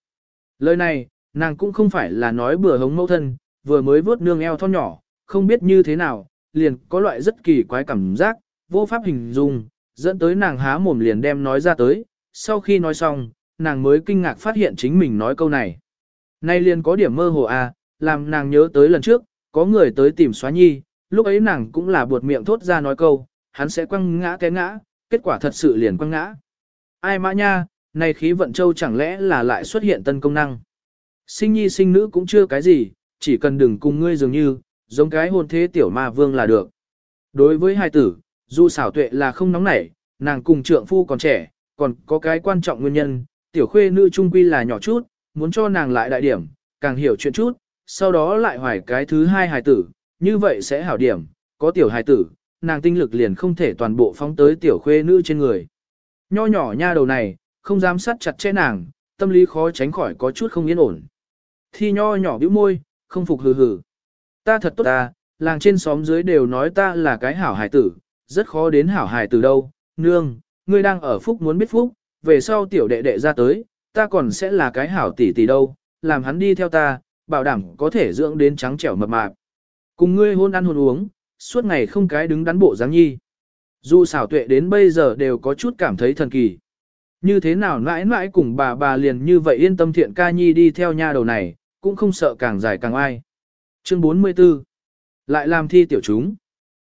Lời này, nàng cũng không phải là nói bừa hống mẫu thân, vừa mới vớt nương eo thon nhỏ, không biết như thế nào, liền có loại rất kỳ quái cảm giác, vô pháp hình dung, dẫn tới nàng há mồm liền đem nói ra tới, sau khi nói xong, nàng mới kinh ngạc phát hiện chính mình nói câu này. Nay liền có điểm mơ hồ à, làm nàng nhớ tới lần trước, có người tới tìm xóa nhi, lúc ấy nàng cũng là buột miệng thốt ra nói câu, hắn sẽ quăng ngã cái ngã, kết quả thật sự liền quăng ngã. Ai mã nha, này khí vận châu chẳng lẽ là lại xuất hiện tân công năng. Sinh nhi sinh nữ cũng chưa cái gì, chỉ cần đừng cùng ngươi dường như, giống cái hôn thế tiểu ma vương là được. Đối với hai tử, dù xảo tuệ là không nóng nảy, nàng cùng trượng phu còn trẻ, còn có cái quan trọng nguyên nhân, tiểu khuê nữ trung quy là nhỏ chút, muốn cho nàng lại đại điểm, càng hiểu chuyện chút, sau đó lại hoài cái thứ hai hài tử, như vậy sẽ hảo điểm, có tiểu hài tử, nàng tinh lực liền không thể toàn bộ phóng tới tiểu khuê nữ trên người. Nho nhỏ nha đầu này, không dám sát chặt chẽ nàng, tâm lý khó tránh khỏi có chút không yên ổn. Thi nho nhỏ bĩu môi, không phục hừ hừ. Ta thật tốt ta, làng trên xóm dưới đều nói ta là cái hảo hài tử, rất khó đến hảo hài tử đâu. Nương, ngươi đang ở phúc muốn biết phúc, về sau tiểu đệ đệ ra tới, ta còn sẽ là cái hảo tỷ tỷ đâu, làm hắn đi theo ta, bảo đảm có thể dưỡng đến trắng trẻo mập mạp. Cùng ngươi hôn ăn hôn uống, suốt ngày không cái đứng đắn bộ dáng nhi. Dù xảo tuệ đến bây giờ đều có chút cảm thấy thần kỳ. Như thế nào mãi mãi cùng bà bà liền như vậy yên tâm thiện ca nhi đi theo nha đầu này, cũng không sợ càng dài càng ai. Chương 44 Lại làm thi tiểu chúng.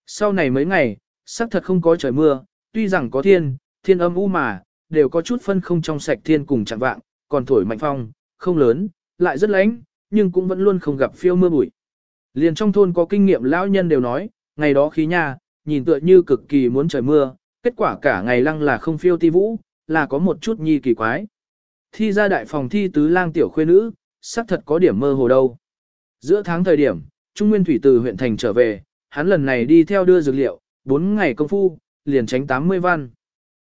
Sau này mấy ngày, sắc thật không có trời mưa, tuy rằng có thiên, thiên âm u mà, đều có chút phân không trong sạch thiên cùng chẳng vạng, còn thổi mạnh phong, không lớn, lại rất lánh, nhưng cũng vẫn luôn không gặp phiêu mưa bụi. Liền trong thôn có kinh nghiệm lão nhân đều nói, ngày đó khí nha, nhìn tựa như cực kỳ muốn trời mưa, kết quả cả ngày lăng là không phiêu ti vũ, là có một chút nhi kỳ quái. Thi ra đại phòng thi tứ lang tiểu khuê nữ, sắc thật có điểm mơ hồ đâu. Giữa tháng thời điểm, Trung Nguyên Thủy từ huyện thành trở về, hắn lần này đi theo đưa dược liệu, 4 ngày công phu, liền tránh 80 văn.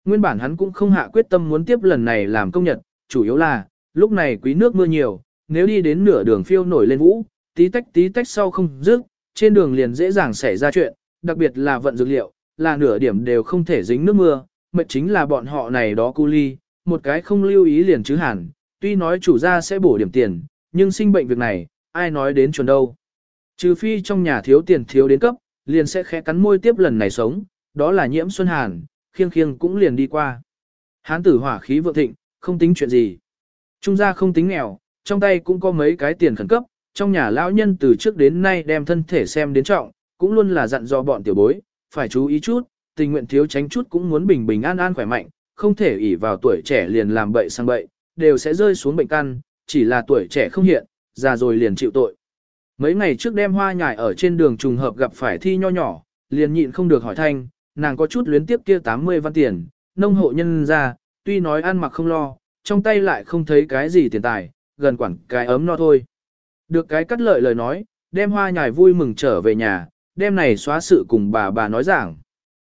Nguyên bản hắn cũng không hạ quyết tâm muốn tiếp lần này làm công nhật, chủ yếu là, lúc này quý nước mưa nhiều, nếu đi đến nửa đường phiêu nổi lên vũ, tí tách tí tách sau không dứt, trên đường liền dễ dàng xảy ra chuyện, đặc biệt là vận dược liệu, là nửa điểm đều không thể dính nước mưa, mệt chính là bọn họ này đó cu ly, một cái không lưu ý liền chứ hẳn, tuy nói chủ gia sẽ bổ điểm tiền, nhưng sinh bệnh việc này, ai nói đến chuẩn đâu. Trừ phi trong nhà thiếu tiền thiếu đến cấp, liền sẽ khẽ cắn môi tiếp lần này sống, đó là nhiễm xuân hàn, khiêng khiêng cũng liền đi qua. Hán tử hỏa khí vượng thịnh, không tính chuyện gì. Trung gia không tính nghèo, trong tay cũng có mấy cái tiền khẩn cấp, trong nhà lão nhân từ trước đến nay đem thân thể xem đến trọng, cũng luôn là dặn dò bọn tiểu bối, phải chú ý chút, tình nguyện thiếu tránh chút cũng muốn bình bình an an khỏe mạnh, không thể ỷ vào tuổi trẻ liền làm bậy sang bậy, đều sẽ rơi xuống bệnh căn, chỉ là tuổi trẻ không hiện, già rồi liền chịu tội. Mấy ngày trước đem hoa nhài ở trên đường trùng hợp gặp phải thi nho nhỏ, liền nhịn không được hỏi thanh, nàng có chút luyến tiếp kia 80 văn tiền, nông hộ nhân ra, tuy nói ăn mặc không lo, trong tay lại không thấy cái gì tiền tài, gần quẳng cái ấm no thôi. Được cái cắt lợi lời nói, đem hoa nhài vui mừng trở về nhà, đem này xóa sự cùng bà bà nói giảng.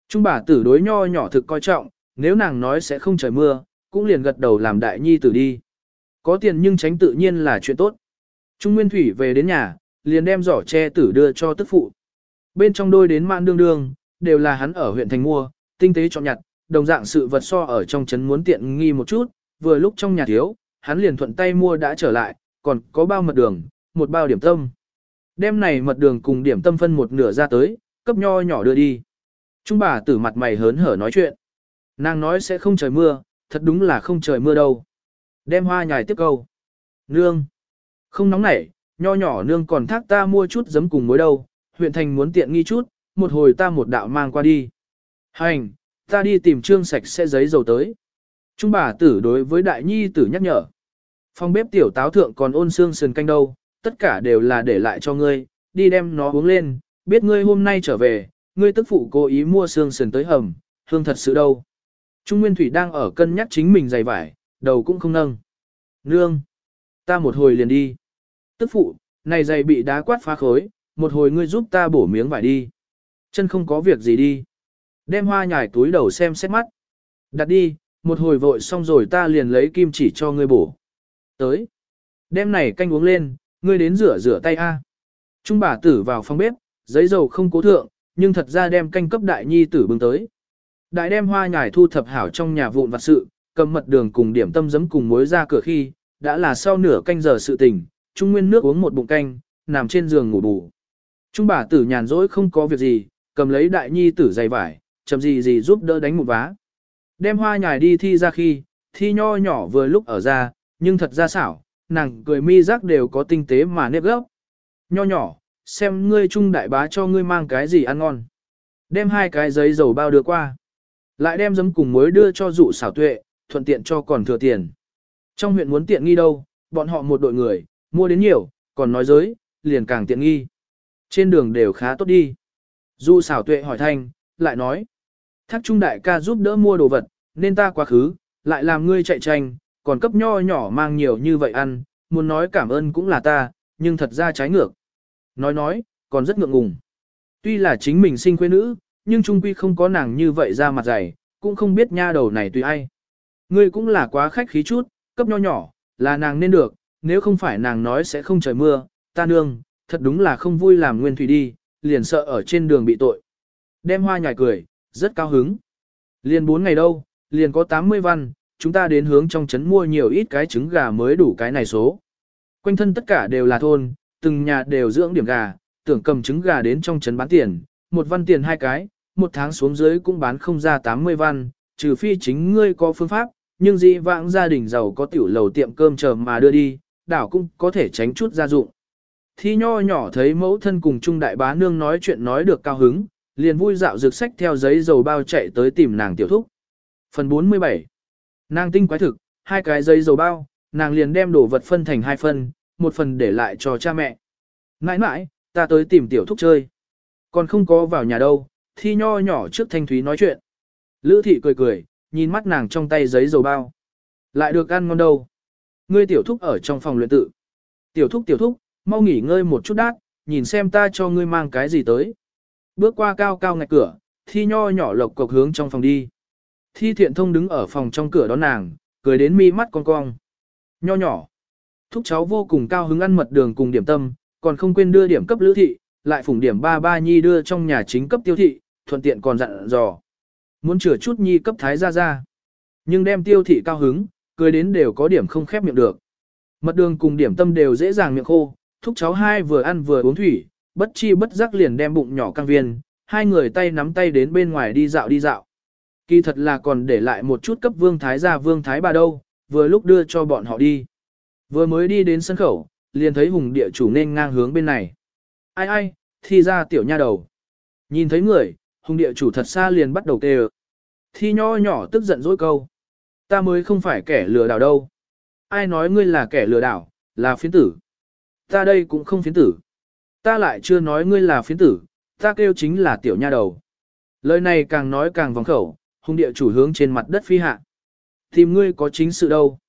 Trung bà tử đối nho nhỏ thực coi trọng, nếu nàng nói sẽ không trời mưa, cũng liền gật đầu làm đại nhi tử đi. Có tiền nhưng tránh tự nhiên là chuyện tốt. Trung Nguyên Thủy về đến nhà, liền đem giỏ che tử đưa cho tức phụ. Bên trong đôi đến mạn đương đương, đều là hắn ở huyện thành mua, tinh tế chọn nhặt, đồng dạng sự vật so ở trong trấn muốn tiện nghi một chút, vừa lúc trong nhà thiếu, hắn liền thuận tay mua đã trở lại, còn có bao mật đường, một bao điểm tâm. Đêm này mật đường cùng điểm tâm phân một nửa ra tới, cấp nho nhỏ đưa đi. Trung bà tử mặt mày hớn hở nói chuyện. Nàng nói sẽ không trời mưa, thật đúng là không trời mưa đâu. Đem hoa nhài tiếp câu. Nương. Không nóng nảy, nho nhỏ nương còn thác ta mua chút giấm cùng muối đâu, huyện thành muốn tiện nghi chút, một hồi ta một đạo mang qua đi. Hành, ta đi tìm trương sạch sẽ giấy dầu tới. Trung bà tử đối với đại nhi tử nhắc nhở. Phòng bếp tiểu táo thượng còn ôn xương sườn canh đâu, tất cả đều là để lại cho ngươi, đi đem nó uống lên, biết ngươi hôm nay trở về, ngươi tức phụ cố ý mua xương sườn tới hầm, hương thật sự đâu. Trung Nguyên Thủy đang ở cân nhắc chính mình giày vải, đầu cũng không nâng. Nương! Ta một hồi liền đi. Tức phụ, này giày bị đá quát phá khối, một hồi ngươi giúp ta bổ miếng vải đi. Chân không có việc gì đi. Đem hoa nhải túi đầu xem xét mắt. Đặt đi, một hồi vội xong rồi ta liền lấy kim chỉ cho ngươi bổ. Tới. Đem này canh uống lên, ngươi đến rửa rửa tay a. Trung bà tử vào phòng bếp, giấy dầu không cố thượng, nhưng thật ra đem canh cấp đại nhi tử bưng tới. Đại đem hoa nhải thu thập hảo trong nhà vụn vặt sự, cầm mật đường cùng điểm tâm giấm cùng muối ra cửa khi, đã là sau nửa canh giờ sự tình, Trung Nguyên nước uống một bụng canh, nằm trên giường ngủ bù. Trung bà tử nhàn rỗi không có việc gì, cầm lấy đại nhi tử dày vải, chậm gì gì giúp đỡ đánh một vá. Đem hoa nhài đi thi ra khi, thi nho nhỏ vừa lúc ở ra, nhưng thật ra xảo, nàng cười mi rắc đều có tinh tế mà nếp gốc. Nho nhỏ, xem ngươi trung đại bá cho ngươi mang cái gì ăn ngon. Đem hai cái giấy dầu bao đưa qua. Lại đem giấm cùng muối đưa cho dụ xảo tuệ, thuận tiện cho còn thừa tiền. Trong huyện muốn tiện nghi đâu, bọn họ một đội người, mua đến nhiều, còn nói giới, liền càng tiện nghi. Trên đường đều khá tốt đi. Dụ xảo tuệ hỏi thanh, lại nói. Thác trung đại ca giúp đỡ mua đồ vật, nên ta quá khứ, lại làm ngươi chạy tranh, còn cấp nho nhỏ mang nhiều như vậy ăn, muốn nói cảm ơn cũng là ta, nhưng thật ra trái ngược. Nói nói, còn rất ngượng ngùng. Tuy là chính mình sinh quê nữ, nhưng trung quy không có nàng như vậy ra mặt dày, cũng không biết nha đầu này tùy ai. Ngươi cũng là quá khách khí chút, cấp nho nhỏ, là nàng nên được, nếu không phải nàng nói sẽ không trời mưa, ta nương, thật đúng là không vui làm nguyên thủy đi, liền sợ ở trên đường bị tội. Đem hoa nhài cười, rất cao hứng. Liền bốn ngày đâu, liền có 80 văn, chúng ta đến hướng trong trấn mua nhiều ít cái trứng gà mới đủ cái này số. Quanh thân tất cả đều là thôn, từng nhà đều dưỡng điểm gà, tưởng cầm trứng gà đến trong trấn bán tiền, một văn tiền hai cái, một tháng xuống dưới cũng bán không ra 80 văn, trừ phi chính ngươi có phương pháp, nhưng dị vãng gia đình giàu có tiểu lầu tiệm cơm chờ mà đưa đi, đảo cũng có thể tránh chút gia dụng. Thi nho nhỏ thấy mẫu thân cùng trung đại bá nương nói chuyện nói được cao hứng, liền vui dạo rực sách theo giấy dầu bao chạy tới tìm nàng tiểu thúc. Phần 47 Nàng tinh quái thực, hai cái giấy dầu bao, nàng liền đem đồ vật phân thành hai phần, một phần để lại cho cha mẹ. Nãi nãi, ta tới tìm tiểu thúc chơi. Còn không có vào nhà đâu, thi nho nhỏ trước thanh thúy nói chuyện. Lữ thị cười cười, nhìn mắt nàng trong tay giấy dầu bao. Lại được ăn ngon đâu. Ngươi tiểu thúc ở trong phòng luyện tự. Tiểu thúc tiểu thúc, mau nghỉ ngơi một chút đát, nhìn xem ta cho ngươi mang cái gì tới. Bước qua cao cao ngạch cửa, thi nho nhỏ lộc cộc hướng trong phòng đi. Thi thiện thông đứng ở phòng trong cửa đón nàng, cười đến mi mắt con cong. Nho nhỏ. Thúc cháu vô cùng cao hứng ăn mật đường cùng điểm tâm, còn không quên đưa điểm cấp lữ thị, lại phủng điểm ba ba nhi đưa trong nhà chính cấp tiêu thị, thuận tiện còn dặn dò. Muốn chữa chút nhi cấp thái ra ra. Nhưng đem tiêu thị cao hứng, cười đến đều có điểm không khép miệng được. Mật đường cùng điểm tâm đều dễ dàng miệng khô, thúc cháu hai vừa ăn vừa uống thủy, bất chi bất giác liền đem bụng nhỏ căng viên, hai người tay nắm tay đến bên ngoài đi dạo đi dạo. Kỳ thật là còn để lại một chút cấp vương thái gia vương thái bà đâu, vừa lúc đưa cho bọn họ đi. Vừa mới đi đến sân khẩu, liền thấy hùng địa chủ nên ngang hướng bên này. Ai ai, thi ra tiểu nha đầu. Nhìn thấy người, hùng địa chủ thật xa liền bắt đầu tê Thi nho nhỏ tức giận dỗi câu, Ta mới không phải kẻ lừa đảo đâu. Ai nói ngươi là kẻ lừa đảo, là phiến tử. Ta đây cũng không phiến tử. Ta lại chưa nói ngươi là phiến tử, ta kêu chính là tiểu nha đầu. Lời này càng nói càng vòng khẩu, hung địa chủ hướng trên mặt đất phi hạ. Tìm ngươi có chính sự đâu.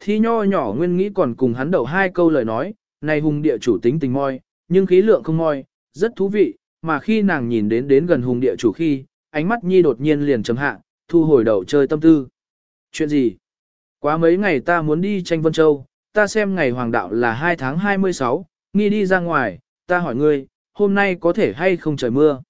Thi nho nhỏ nguyên nghĩ còn cùng hắn đầu hai câu lời nói, này hùng địa chủ tính tình moi, nhưng khí lượng không moi, rất thú vị, mà khi nàng nhìn đến đến gần hùng địa chủ khi, ánh mắt nhi đột nhiên liền chấm hạ, thu hồi đầu chơi tâm tư. Chuyện gì? Quá mấy ngày ta muốn đi tranh Vân Châu, ta xem ngày hoàng đạo là 2 tháng 26, nghi đi ra ngoài, ta hỏi ngươi, hôm nay có thể hay không trời mưa?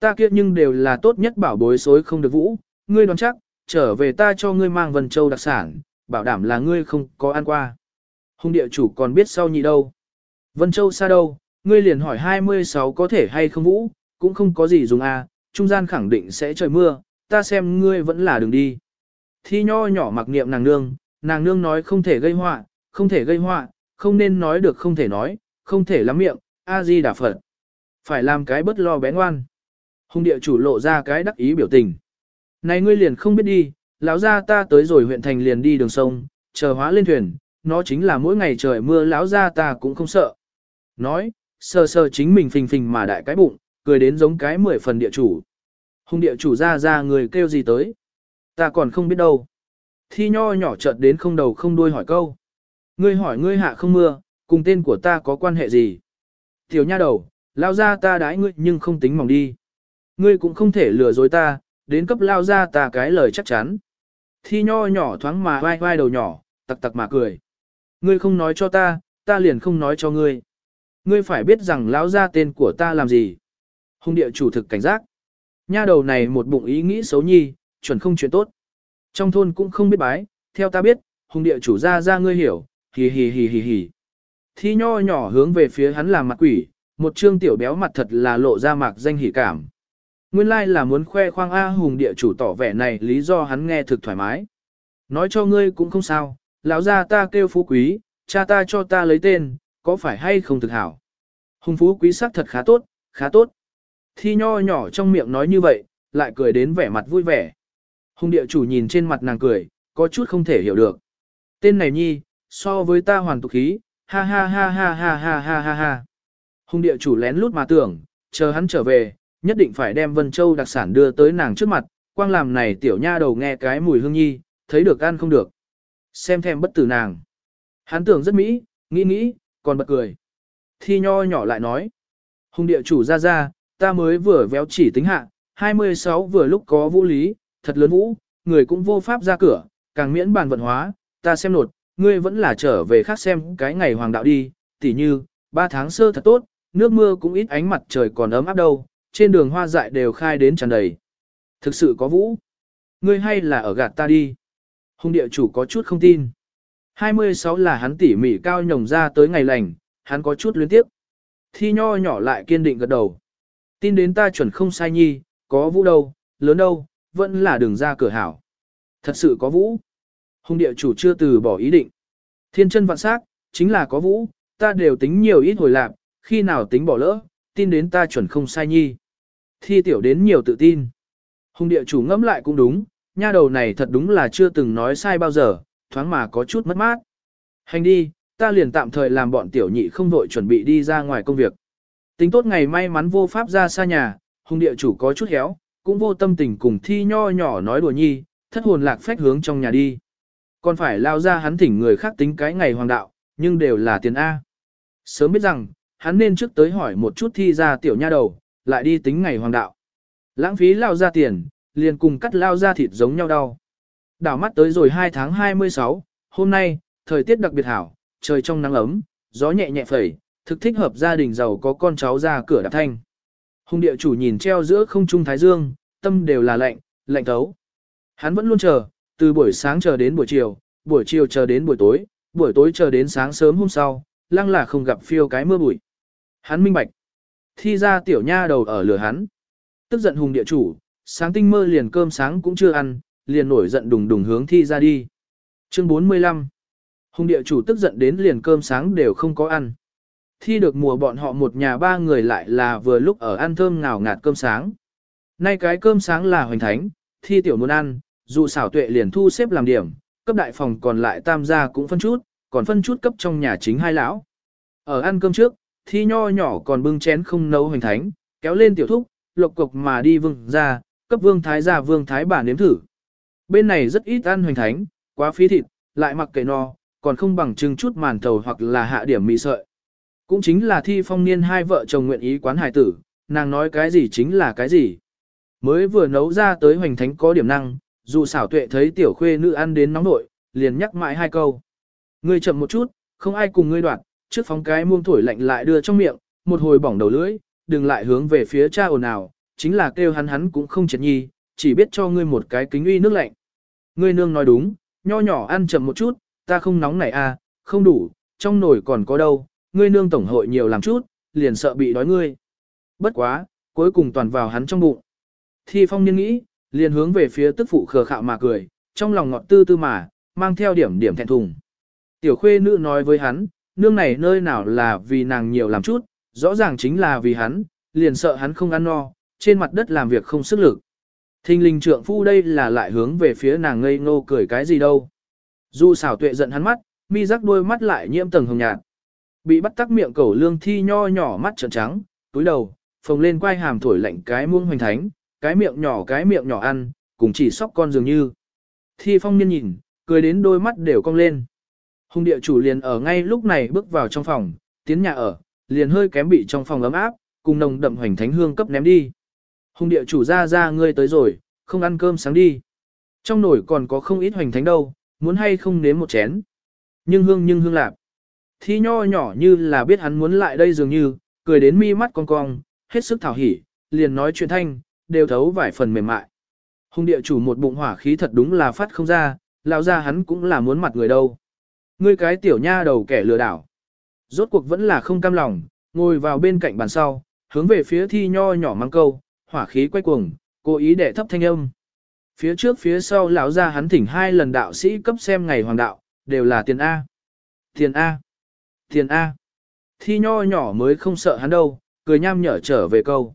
Ta kiếp nhưng đều là tốt nhất bảo bối xối không được vũ, ngươi đoán chắc, trở về ta cho ngươi mang Vân Châu đặc sản, bảo đảm là ngươi không có ăn qua. Hùng địa chủ còn biết sau nhị đâu. Vân Châu xa đâu, ngươi liền hỏi 26 có thể hay không vũ, cũng không có gì dùng à, trung gian khẳng định sẽ trời mưa, ta xem ngươi vẫn là đường đi. Thi nho nhỏ mặc niệm nàng nương, nàng nương nói không thể gây họa, không thể gây họa, không nên nói được không thể nói, không thể lắm miệng, A-di đà Phật. Phải làm cái bất lo bé ngoan. Hùng địa chủ lộ ra cái đắc ý biểu tình. Này ngươi liền không biết đi, lão gia ta tới rồi huyện thành liền đi đường sông, chờ hóa lên thuyền, nó chính là mỗi ngày trời mưa lão gia ta cũng không sợ. Nói, sờ sờ chính mình phình phình mà đại cái bụng, cười đến giống cái mười phần địa chủ. Hùng địa chủ ra ra người kêu gì tới? Ta còn không biết đâu. Thi nho nhỏ chợt đến không đầu không đuôi hỏi câu. Ngươi hỏi ngươi hạ không mưa, cùng tên của ta có quan hệ gì? Tiểu nha đầu, lao ra ta đãi ngươi nhưng không tính mỏng đi. Ngươi cũng không thể lừa dối ta, đến cấp lao ra ta cái lời chắc chắn. Thi nho nhỏ thoáng mà vai vai đầu nhỏ, tặc tặc mà cười. Ngươi không nói cho ta, ta liền không nói cho ngươi. Ngươi phải biết rằng lão ra tên của ta làm gì. Hùng địa chủ thực cảnh giác. Nha đầu này một bụng ý nghĩ xấu nhi, chuẩn không chuyện tốt. Trong thôn cũng không biết bái, theo ta biết, hùng địa chủ ra ra ngươi hiểu, hì hì hì hì hì. Thi nho nhỏ hướng về phía hắn làm mặt quỷ, một trương tiểu béo mặt thật là lộ ra mạc danh hỉ cảm. Nguyên lai like là muốn khoe khoang A hùng địa chủ tỏ vẻ này lý do hắn nghe thực thoải mái. Nói cho ngươi cũng không sao, lão gia ta kêu phú quý, cha ta cho ta lấy tên, có phải hay không thực hảo. Hùng phú quý sắc thật khá tốt, khá tốt. Thi nho nhỏ trong miệng nói như vậy, lại cười đến vẻ mặt vui vẻ. Hùng địa chủ nhìn trên mặt nàng cười, có chút không thể hiểu được. Tên này nhi, so với ta hoàn tục khí, ha ha ha ha ha ha ha ha ha. Hùng địa chủ lén lút mà tưởng, chờ hắn trở về, nhất định phải đem Vân Châu đặc sản đưa tới nàng trước mặt, quang làm này tiểu nha đầu nghe cái mùi hương nhi, thấy được ăn không được. Xem thèm bất tử nàng. Hắn tưởng rất mỹ, nghĩ nghĩ, còn bật cười. Thi nho nhỏ lại nói. Hùng địa chủ ra ra, ta mới vừa véo chỉ tính hạ, 26 vừa lúc có vũ lý, thật lớn vũ, người cũng vô pháp ra cửa, càng miễn bàn vận hóa, ta xem nột, ngươi vẫn là trở về khác xem cái ngày hoàng đạo đi, tỉ như, ba tháng sơ thật tốt, nước mưa cũng ít ánh mặt trời còn ấm áp đâu, trên đường hoa dại đều khai đến tràn đầy. Thực sự có vũ. Ngươi hay là ở gạt ta đi. Hùng địa chủ có chút không tin. 26 là hắn tỉ mỉ cao nhồng ra tới ngày lành, hắn có chút luyến tiếp. Thi nho nhỏ lại kiên định gật đầu. Tin đến ta chuẩn không sai nhi, có vũ đâu, lớn đâu, vẫn là đường ra cửa hảo. Thật sự có vũ. Hùng địa chủ chưa từ bỏ ý định. Thiên chân vạn sắc, chính là có vũ, ta đều tính nhiều ít hồi lạc, khi nào tính bỏ lỡ, tin đến ta chuẩn không sai nhi. Thi tiểu đến nhiều tự tin. Hùng địa chủ ngẫm lại cũng đúng, nha đầu này thật đúng là chưa từng nói sai bao giờ, thoáng mà có chút mất mát. Hành đi, ta liền tạm thời làm bọn tiểu nhị không vội chuẩn bị đi ra ngoài công việc. Tính tốt ngày may mắn vô pháp ra xa nhà, hùng địa chủ có chút héo, cũng vô tâm tình cùng thi nho nhỏ nói đùa nhi, thất hồn lạc phách hướng trong nhà đi. Còn phải lao ra hắn thỉnh người khác tính cái ngày hoàng đạo, nhưng đều là tiền A. Sớm biết rằng, hắn nên trước tới hỏi một chút thi ra tiểu nha đầu, lại đi tính ngày hoàng đạo. Lãng phí lao ra tiền, liền cùng cắt lao ra thịt giống nhau đau. Đảo mắt tới rồi 2 tháng 26, hôm nay, thời tiết đặc biệt hảo, trời trong nắng ấm, gió nhẹ nhẹ phẩy, thực thích hợp gia đình giàu có con cháu ra cửa đạp thanh. Hùng địa chủ nhìn treo giữa không trung thái dương, tâm đều là lạnh, lạnh thấu. Hắn vẫn luôn chờ, từ buổi sáng chờ đến buổi chiều, buổi chiều chờ đến buổi tối, buổi tối chờ đến sáng sớm hôm sau, lăng là không gặp phiêu cái mưa bụi. Hắn minh bạch. Thi ra tiểu nha đầu ở lửa hắn. Tức giận hùng địa chủ, sáng tinh mơ liền cơm sáng cũng chưa ăn, liền nổi giận đùng đùng hướng thi ra đi. Chương 45 Hùng địa chủ tức giận đến liền cơm sáng đều không có ăn. Thi được mùa bọn họ một nhà ba người lại là vừa lúc ở ăn thơm ngào ngạt cơm sáng. Nay cái cơm sáng là hoành thánh, thi tiểu muốn ăn, dù xảo tuệ liền thu xếp làm điểm, cấp đại phòng còn lại tam gia cũng phân chút, còn phân chút cấp trong nhà chính hai lão. Ở ăn cơm trước, thi nho nhỏ còn bưng chén không nấu hoành thánh, kéo lên tiểu thúc, lộc cục mà đi vương ra, cấp vương thái gia vương thái bà nếm thử. Bên này rất ít ăn hoành thánh, quá phí thịt, lại mặc kệ no, còn không bằng trưng chút màn thầu hoặc là hạ điểm mì sợi. Cũng chính là thi phong niên hai vợ chồng nguyện ý quán hải tử, nàng nói cái gì chính là cái gì. Mới vừa nấu ra tới hoành thánh có điểm năng, dù xảo tuệ thấy tiểu khuê nữ ăn đến nóng nội, liền nhắc mãi hai câu. Ngươi chậm một chút, không ai cùng ngươi đoạn. trước phóng cái muông thổi lạnh lại đưa trong miệng, một hồi bỏng đầu lưỡi, đừng lại hướng về phía cha ồn ào, chính là kêu hắn hắn cũng không triệt nhi, chỉ biết cho ngươi một cái kính uy nước lạnh. Ngươi nương nói đúng, nho nhỏ ăn chậm một chút, ta không nóng này à, không đủ, trong nồi còn có đâu, ngươi nương tổng hội nhiều làm chút, liền sợ bị đói ngươi. Bất quá, cuối cùng toàn vào hắn trong bụng. Thi phong niên nghĩ, liền hướng về phía tức phụ khờ khạo mà cười, trong lòng ngọt tư tư mà, mang theo điểm điểm thẹn thùng. Tiểu khuê nữ nói với hắn, nương này nơi nào là vì nàng nhiều làm chút, rõ ràng chính là vì hắn, liền sợ hắn không ăn no, trên mặt đất làm việc không sức lực. Thình linh trượng phu đây là lại hướng về phía nàng ngây ngô cười cái gì đâu. Dù xảo tuệ giận hắn mắt, mi rắc đôi mắt lại nhiễm tầng hồng nhạt. Bị bắt tắc miệng cẩu lương thi nho nhỏ mắt trợn trắng, túi đầu, phồng lên quai hàm thổi lạnh cái muông hoành thánh, cái miệng nhỏ cái miệng nhỏ ăn, cùng chỉ sóc con dường như. Thi phong niên nhìn, cười đến đôi mắt đều cong lên. Hùng địa chủ liền ở ngay lúc này bước vào trong phòng, tiến nhà ở, liền hơi kém bị trong phòng ấm áp, cùng nồng đậm hoành thánh hương cấp ném đi. Hùng địa chủ ra ra ngươi tới rồi, không ăn cơm sáng đi. Trong nồi còn có không ít hoành thánh đâu, muốn hay không nếm một chén. Nhưng hương nhưng hương lạp. Thi nho nhỏ như là biết hắn muốn lại đây dường như, cười đến mi mắt cong cong, hết sức thảo hỉ, liền nói chuyện thanh, đều thấu vài phần mềm mại. Hùng địa chủ một bụng hỏa khí thật đúng là phát không ra, lão ra hắn cũng là muốn mặt người đâu. Ngươi cái tiểu nha đầu kẻ lừa đảo. Rốt cuộc vẫn là không cam lòng, ngồi vào bên cạnh bàn sau, hướng về phía thi nho nhỏ mang câu, hỏa khí quay cuồng, cố ý để thấp thanh âm. Phía trước phía sau lão ra hắn thỉnh hai lần đạo sĩ cấp xem ngày hoàng đạo, đều là tiền A. Tiền A. Tiền A. Thi nho nhỏ mới không sợ hắn đâu, cười nham nhở trở về câu.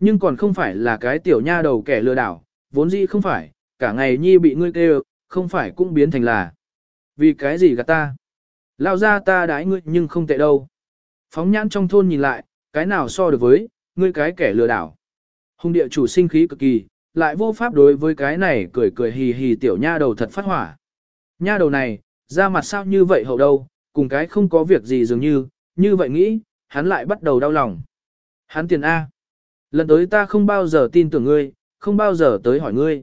Nhưng còn không phải là cái tiểu nha đầu kẻ lừa đảo, vốn dĩ không phải, cả ngày nhi bị ngươi kêu, không phải cũng biến thành là. Vì cái gì gạt ta? Lao ra ta đãi ngươi nhưng không tệ đâu. Phóng nhãn trong thôn nhìn lại, cái nào so được với, ngươi cái kẻ lừa đảo. Hùng địa chủ sinh khí cực kỳ, lại vô pháp đối với cái này cười cười hì hì tiểu nha đầu thật phát hỏa. Nha đầu này, ra mặt sao như vậy hậu đâu, cùng cái không có việc gì dường như, như vậy nghĩ, hắn lại bắt đầu đau lòng. Hắn tiền A. Lần tới ta không bao giờ tin tưởng ngươi, không bao giờ tới hỏi ngươi.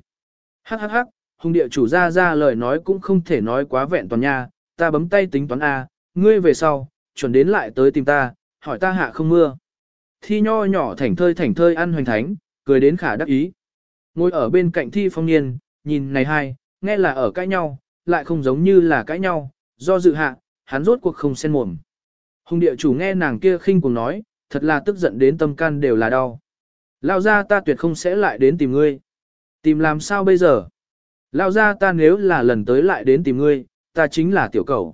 Hắc hắc hắc, hùng địa chủ ra ra lời nói cũng không thể nói quá vẹn toàn nha, ta bấm tay tính toán A, ngươi về sau, chuẩn đến lại tới tìm ta, hỏi ta hạ không mưa. Thi nho nhỏ thảnh thơi thảnh thơi ăn hoành thánh, cười đến khả đắc ý. Ngồi ở bên cạnh thi phong niên, nhìn này hai, nghe là ở cãi nhau, lại không giống như là cãi nhau, do dự hạ, hắn rốt cuộc không sen mồm. Hùng địa chủ nghe nàng kia khinh cùng nói, thật là tức giận đến tâm can đều là đau. Lao ra ta tuyệt không sẽ lại đến tìm ngươi. Tìm làm sao bây giờ? Lao ra ta nếu là lần tới lại đến tìm ngươi, ta chính là tiểu cầu.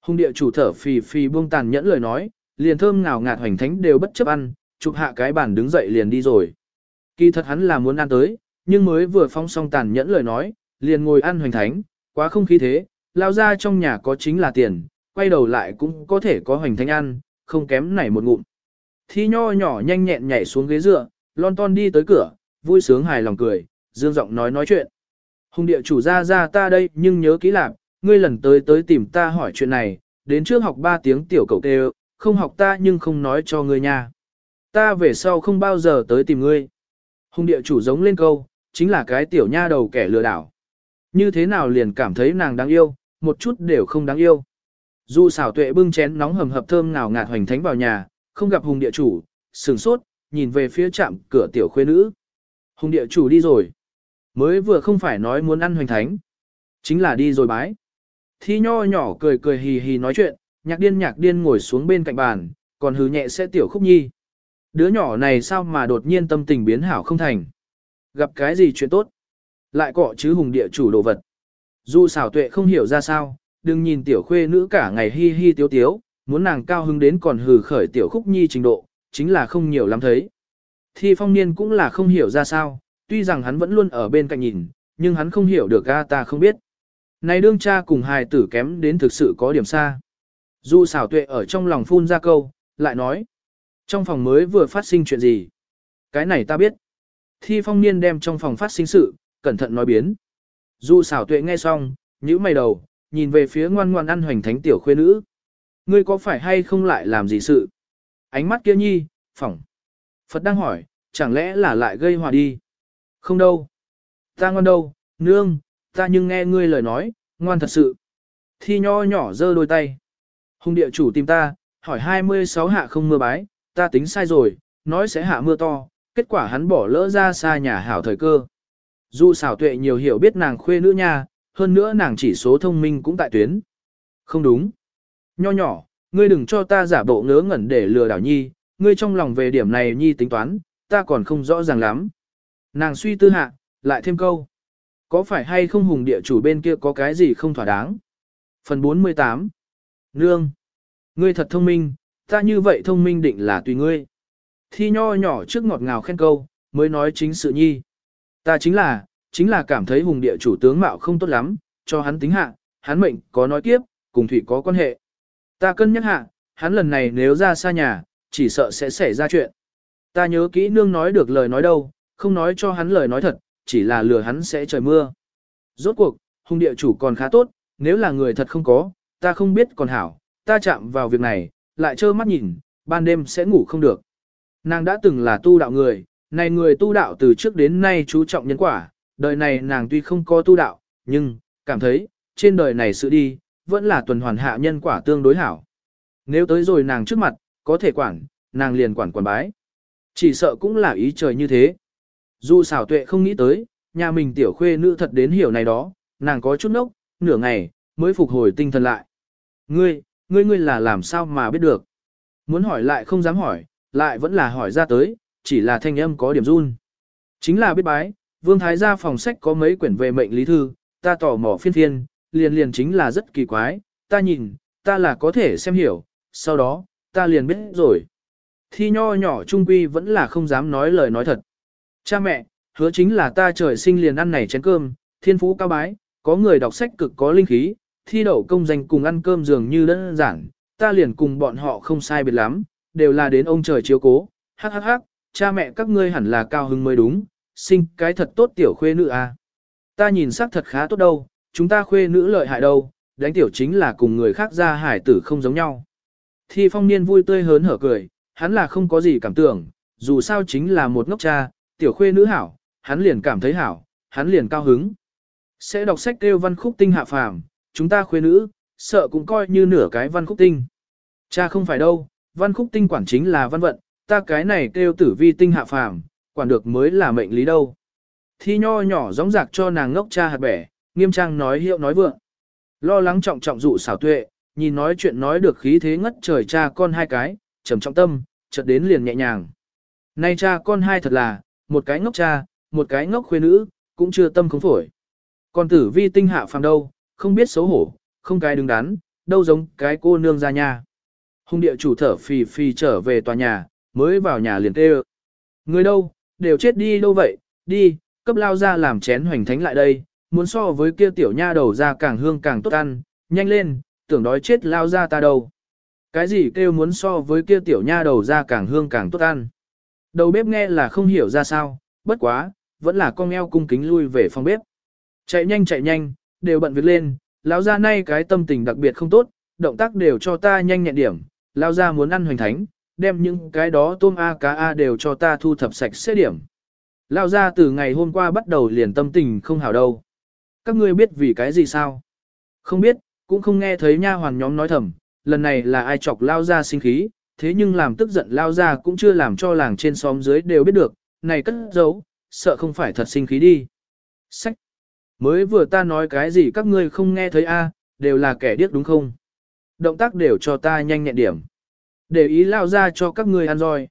Hùng địa chủ thở phì phì buông tàn nhẫn lời nói, liền thơm ngào ngạt hoành thánh đều bất chấp ăn, chụp hạ cái bàn đứng dậy liền đi rồi. Kỳ thật hắn là muốn ăn tới, nhưng mới vừa phong xong tàn nhẫn lời nói, liền ngồi ăn hoành thánh, quá không khí thế, lao ra trong nhà có chính là tiền, quay đầu lại cũng có thể có hoành thánh ăn, không kém này một ngụm. Thi nho nhỏ nhanh nhẹn nhảy xuống ghế dựa, lon ton đi tới cửa, vui sướng hài lòng cười, dương giọng nói nói chuyện. Hùng địa chủ ra ra ta đây nhưng nhớ kỹ lạc, ngươi lần tới tới tìm ta hỏi chuyện này, đến trước học 3 tiếng tiểu cầu tê không học ta nhưng không nói cho ngươi nha. Ta về sau không bao giờ tới tìm ngươi. Hùng địa chủ giống lên câu, chính là cái tiểu nha đầu kẻ lừa đảo. Như thế nào liền cảm thấy nàng đáng yêu, một chút đều không đáng yêu. Dù xảo tuệ bưng chén nóng hầm hập thơm ngào ngạt hoành thánh vào nhà, không gặp hùng địa chủ, sửng sốt, nhìn về phía chạm cửa tiểu khuê nữ. Hùng địa chủ đi rồi. Mới vừa không phải nói muốn ăn hoành thánh. Chính là đi rồi bái. Thi nho nhỏ cười cười hì hì nói chuyện, nhạc điên nhạc điên ngồi xuống bên cạnh bàn, còn hứ nhẹ sẽ tiểu khúc nhi. Đứa nhỏ này sao mà đột nhiên tâm tình biến hảo không thành. Gặp cái gì chuyện tốt. Lại cọ chứ hùng địa chủ đồ vật. Dù xảo tuệ không hiểu ra sao, đừng nhìn tiểu khuê nữ cả ngày hi hi tiếu tiếu, muốn nàng cao hứng đến còn hừ khởi tiểu khúc nhi trình độ, chính là không nhiều lắm thấy. Thi phong niên cũng là không hiểu ra sao, tuy rằng hắn vẫn luôn ở bên cạnh nhìn, nhưng hắn không hiểu được a ta không biết. Này đương cha cùng hài tử kém đến thực sự có điểm xa. Du xảo tuệ ở trong lòng phun ra câu, lại nói. Trong phòng mới vừa phát sinh chuyện gì? Cái này ta biết. Thi phong niên đem trong phòng phát sinh sự, cẩn thận nói biến. Du xảo tuệ nghe xong, nhíu mày đầu, nhìn về phía ngoan ngoan ăn hoành thánh tiểu khuê nữ. Ngươi có phải hay không lại làm gì sự? Ánh mắt kia nhi, phỏng. Phật đang hỏi, chẳng lẽ là lại gây hòa đi? Không đâu. Ta ngoan đâu, nương, ta nhưng nghe ngươi lời nói, ngoan thật sự. Thi nho nhỏ giơ đôi tay. Hùng địa chủ tìm ta, hỏi 26 hạ không mưa bái, ta tính sai rồi, nói sẽ hạ mưa to, kết quả hắn bỏ lỡ ra xa nhà hảo thời cơ. Dù xảo tuệ nhiều hiểu biết nàng khuê nữ nha, hơn nữa nàng chỉ số thông minh cũng tại tuyến. Không đúng. Nho nhỏ, ngươi đừng cho ta giả bộ ngớ ngẩn để lừa đảo nhi, ngươi trong lòng về điểm này nhi tính toán, ta còn không rõ ràng lắm. Nàng suy tư hạ, lại thêm câu. Có phải hay không hùng địa chủ bên kia có cái gì không thỏa đáng? Phần 48 Nương Ngươi thật thông minh, ta như vậy thông minh định là tùy ngươi. Thi nho nhỏ trước ngọt ngào khen câu, mới nói chính sự nhi. Ta chính là, chính là cảm thấy hùng địa chủ tướng mạo không tốt lắm, cho hắn tính hạ, hắn mệnh có nói tiếp, cùng thủy có quan hệ. Ta cân nhắc hạ, hắn lần này nếu ra xa nhà, chỉ sợ sẽ xảy ra chuyện. Ta nhớ kỹ nương nói được lời nói đâu, không nói cho hắn lời nói thật, chỉ là lừa hắn sẽ trời mưa. Rốt cuộc, hung địa chủ còn khá tốt, nếu là người thật không có, ta không biết còn hảo, ta chạm vào việc này, lại trơ mắt nhìn, ban đêm sẽ ngủ không được. Nàng đã từng là tu đạo người, này người tu đạo từ trước đến nay chú trọng nhân quả, đời này nàng tuy không có tu đạo, nhưng, cảm thấy, trên đời này sự đi, vẫn là tuần hoàn hạ nhân quả tương đối hảo. Nếu tới rồi nàng trước mặt, có thể quản, nàng liền quản quản bái. Chỉ sợ cũng là ý trời như thế. Dù xảo tuệ không nghĩ tới, nhà mình tiểu khuê nữ thật đến hiểu này đó, nàng có chút nốc, nửa ngày, mới phục hồi tinh thần lại. Ngươi, ngươi ngươi là làm sao mà biết được? Muốn hỏi lại không dám hỏi, lại vẫn là hỏi ra tới, chỉ là thanh âm có điểm run. Chính là biết bái, Vương Thái gia phòng sách có mấy quyển về mệnh lý thư, ta tỏ mò phiên phiên, liền liền chính là rất kỳ quái, ta nhìn, ta là có thể xem hiểu, sau đó, ta liền biết rồi. Thi nho nhỏ trung quy vẫn là không dám nói lời nói thật. Cha mẹ, hứa chính là ta trời sinh liền ăn này chén cơm, thiên phú cao bái, có người đọc sách cực có linh khí, thi đậu công danh cùng ăn cơm dường như đơn giản, ta liền cùng bọn họ không sai biệt lắm, đều là đến ông trời chiếu cố, hắc hắc hắc, cha mẹ các ngươi hẳn là cao hứng mới đúng, sinh cái thật tốt tiểu khuê nữ à. Ta nhìn sắc thật khá tốt đâu, chúng ta khuê nữ lợi hại đâu, đánh tiểu chính là cùng người khác ra hải tử không giống nhau. Thi phong niên vui tươi hớn hở cười, hắn là không có gì cảm tưởng, dù sao chính là một ngốc cha, tiểu khuê nữ hảo, hắn liền cảm thấy hảo, hắn liền cao hứng. Sẽ đọc sách kêu văn khúc tinh hạ phàm, chúng ta khuê nữ, sợ cũng coi như nửa cái văn khúc tinh. Cha không phải đâu, văn khúc tinh quản chính là văn vận, ta cái này kêu tử vi tinh hạ phàm, quản được mới là mệnh lý đâu. Thi nho nhỏ gióng giạc cho nàng ngốc cha hạt bẻ, nghiêm trang nói hiệu nói vượng. Lo lắng trọng trọng dụ xảo tuệ, nhìn nói chuyện nói được khí thế ngất trời cha con hai cái, trầm trọng tâm, chợt đến liền nhẹ nhàng. Nay cha con hai thật là, một cái ngốc cha, một cái ngốc khuê nữ, cũng chưa tâm không phổi. Còn tử vi tinh hạ phàm đâu, không biết xấu hổ, không cái đứng đắn, đâu giống cái cô nương ra nhà. Hùng địa chủ thở phì phì trở về tòa nhà, mới vào nhà liền tê Người đâu, đều chết đi đâu vậy, đi, cấp lao ra làm chén hoành thánh lại đây, muốn so với kia tiểu nha đầu ra càng hương càng tốt ăn, nhanh lên, tưởng đói chết lao ra ta đâu. Cái gì kêu muốn so với kia tiểu nha đầu ra càng hương càng tốt ăn. Đầu bếp nghe là không hiểu ra sao, bất quá, vẫn là con eo cung kính lui về phòng bếp. Chạy nhanh chạy nhanh, đều bận việc lên, lão ra nay cái tâm tình đặc biệt không tốt, động tác đều cho ta nhanh nhẹn điểm, lão ra muốn ăn hoành thánh, đem những cái đó tôm A cá A đều cho ta thu thập sạch sẽ điểm. Lão ra từ ngày hôm qua bắt đầu liền tâm tình không hảo đâu. Các ngươi biết vì cái gì sao? Không biết, cũng không nghe thấy nha hoàn nhóm nói thầm, lần này là ai chọc lao ra sinh khí, thế nhưng làm tức giận lao ra cũng chưa làm cho làng trên xóm dưới đều biết được, này cất giấu, sợ không phải thật sinh khí đi. Sách! Mới vừa ta nói cái gì các ngươi không nghe thấy a, đều là kẻ điếc đúng không? Động tác đều cho ta nhanh nhẹn điểm. Để ý lao ra cho các ngươi ăn roi.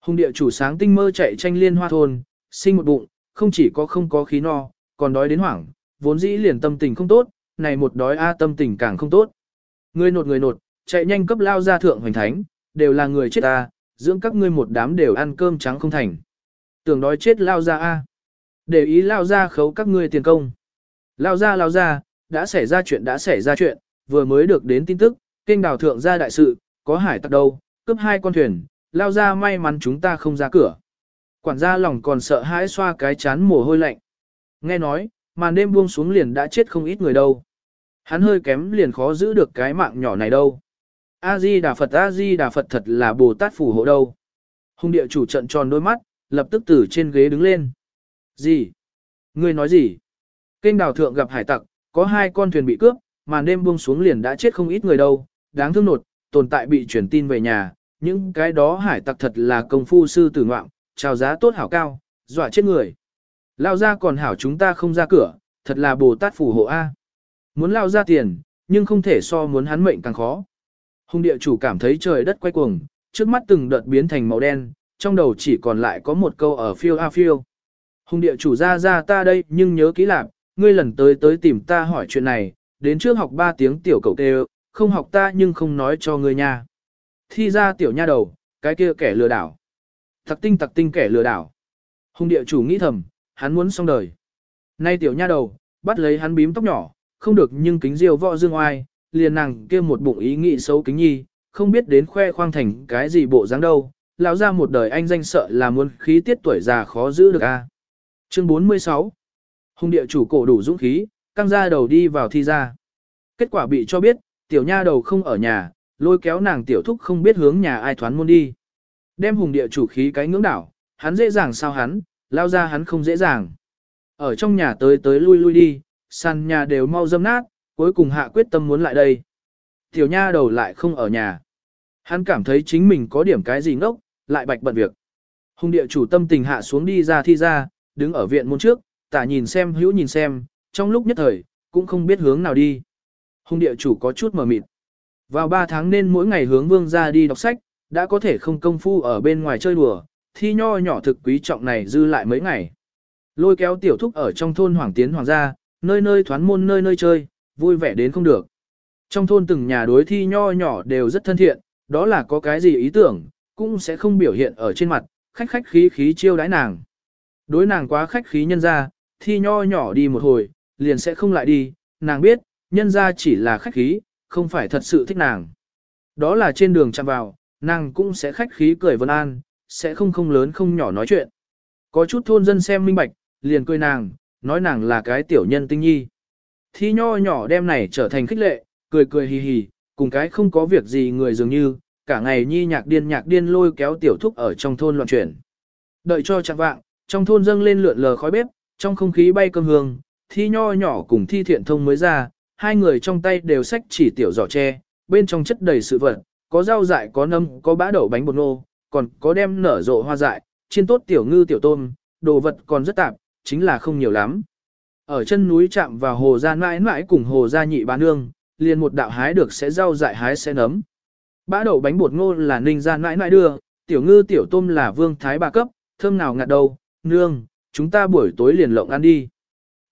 Hùng địa chủ sáng tinh mơ chạy tranh liên hoa thôn, sinh một bụng, không chỉ có không có khí no, còn đói đến hoảng, vốn dĩ liền tâm tình không tốt, này một đói a tâm tình càng không tốt. Người nột người nột, chạy nhanh cấp lao ra thượng hoành thánh, đều là người chết ta, dưỡng các ngươi một đám đều ăn cơm trắng không thành. Tưởng đói chết lao ra a. Để ý lao ra khấu các ngươi tiền công. Lao ra lao ra, đã xảy ra chuyện đã xảy ra chuyện, vừa mới được đến tin tức, kênh đào thượng ra đại sự, có hải tặc đâu, cướp hai con thuyền, lao ra may mắn chúng ta không ra cửa. Quản gia lòng còn sợ hãi xoa cái chán mồ hôi lạnh. Nghe nói, màn đêm buông xuống liền đã chết không ít người đâu. Hắn hơi kém liền khó giữ được cái mạng nhỏ này đâu. A-di Đà Phật A-di Đà Phật thật là Bồ Tát phù hộ đâu. Hùng địa chủ trận tròn đôi mắt, lập tức từ trên ghế đứng lên. Gì? Ngươi nói gì? Kênh đào thượng gặp hải tặc, có hai con thuyền bị cướp, màn đêm buông xuống liền đã chết không ít người đâu, đáng thương nột, tồn tại bị truyền tin về nhà, những cái đó hải tặc thật là công phu sư tử ngoạm, chào giá tốt hảo cao, dọa chết người. Lao ra còn hảo chúng ta không ra cửa, thật là Bồ Tát phù hộ A. Muốn lao ra tiền, nhưng không thể so muốn hắn mệnh càng khó. Hùng địa chủ cảm thấy trời đất quay cuồng, trước mắt từng đợt biến thành màu đen, trong đầu chỉ còn lại có một câu ở phiêu a phiêu. Hùng địa chủ ra ra ta đây nhưng nhớ kỹ lạc, ngươi lần tới tới tìm ta hỏi chuyện này, đến trước học 3 tiếng tiểu cậu kêu, không học ta nhưng không nói cho ngươi nha. Thi ra tiểu nha đầu, cái kia kẻ lừa đảo. Tặc tinh tặc tinh kẻ lừa đảo. Hùng địa chủ nghĩ thầm, hắn muốn xong đời. Nay tiểu nha đầu, bắt lấy hắn bím tóc nhỏ, không được nhưng kính diêu võ dương oai, liền nàng kia một bụng ý nghĩ xấu kính nhi, không biết đến khoe khoang thành cái gì bộ dáng đâu, lão ra một đời anh danh sợ là muốn khí tiết tuổi già khó giữ được a. Chương 46 Hùng địa chủ cổ đủ dũng khí, căng ra đầu đi vào thi ra. Kết quả bị cho biết, tiểu nha đầu không ở nhà, lôi kéo nàng tiểu thúc không biết hướng nhà ai thoán môn đi. Đem hùng địa chủ khí cái ngưỡng đảo, hắn dễ dàng sao hắn, lao ra hắn không dễ dàng. Ở trong nhà tới tới lui lui đi, sàn nhà đều mau dâm nát, cuối cùng hạ quyết tâm muốn lại đây. Tiểu nha đầu lại không ở nhà. Hắn cảm thấy chính mình có điểm cái gì ngốc, lại bạch bận việc. Hùng địa chủ tâm tình hạ xuống đi ra thi ra, đứng ở viện môn trước, tả nhìn xem hữu nhìn xem, trong lúc nhất thời, cũng không biết hướng nào đi. Hùng địa chủ có chút mờ mịt. Vào 3 tháng nên mỗi ngày hướng vương ra đi đọc sách, đã có thể không công phu ở bên ngoài chơi đùa, thi nho nhỏ thực quý trọng này dư lại mấy ngày. Lôi kéo tiểu thúc ở trong thôn Hoàng Tiến Hoàng gia, nơi nơi thoán môn nơi nơi chơi, vui vẻ đến không được. Trong thôn từng nhà đối thi nho nhỏ đều rất thân thiện, đó là có cái gì ý tưởng, cũng sẽ không biểu hiện ở trên mặt, khách khách khí khí chiêu đãi nàng. Đối nàng quá khách khí nhân ra, thi nho nhỏ đi một hồi, liền sẽ không lại đi, nàng biết, nhân ra chỉ là khách khí, không phải thật sự thích nàng. Đó là trên đường chạm vào, nàng cũng sẽ khách khí cười vân an, sẽ không không lớn không nhỏ nói chuyện. Có chút thôn dân xem minh bạch, liền cười nàng, nói nàng là cái tiểu nhân tinh nhi. Thi nho nhỏ đem này trở thành khích lệ, cười cười hì hì, cùng cái không có việc gì người dường như, cả ngày nhi nhạc điên nhạc điên lôi kéo tiểu thúc ở trong thôn loạn chuyển. Đợi cho chặt vạng, trong thôn dâng lên lượn lờ khói bếp, trong không khí bay cơm hương, thi nho nhỏ cùng thi thiện thông mới ra, hai người trong tay đều xách chỉ tiểu giỏ tre, bên trong chất đầy sự vật, có rau dại có nấm, có bã đậu bánh bột nô, còn có đem nở rộ hoa dại, chiên tốt tiểu ngư tiểu tôm, đồ vật còn rất tạp, chính là không nhiều lắm. Ở chân núi chạm vào hồ gia mãi mãi cùng hồ gia nhị bán nương, liền một đạo hái được sẽ rau dại hái sẽ nấm. Bã đậu bánh bột ngô là ninh gia mãi mãi đưa, tiểu ngư tiểu tôm là vương thái bà cấp, thơm nào ngạt đâu, nương, chúng ta buổi tối liền lộng ăn đi.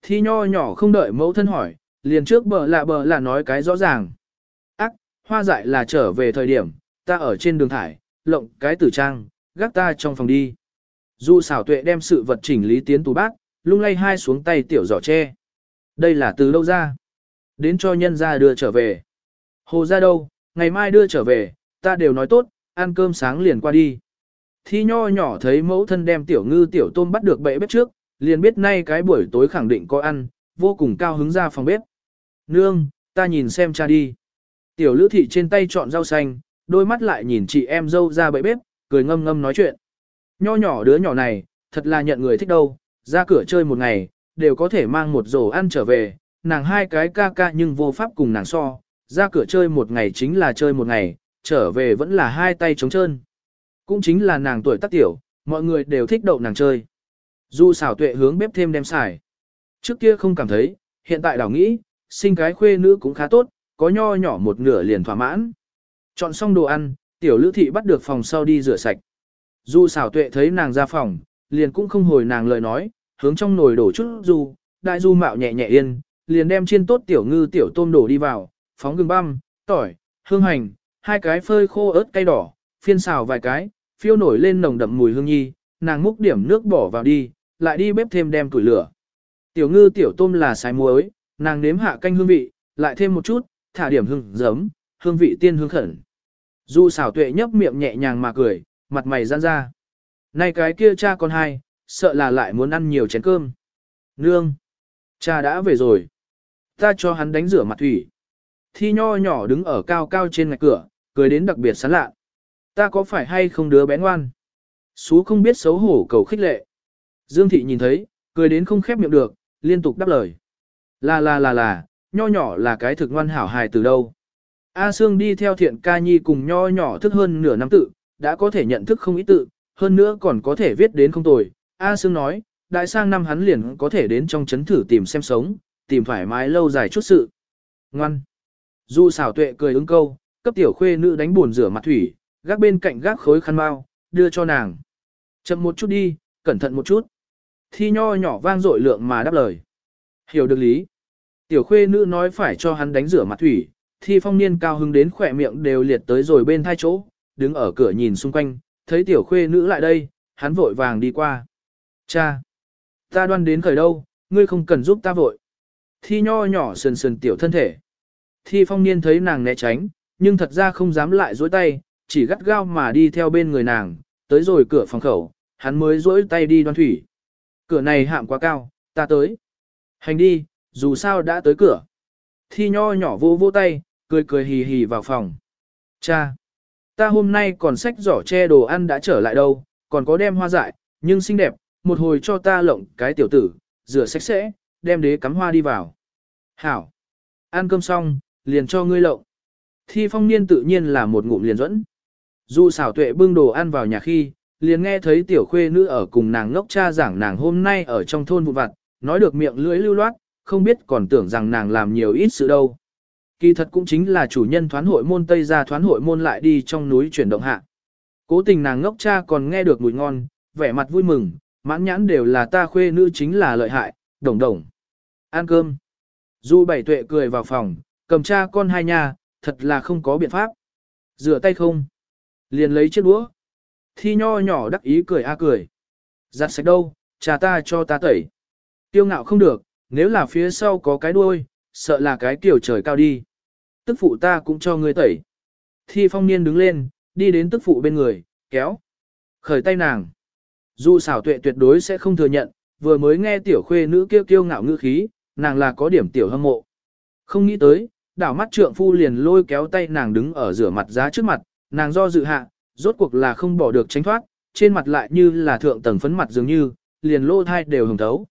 Thi nho nhỏ không đợi mẫu thân hỏi, liền trước bờ lạ bờ là nói cái rõ ràng. Ác, hoa dại là trở về thời điểm, ta ở trên đường thải, lộng cái tử trang, gác ta trong phòng đi. Dù xảo tuệ đem sự vật chỉnh lý tiến tủ bát, lung lay hai xuống tay tiểu giỏ tre. Đây là từ đâu ra. Đến cho nhân ra đưa trở về. Hồ ra đâu, ngày mai đưa trở về, ta đều nói tốt, ăn cơm sáng liền qua đi. Thi nho nhỏ thấy mẫu thân đem tiểu ngư tiểu tôm bắt được bệ bếp trước, liền biết nay cái buổi tối khẳng định có ăn, vô cùng cao hứng ra phòng bếp. Nương, ta nhìn xem cha đi. Tiểu lữ thị trên tay chọn rau xanh, đôi mắt lại nhìn chị em dâu ra bậy bếp, cười ngâm ngâm nói chuyện. Nho nhỏ đứa nhỏ này, thật là nhận người thích đâu, ra cửa chơi một ngày, đều có thể mang một rổ ăn trở về, nàng hai cái ca ca nhưng vô pháp cùng nàng so, ra cửa chơi một ngày chính là chơi một ngày, trở về vẫn là hai tay trống trơn. Cũng chính là nàng tuổi tác tiểu, mọi người đều thích đậu nàng chơi. Du xảo tuệ hướng bếp thêm đem xài. Trước kia không cảm thấy, hiện tại đảo nghĩ, sinh cái khuê nữ cũng khá tốt, có nho nhỏ một nửa liền thỏa mãn. Chọn xong đồ ăn, tiểu lữ thị bắt được phòng sau đi rửa sạch. Du xảo tuệ thấy nàng ra phòng, liền cũng không hồi nàng lời nói, hướng trong nồi đổ chút du, đại du mạo nhẹ nhẹ yên, liền đem chiên tốt tiểu ngư tiểu tôm đổ đi vào, phóng gừng băm, tỏi, hương hành, hai cái phơi khô ớt cay đỏ, phiên xào vài cái, phiêu nổi lên nồng đậm mùi hương nhi, nàng múc điểm nước bỏ vào đi, lại đi bếp thêm đem củi lửa. Tiểu ngư tiểu tôm là xài muối, nàng nếm hạ canh hương vị, lại thêm một chút, thả điểm hương giấm, hương vị tiên hương khẩn. Dù xảo tuệ nhấp miệng nhẹ nhàng mà cười, mặt mày giãn ra. Này cái kia cha con hai, sợ là lại muốn ăn nhiều chén cơm. Nương! Cha đã về rồi. Ta cho hắn đánh rửa mặt thủy. Thi nho nhỏ đứng ở cao cao trên ngạch cửa, cười đến đặc biệt sán lạ. Ta có phải hay không đứa bé ngoan? Sú không biết xấu hổ cầu khích lệ. Dương thị nhìn thấy, cười đến không khép miệng được, liên tục đáp lời. Là là là là, nho nhỏ là cái thực ngoan hảo hài từ đâu. A Sương đi theo thiện ca nhi cùng nho nhỏ thức hơn nửa năm tự, đã có thể nhận thức không ít tự, hơn nữa còn có thể viết đến không tồi. A Sương nói, đại sang năm hắn liền có thể đến trong chấn thử tìm xem sống, tìm thoải mái lâu dài chút sự. Ngoan. Du xảo tuệ cười ứng câu, cấp tiểu khuê nữ đánh buồn rửa mặt thủy, gác bên cạnh gác khối khăn bao, đưa cho nàng. Chậm một chút đi, cẩn thận một chút. Thi nho nhỏ vang dội lượng mà đáp lời. Hiểu được lý. Tiểu khuê nữ nói phải cho hắn đánh rửa mặt thủy, thi phong niên cao hứng đến khỏe miệng đều liệt tới rồi bên thai chỗ, đứng ở cửa nhìn xung quanh, thấy tiểu khuê nữ lại đây, hắn vội vàng đi qua. Cha! Ta đoan đến khởi đâu, ngươi không cần giúp ta vội. Thi nho nhỏ sườn sườn tiểu thân thể. Thi phong niên thấy nàng né tránh, nhưng thật ra không dám lại dối tay, chỉ gắt gao mà đi theo bên người nàng, tới rồi cửa phòng khẩu, hắn mới dối tay đi đoan thủy. Cửa này hạm quá cao, ta tới. Hành đi, dù sao đã tới cửa. Thi nho nhỏ vô vô tay, cười cười hì hì vào phòng. Cha! Ta hôm nay còn sách giỏ che đồ ăn đã trở lại đâu, còn có đem hoa dại, nhưng xinh đẹp, một hồi cho ta lộng cái tiểu tử, rửa sạch sẽ, đem đế cắm hoa đi vào. Hảo! Ăn cơm xong, liền cho ngươi lộng. Thi phong niên tự nhiên là một ngụm liền dẫn. Dù xảo tuệ bưng đồ ăn vào nhà khi, liền nghe thấy tiểu khuê nữ ở cùng nàng ngốc cha giảng nàng hôm nay ở trong thôn vụ vặt, nói được miệng lưỡi lưu loát, không biết còn tưởng rằng nàng làm nhiều ít sự đâu. Kỳ thật cũng chính là chủ nhân thoán hội môn Tây ra thoán hội môn lại đi trong núi chuyển động hạ. Cố tình nàng ngốc cha còn nghe được mùi ngon, vẻ mặt vui mừng, mãn nhãn đều là ta khuê nữ chính là lợi hại, đồng đồng. Ăn cơm. Du bảy tuệ cười vào phòng, cầm cha con hai nha, thật là không có biện pháp. Rửa tay không? Liền lấy chiếc đũa. Thi nho nhỏ đắc ý cười a cười. Giặt sạch đâu, cha ta cho ta tẩy. Tiêu ngạo không được, nếu là phía sau có cái đuôi, sợ là cái kiểu trời cao đi. Tức phụ ta cũng cho ngươi tẩy. Thi phong niên đứng lên, đi đến tức phụ bên người, kéo. Khởi tay nàng. Dù xảo tuệ tuyệt đối sẽ không thừa nhận, vừa mới nghe tiểu khuê nữ kêu kêu ngạo ngữ khí, nàng là có điểm tiểu hâm mộ. Không nghĩ tới, đảo mắt trượng phu liền lôi kéo tay nàng đứng ở rửa mặt giá trước mặt, nàng do dự hạ, rốt cuộc là không bỏ được tránh thoát, trên mặt lại như là thượng tầng phấn mặt dường như, liền lô thai đều hồng thấu.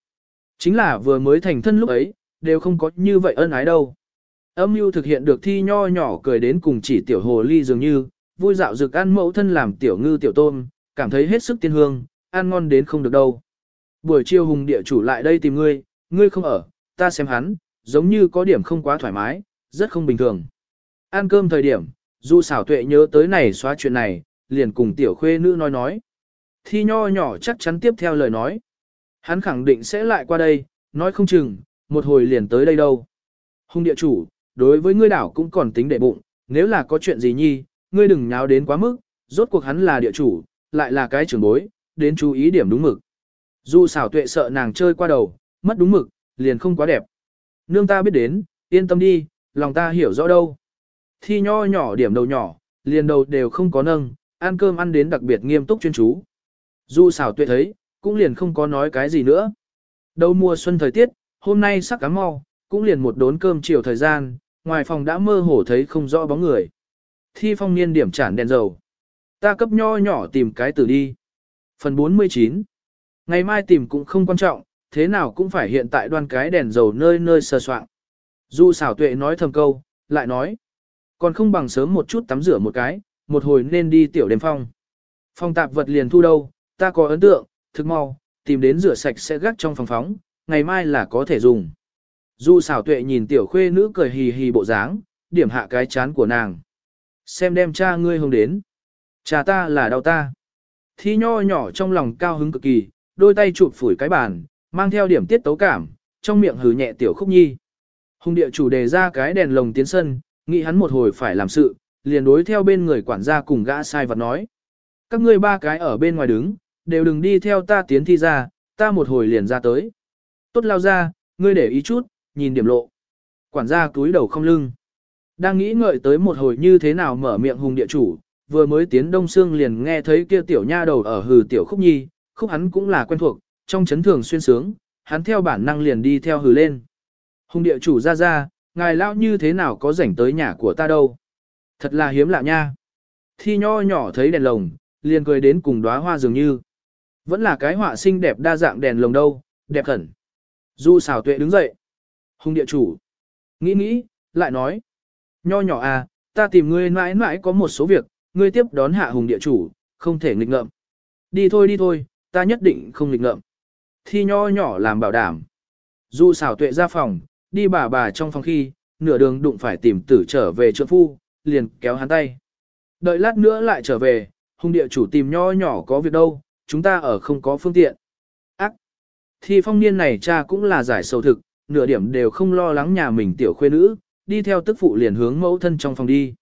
Chính là vừa mới thành thân lúc ấy, đều không có như vậy ân ái đâu. Âm mưu thực hiện được thi nho nhỏ cười đến cùng chỉ tiểu hồ ly dường như, vui dạo rực ăn mẫu thân làm tiểu ngư tiểu tôm, cảm thấy hết sức tiên hương, ăn ngon đến không được đâu. Buổi chiều hùng địa chủ lại đây tìm ngươi, ngươi không ở, ta xem hắn, giống như có điểm không quá thoải mái, rất không bình thường. Ăn cơm thời điểm, dù xảo tuệ nhớ tới này xóa chuyện này, liền cùng tiểu khuê nữ nói nói. Thi nho nhỏ chắc chắn tiếp theo lời nói. Hắn khẳng định sẽ lại qua đây, nói không chừng, một hồi liền tới đây đâu. Hùng địa chủ, đối với ngươi đảo cũng còn tính để bụng, nếu là có chuyện gì nhi, ngươi đừng nháo đến quá mức, rốt cuộc hắn là địa chủ, lại là cái trưởng bối, đến chú ý điểm đúng mực. Dù xảo tuệ sợ nàng chơi qua đầu, mất đúng mực, liền không quá đẹp. Nương ta biết đến, yên tâm đi, lòng ta hiểu rõ đâu. Thi nho nhỏ điểm đầu nhỏ, liền đầu đều không có nâng, ăn cơm ăn đến đặc biệt nghiêm túc chuyên chú. Dù xảo tuệ thấy, cũng liền không có nói cái gì nữa. Đầu mùa xuân thời tiết, hôm nay sắc cá mau, cũng liền một đốn cơm chiều thời gian, ngoài phòng đã mơ hồ thấy không rõ bóng người. Thi phong niên điểm chản đèn dầu. Ta cấp nho nhỏ tìm cái từ đi. Phần 49 Ngày mai tìm cũng không quan trọng, thế nào cũng phải hiện tại đoan cái đèn dầu nơi nơi sờ soạn. Du xảo tuệ nói thầm câu, lại nói. Còn không bằng sớm một chút tắm rửa một cái, một hồi nên đi tiểu đêm phong. Phong tạp vật liền thu đâu, ta có ấn tượng, thực mau, tìm đến rửa sạch sẽ gác trong phòng phóng, ngày mai là có thể dùng. Dù xảo tuệ nhìn tiểu khuê nữ cười hì hì bộ dáng, điểm hạ cái chán của nàng. Xem đem cha ngươi hông đến. Cha ta là đau ta. Thi nho nhỏ trong lòng cao hứng cực kỳ, đôi tay chụp phủi cái bàn, mang theo điểm tiết tấu cảm, trong miệng hừ nhẹ tiểu khúc nhi. Hùng địa chủ đề ra cái đèn lồng tiến sân, nghĩ hắn một hồi phải làm sự, liền đối theo bên người quản gia cùng gã sai vật nói. Các ngươi ba cái ở bên ngoài đứng, đều đừng đi theo ta tiến thi ra, ta một hồi liền ra tới. Tốt lao ra, ngươi để ý chút, nhìn điểm lộ. Quản gia túi đầu không lưng. Đang nghĩ ngợi tới một hồi như thế nào mở miệng hùng địa chủ, vừa mới tiến đông xương liền nghe thấy kia tiểu nha đầu ở hừ tiểu khúc nhi, khúc hắn cũng là quen thuộc, trong chấn thường xuyên sướng, hắn theo bản năng liền đi theo hừ lên. Hùng địa chủ ra ra, ngài lão như thế nào có rảnh tới nhà của ta đâu. Thật là hiếm lạ nha. Thi nho nhỏ thấy đèn lồng, liền cười đến cùng đóa hoa dường như. Vẫn là cái họa xinh đẹp đa dạng đèn lồng đâu, đẹp khẩn. Du xảo tuệ đứng dậy. Hùng địa chủ. Nghĩ nghĩ, lại nói. Nho nhỏ à, ta tìm ngươi mãi mãi có một số việc, ngươi tiếp đón hạ hùng địa chủ, không thể nghịch ngợm. Đi thôi đi thôi, ta nhất định không nghịch ngợm. Thi nho nhỏ làm bảo đảm. Dù xảo tuệ ra phòng, đi bà bà trong phòng khi, nửa đường đụng phải tìm tử trở về trượng phu, liền kéo hắn tay. Đợi lát nữa lại trở về, hùng địa chủ tìm nho nhỏ có việc đâu, chúng ta ở không có phương tiện. Ác! Thi phong niên này cha cũng là giải sầu thực, nửa điểm đều không lo lắng nhà mình tiểu khuê nữ, đi theo tức phụ liền hướng mẫu thân trong phòng đi.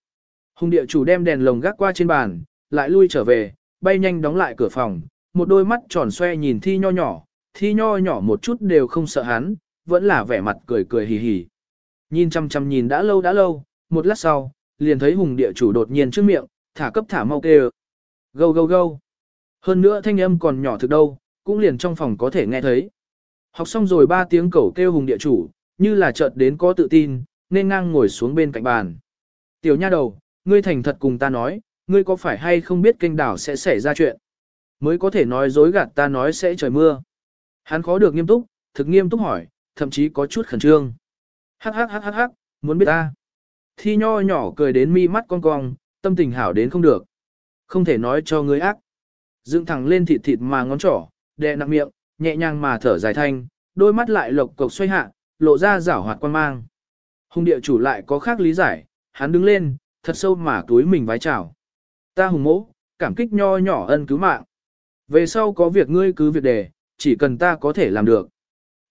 Hùng địa chủ đem đèn lồng gác qua trên bàn, lại lui trở về, bay nhanh đóng lại cửa phòng, một đôi mắt tròn xoe nhìn thi nho nhỏ, thi nho nhỏ một chút đều không sợ hắn, vẫn là vẻ mặt cười cười hì hì. Nhìn chăm chăm nhìn đã lâu đã lâu, một lát sau, liền thấy hùng địa chủ đột nhiên trước miệng, thả cấp thả mau kêu. Gâu gâu gâu. Hơn nữa thanh âm còn nhỏ thực đâu, cũng liền trong phòng có thể nghe thấy. Học xong rồi ba tiếng cẩu kêu hùng địa chủ, như là chợt đến có tự tin, nên ngang ngồi xuống bên cạnh bàn. Tiểu nha đầu, ngươi thành thật cùng ta nói, ngươi có phải hay không biết kênh đảo sẽ xảy ra chuyện? Mới có thể nói dối gạt ta nói sẽ trời mưa. Hắn khó được nghiêm túc, thực nghiêm túc hỏi, thậm chí có chút khẩn trương. Hắc hắc hắc hắc hắc, muốn biết ta. Thi nho nhỏ cười đến mi mắt cong cong, tâm tình hảo đến không được. Không thể nói cho ngươi ác. Dựng thẳng lên thịt thịt mà ngón trỏ, đè nặng miệng, nhẹ nhàng mà thở dài thanh, đôi mắt lại lộc cộc xoay hạ, lộ ra rảo hoạt quan mang. Hùng địa chủ lại có khác lý giải, hắn đứng lên, thật sâu mà túi mình vái chào. Ta hùng mỗ, cảm kích nho nhỏ ân cứu mạng. Về sau có việc ngươi cứ việc đề, chỉ cần ta có thể làm được.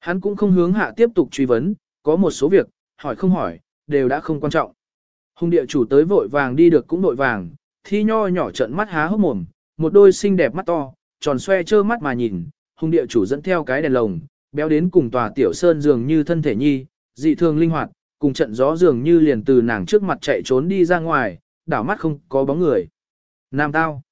Hắn cũng không hướng hạ tiếp tục truy vấn, có một số việc, hỏi không hỏi, đều đã không quan trọng. Hùng địa chủ tới vội vàng đi được cũng vội vàng, thi nho nhỏ trận mắt há hốc mồm, một đôi xinh đẹp mắt to, tròn xoe trơ mắt mà nhìn, hùng địa chủ dẫn theo cái đèn lồng, béo đến cùng tòa tiểu sơn dường như thân thể nhi, dị thường linh hoạt, cùng trận gió dường như liền từ nàng trước mặt chạy trốn đi ra ngoài, đảo mắt không có bóng người. Nam tao,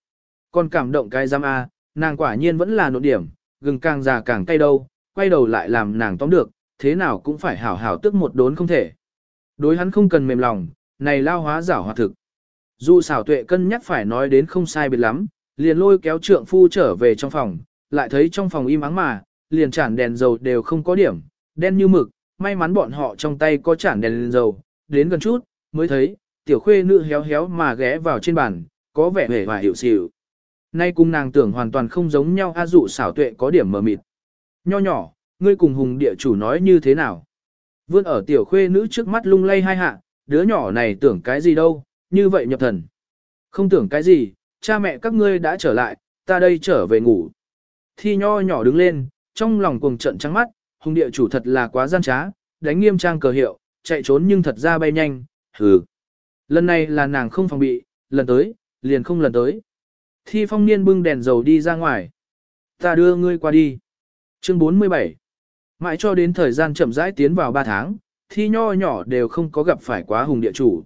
còn cảm động cái giam A, nàng quả nhiên vẫn là nội điểm, gừng càng già càng cay đâu, quay đầu lại làm nàng tóm được, thế nào cũng phải hảo hảo tức một đốn không thể. Đối hắn không cần mềm lòng, này lao hóa giả hòa thực. Dù xảo tuệ cân nhắc phải nói đến không sai biệt lắm, liền lôi kéo trượng phu trở về trong phòng, lại thấy trong phòng im ắng mà, liền chản đèn dầu đều không có điểm, đen như mực, may mắn bọn họ trong tay có chản đèn dầu, đến gần chút, mới thấy, tiểu khuê nữ héo héo mà ghé vào trên bàn, có vẻ vẻ và hiểu xỉu. Nay cùng nàng tưởng hoàn toàn không giống nhau a dụ xảo tuệ có điểm mờ mịt. Nho nhỏ, ngươi cùng hùng địa chủ nói như thế nào? Vươn ở tiểu khuê nữ trước mắt lung lay hai hạ, đứa nhỏ này tưởng cái gì đâu, như vậy nhập thần. Không tưởng cái gì, cha mẹ các ngươi đã trở lại, ta đây trở về ngủ. Thi nho nhỏ đứng lên, trong lòng cuồng trận trắng mắt, hùng địa chủ thật là quá gian trá, đánh nghiêm trang cờ hiệu, chạy trốn nhưng thật ra bay nhanh, hừ. Lần này là nàng không phòng bị, lần tới, liền không lần tới. Thi phong niên bưng đèn dầu đi ra ngoài. Ta đưa ngươi qua đi. Chương 47 Mãi cho đến thời gian chậm rãi tiến vào 3 tháng, thi nho nhỏ đều không có gặp phải quá hùng địa chủ.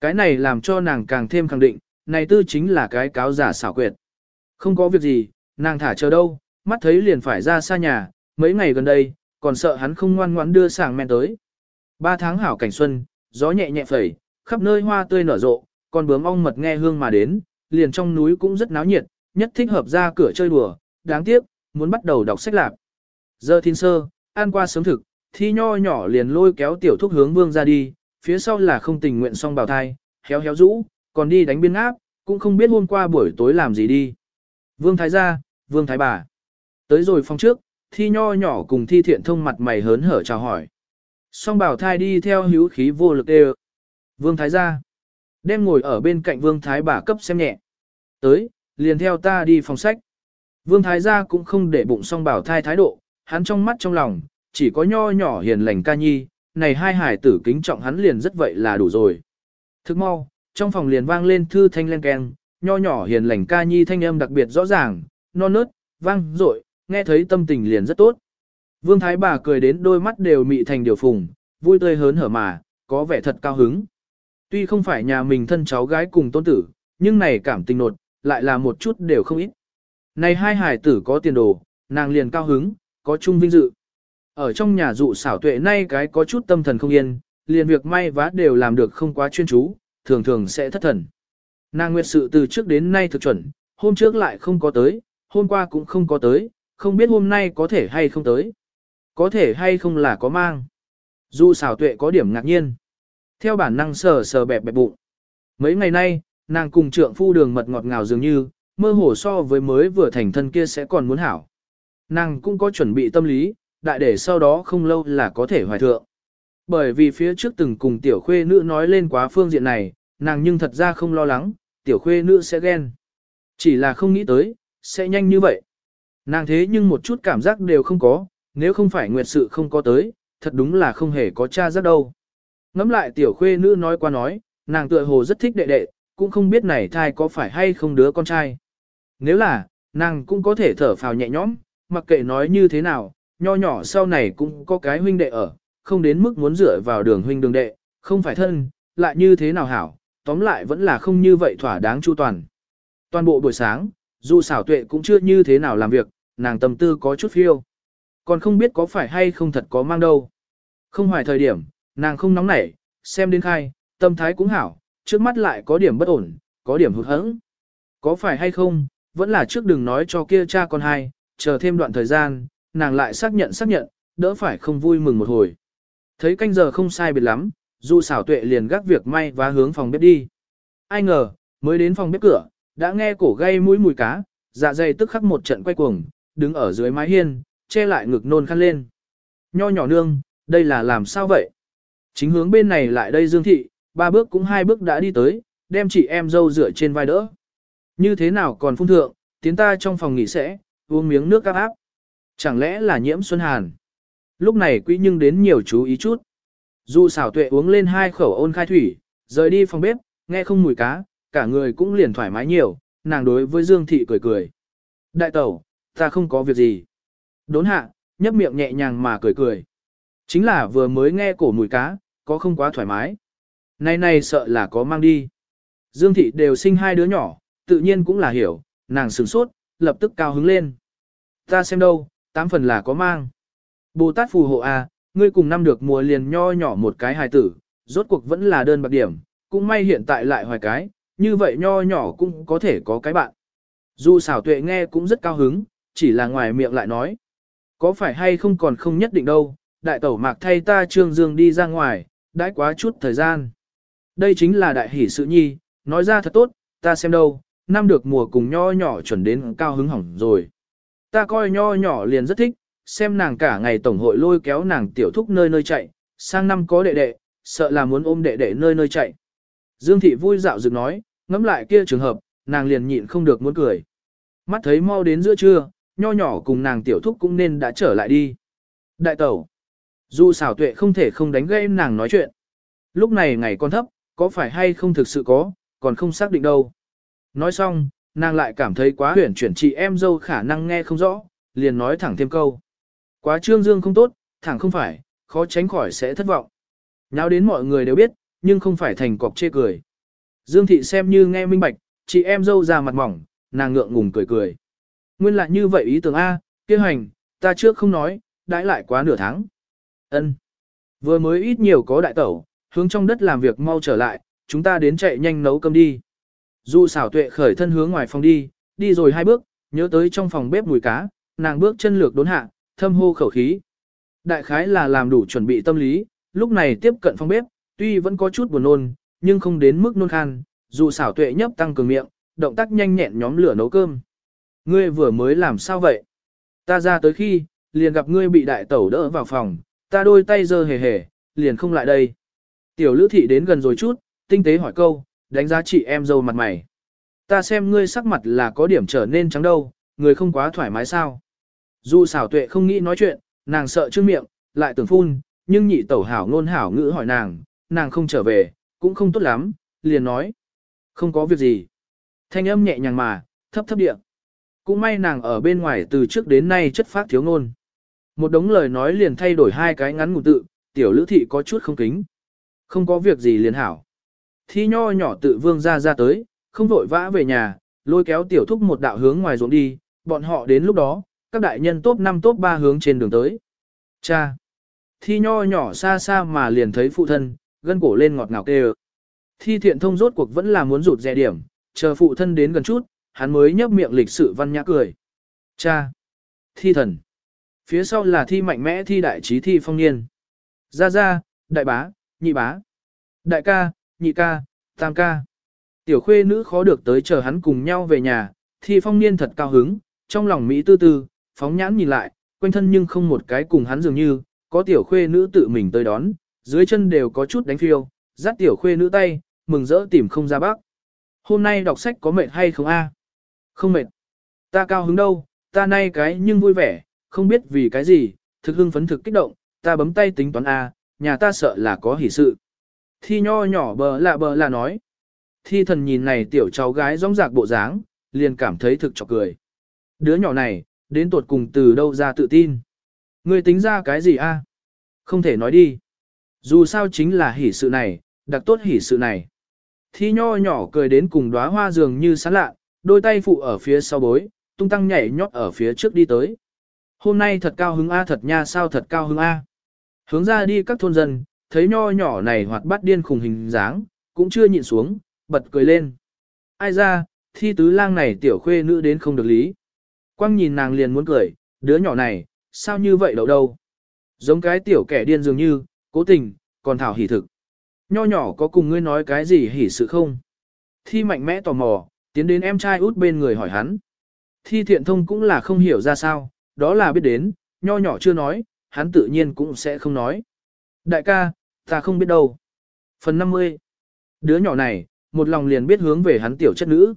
Cái này làm cho nàng càng thêm khẳng định, này tư chính là cái cáo giả xảo quyệt. Không có việc gì, nàng thả chờ đâu, mắt thấy liền phải ra xa nhà, mấy ngày gần đây, còn sợ hắn không ngoan ngoãn đưa sàng men tới. Ba tháng hảo cảnh xuân, gió nhẹ nhẹ phẩy, khắp nơi hoa tươi nở rộ, con bướm ong mật nghe hương mà đến, liền trong núi cũng rất náo nhiệt, nhất thích hợp ra cửa chơi đùa, đáng tiếc, muốn bắt đầu đọc sách lạc. Giờ thiên sơ, ăn qua sớm thực, thi nho nhỏ liền lôi kéo tiểu thúc hướng vương ra đi, phía sau là không tình nguyện song bào thai, héo héo rũ, còn đi đánh biên áp, cũng không biết hôm qua buổi tối làm gì đi. Vương thái gia, vương thái bà. Tới rồi phòng trước, thi nho nhỏ cùng thi thiện thông mặt mày hớn hở chào hỏi. Song bảo thai đi theo hữu khí vô lực đều. Vương thái gia. Đem ngồi ở bên cạnh vương thái bà cấp xem nhẹ. Tới, liền theo ta đi phòng sách. Vương thái gia cũng không để bụng song bảo thai thái độ, hắn trong mắt trong lòng, chỉ có nho nhỏ hiền lành ca nhi, này hai hải tử kính trọng hắn liền rất vậy là đủ rồi. Thức mau, trong phòng liền vang lên thư thanh len keng, nho nhỏ hiền lành ca nhi thanh âm đặc biệt rõ ràng, non nớt, vang rội, nghe thấy tâm tình liền rất tốt. Vương Thái bà cười đến đôi mắt đều mị thành điều phùng, vui tươi hớn hở mà, có vẻ thật cao hứng. Tuy không phải nhà mình thân cháu gái cùng tôn tử, nhưng này cảm tình nột, lại là một chút đều không ít. Này hai hải tử có tiền đồ, nàng liền cao hứng, có chung vinh dự. Ở trong nhà dụ xảo tuệ nay cái có chút tâm thần không yên, liền việc may vá đều làm được không quá chuyên chú, thường thường sẽ thất thần. Nàng nguyệt sự từ trước đến nay thực chuẩn, hôm trước lại không có tới, hôm qua cũng không có tới, không biết hôm nay có thể hay không tới. Có thể hay không là có mang. Dù xảo tuệ có điểm ngạc nhiên. Theo bản năng sờ sờ bẹp bẹp bụng. Mấy ngày nay, nàng cùng trượng phu đường mật ngọt ngào dường như, mơ hồ so với mới vừa thành thân kia sẽ còn muốn hảo. Nàng cũng có chuẩn bị tâm lý, đại để sau đó không lâu là có thể hoài thượng. Bởi vì phía trước từng cùng tiểu khuê nữ nói lên quá phương diện này, nàng nhưng thật ra không lo lắng, tiểu khuê nữ sẽ ghen. Chỉ là không nghĩ tới, sẽ nhanh như vậy. Nàng thế nhưng một chút cảm giác đều không có, nếu không phải nguyệt sự không có tới, thật đúng là không hề có cha giác đâu. Ngắm lại tiểu khuê nữ nói qua nói, nàng tựa hồ rất thích đệ đệ, cũng không biết này thai có phải hay không đứa con trai. Nếu là, nàng cũng có thể thở phào nhẹ nhõm, mặc kệ nói như thế nào, nho nhỏ sau này cũng có cái huynh đệ ở, không đến mức muốn dựa vào đường huynh đường đệ, không phải thân, lại như thế nào hảo, tóm lại vẫn là không như vậy thỏa đáng chu toàn. Toàn bộ buổi sáng, dù xảo tuệ cũng chưa như thế nào làm việc, nàng tâm tư có chút phiêu. Còn không biết có phải hay không thật có mang đâu. Không hoài thời điểm, nàng không nóng nảy, xem đến khai, tâm thái cũng hảo, trước mắt lại có điểm bất ổn, có điểm hụt hẫng. Có phải hay không, vẫn là trước đừng nói cho kia cha con hai, chờ thêm đoạn thời gian, nàng lại xác nhận xác nhận, đỡ phải không vui mừng một hồi. Thấy canh giờ không sai biệt lắm, dù xảo tuệ liền gác việc may và hướng phòng bếp đi. Ai ngờ, mới đến phòng bếp cửa, đã nghe cổ gây mũi mùi cá, dạ dày tức khắc một trận quay cuồng, đứng ở dưới mái hiên, che lại ngực nôn khăn lên. Nho nhỏ nương, đây là làm sao vậy? Chính hướng bên này lại đây Dương Thị, ba bước cũng hai bước đã đi tới, đem chị em dâu rửa trên vai đỡ. Như thế nào còn phun thượng, tiến ta trong phòng nghỉ sẽ, uống miếng nước áp áp. Chẳng lẽ là nhiễm Xuân Hàn? Lúc này quý nhưng đến nhiều chú ý chút. Dù xảo tuệ uống lên hai khẩu ôn khai thủy, rời đi phòng bếp, nghe không mùi cá, cả người cũng liền thoải mái nhiều, nàng đối với Dương Thị cười cười. Đại tẩu, ta không có việc gì. Đốn hạ, nhấp miệng nhẹ nhàng mà cười cười. Chính là vừa mới nghe cổ mùi cá, có không quá thoải mái. Này này sợ là có mang đi. Dương Thị đều sinh hai đứa nhỏ, tự nhiên cũng là hiểu, nàng sửng sốt, lập tức cao hứng lên. Ta xem đâu, tám phần là có mang. Bồ Tát phù hộ à, ngươi cùng năm được mùa liền nho nhỏ một cái hài tử, rốt cuộc vẫn là đơn bạc điểm, cũng may hiện tại lại hoài cái, như vậy nho nhỏ cũng có thể có cái bạn. Dù xảo tuệ nghe cũng rất cao hứng, chỉ là ngoài miệng lại nói. Có phải hay không còn không nhất định đâu, đại tẩu mạc thay ta trương dương đi ra ngoài, đãi quá chút thời gian. Đây chính là đại hỷ sự nhi, nói ra thật tốt, ta xem đâu, năm được mùa cùng nho nhỏ chuẩn đến cao hứng hỏng rồi. Ta coi nho nhỏ liền rất thích, xem nàng cả ngày tổng hội lôi kéo nàng tiểu thúc nơi nơi chạy, sang năm có đệ đệ, sợ là muốn ôm đệ đệ nơi nơi chạy. Dương thị vui dạo dựng nói, ngẫm lại kia trường hợp, nàng liền nhịn không được muốn cười. Mắt thấy mau đến giữa trưa, nho nhỏ cùng nàng tiểu thúc cũng nên đã trở lại đi. Đại tẩu, dù xảo tuệ không thể không đánh gây nàng nói chuyện. Lúc này ngày con thấp, có phải hay không thực sự có, còn không xác định đâu. Nói xong, nàng lại cảm thấy quá huyển chuyển chị em dâu khả năng nghe không rõ, liền nói thẳng thêm câu. Quá trương dương không tốt, thẳng không phải, khó tránh khỏi sẽ thất vọng. Nào đến mọi người đều biết, nhưng không phải thành cọc chê cười. Dương thị xem như nghe minh bạch, chị em dâu ra mặt mỏng, nàng ngượng ngùng cười cười. Nguyên lại như vậy ý tưởng A, kia hành, ta trước không nói, đãi lại quá nửa tháng. ân Vừa mới ít nhiều có đại tẩu, hướng trong đất làm việc mau trở lại, chúng ta đến chạy nhanh nấu cơm đi. Dù xảo tuệ khởi thân hướng ngoài phòng đi, đi rồi hai bước, nhớ tới trong phòng bếp mùi cá, nàng bước chân lược đốn hạ, thâm hô khẩu khí. Đại khái là làm đủ chuẩn bị tâm lý, lúc này tiếp cận phòng bếp, tuy vẫn có chút buồn nôn, nhưng không đến mức nôn khan, dù xảo tuệ nhấp tăng cường miệng, động tác nhanh nhẹn nhóm lửa nấu cơm. Ngươi vừa mới làm sao vậy? Ta ra tới khi, liền gặp ngươi bị đại tẩu đỡ vào phòng, ta đôi tay giơ hề hề, liền không lại đây. Tiểu lữ thị đến gần rồi chút, tinh tế hỏi câu, đánh giá chị em dâu mặt mày. Ta xem ngươi sắc mặt là có điểm trở nên trắng đâu, người không quá thoải mái sao. Dù xảo tuệ không nghĩ nói chuyện, nàng sợ trước miệng, lại tưởng phun, nhưng nhị tẩu hảo ngôn hảo ngữ hỏi nàng, nàng không trở về, cũng không tốt lắm, liền nói. Không có việc gì. Thanh âm nhẹ nhàng mà, thấp thấp địa. Cũng may nàng ở bên ngoài từ trước đến nay chất phát thiếu ngôn. Một đống lời nói liền thay đổi hai cái ngắn ngủ tự, tiểu lữ thị có chút không kính. Không có việc gì liền hảo. Thi nho nhỏ tự vương ra ra tới, không vội vã về nhà, lôi kéo tiểu thúc một đạo hướng ngoài ruộng đi, bọn họ đến lúc đó, các đại nhân top 5 top 3 hướng trên đường tới. Cha! Thi nho nhỏ xa xa mà liền thấy phụ thân, gân cổ lên ngọt ngào kêu. Thi thiện thông rốt cuộc vẫn là muốn rụt rẻ điểm, chờ phụ thân đến gần chút, hắn mới nhấp miệng lịch sự văn nhã cười. Cha! Thi thần! Phía sau là thi mạnh mẽ thi đại trí thi phong niên. Gia gia, đại bá, nhị bá. Đại ca, nhị ca, tam ca. Tiểu khuê nữ khó được tới chờ hắn cùng nhau về nhà, thi phong niên thật cao hứng, trong lòng Mỹ tư tư, phóng nhãn nhìn lại, quanh thân nhưng không một cái cùng hắn dường như, có tiểu khuê nữ tự mình tới đón, dưới chân đều có chút đánh phiêu, dắt tiểu khuê nữ tay, mừng rỡ tìm không ra bác. Hôm nay đọc sách có mệt hay không a? Không mệt. Ta cao hứng đâu, ta nay cái nhưng vui vẻ, không biết vì cái gì, thực hưng phấn thực kích động, ta bấm tay tính toán a, nhà ta sợ là có hỷ sự. Thi nho nhỏ bờ lạ bờ là nói. Thi thần nhìn này tiểu cháu gái rong rạc bộ dáng, liền cảm thấy thực chọc cười. Đứa nhỏ này, đến tuột cùng từ đâu ra tự tin. Ngươi tính ra cái gì a? Không thể nói đi. Dù sao chính là hỷ sự này, đặc tốt hỷ sự này. Thi nho nhỏ cười đến cùng đóa hoa dường như sán lạ, đôi tay phụ ở phía sau bối, tung tăng nhảy nhót ở phía trước đi tới. Hôm nay thật cao hứng A thật nha sao thật cao hứng A. Hướng ra đi các thôn dân, thấy nho nhỏ này hoạt bát điên khùng hình dáng, cũng chưa nhịn xuống, bật cười lên. Ai ra, thi tứ lang này tiểu khuê nữ đến không được lý. Quang nhìn nàng liền muốn cười, đứa nhỏ này, sao như vậy đâu đâu. Giống cái tiểu kẻ điên dường như, cố tình, còn thảo hỉ thực. Nho nhỏ có cùng ngươi nói cái gì hỉ sự không? Thi mạnh mẽ tò mò, tiến đến em trai út bên người hỏi hắn. Thi thiện thông cũng là không hiểu ra sao, đó là biết đến, nho nhỏ chưa nói, hắn tự nhiên cũng sẽ không nói. Đại ca, ta không biết đâu. Phần 50. Đứa nhỏ này, một lòng liền biết hướng về hắn tiểu chất nữ.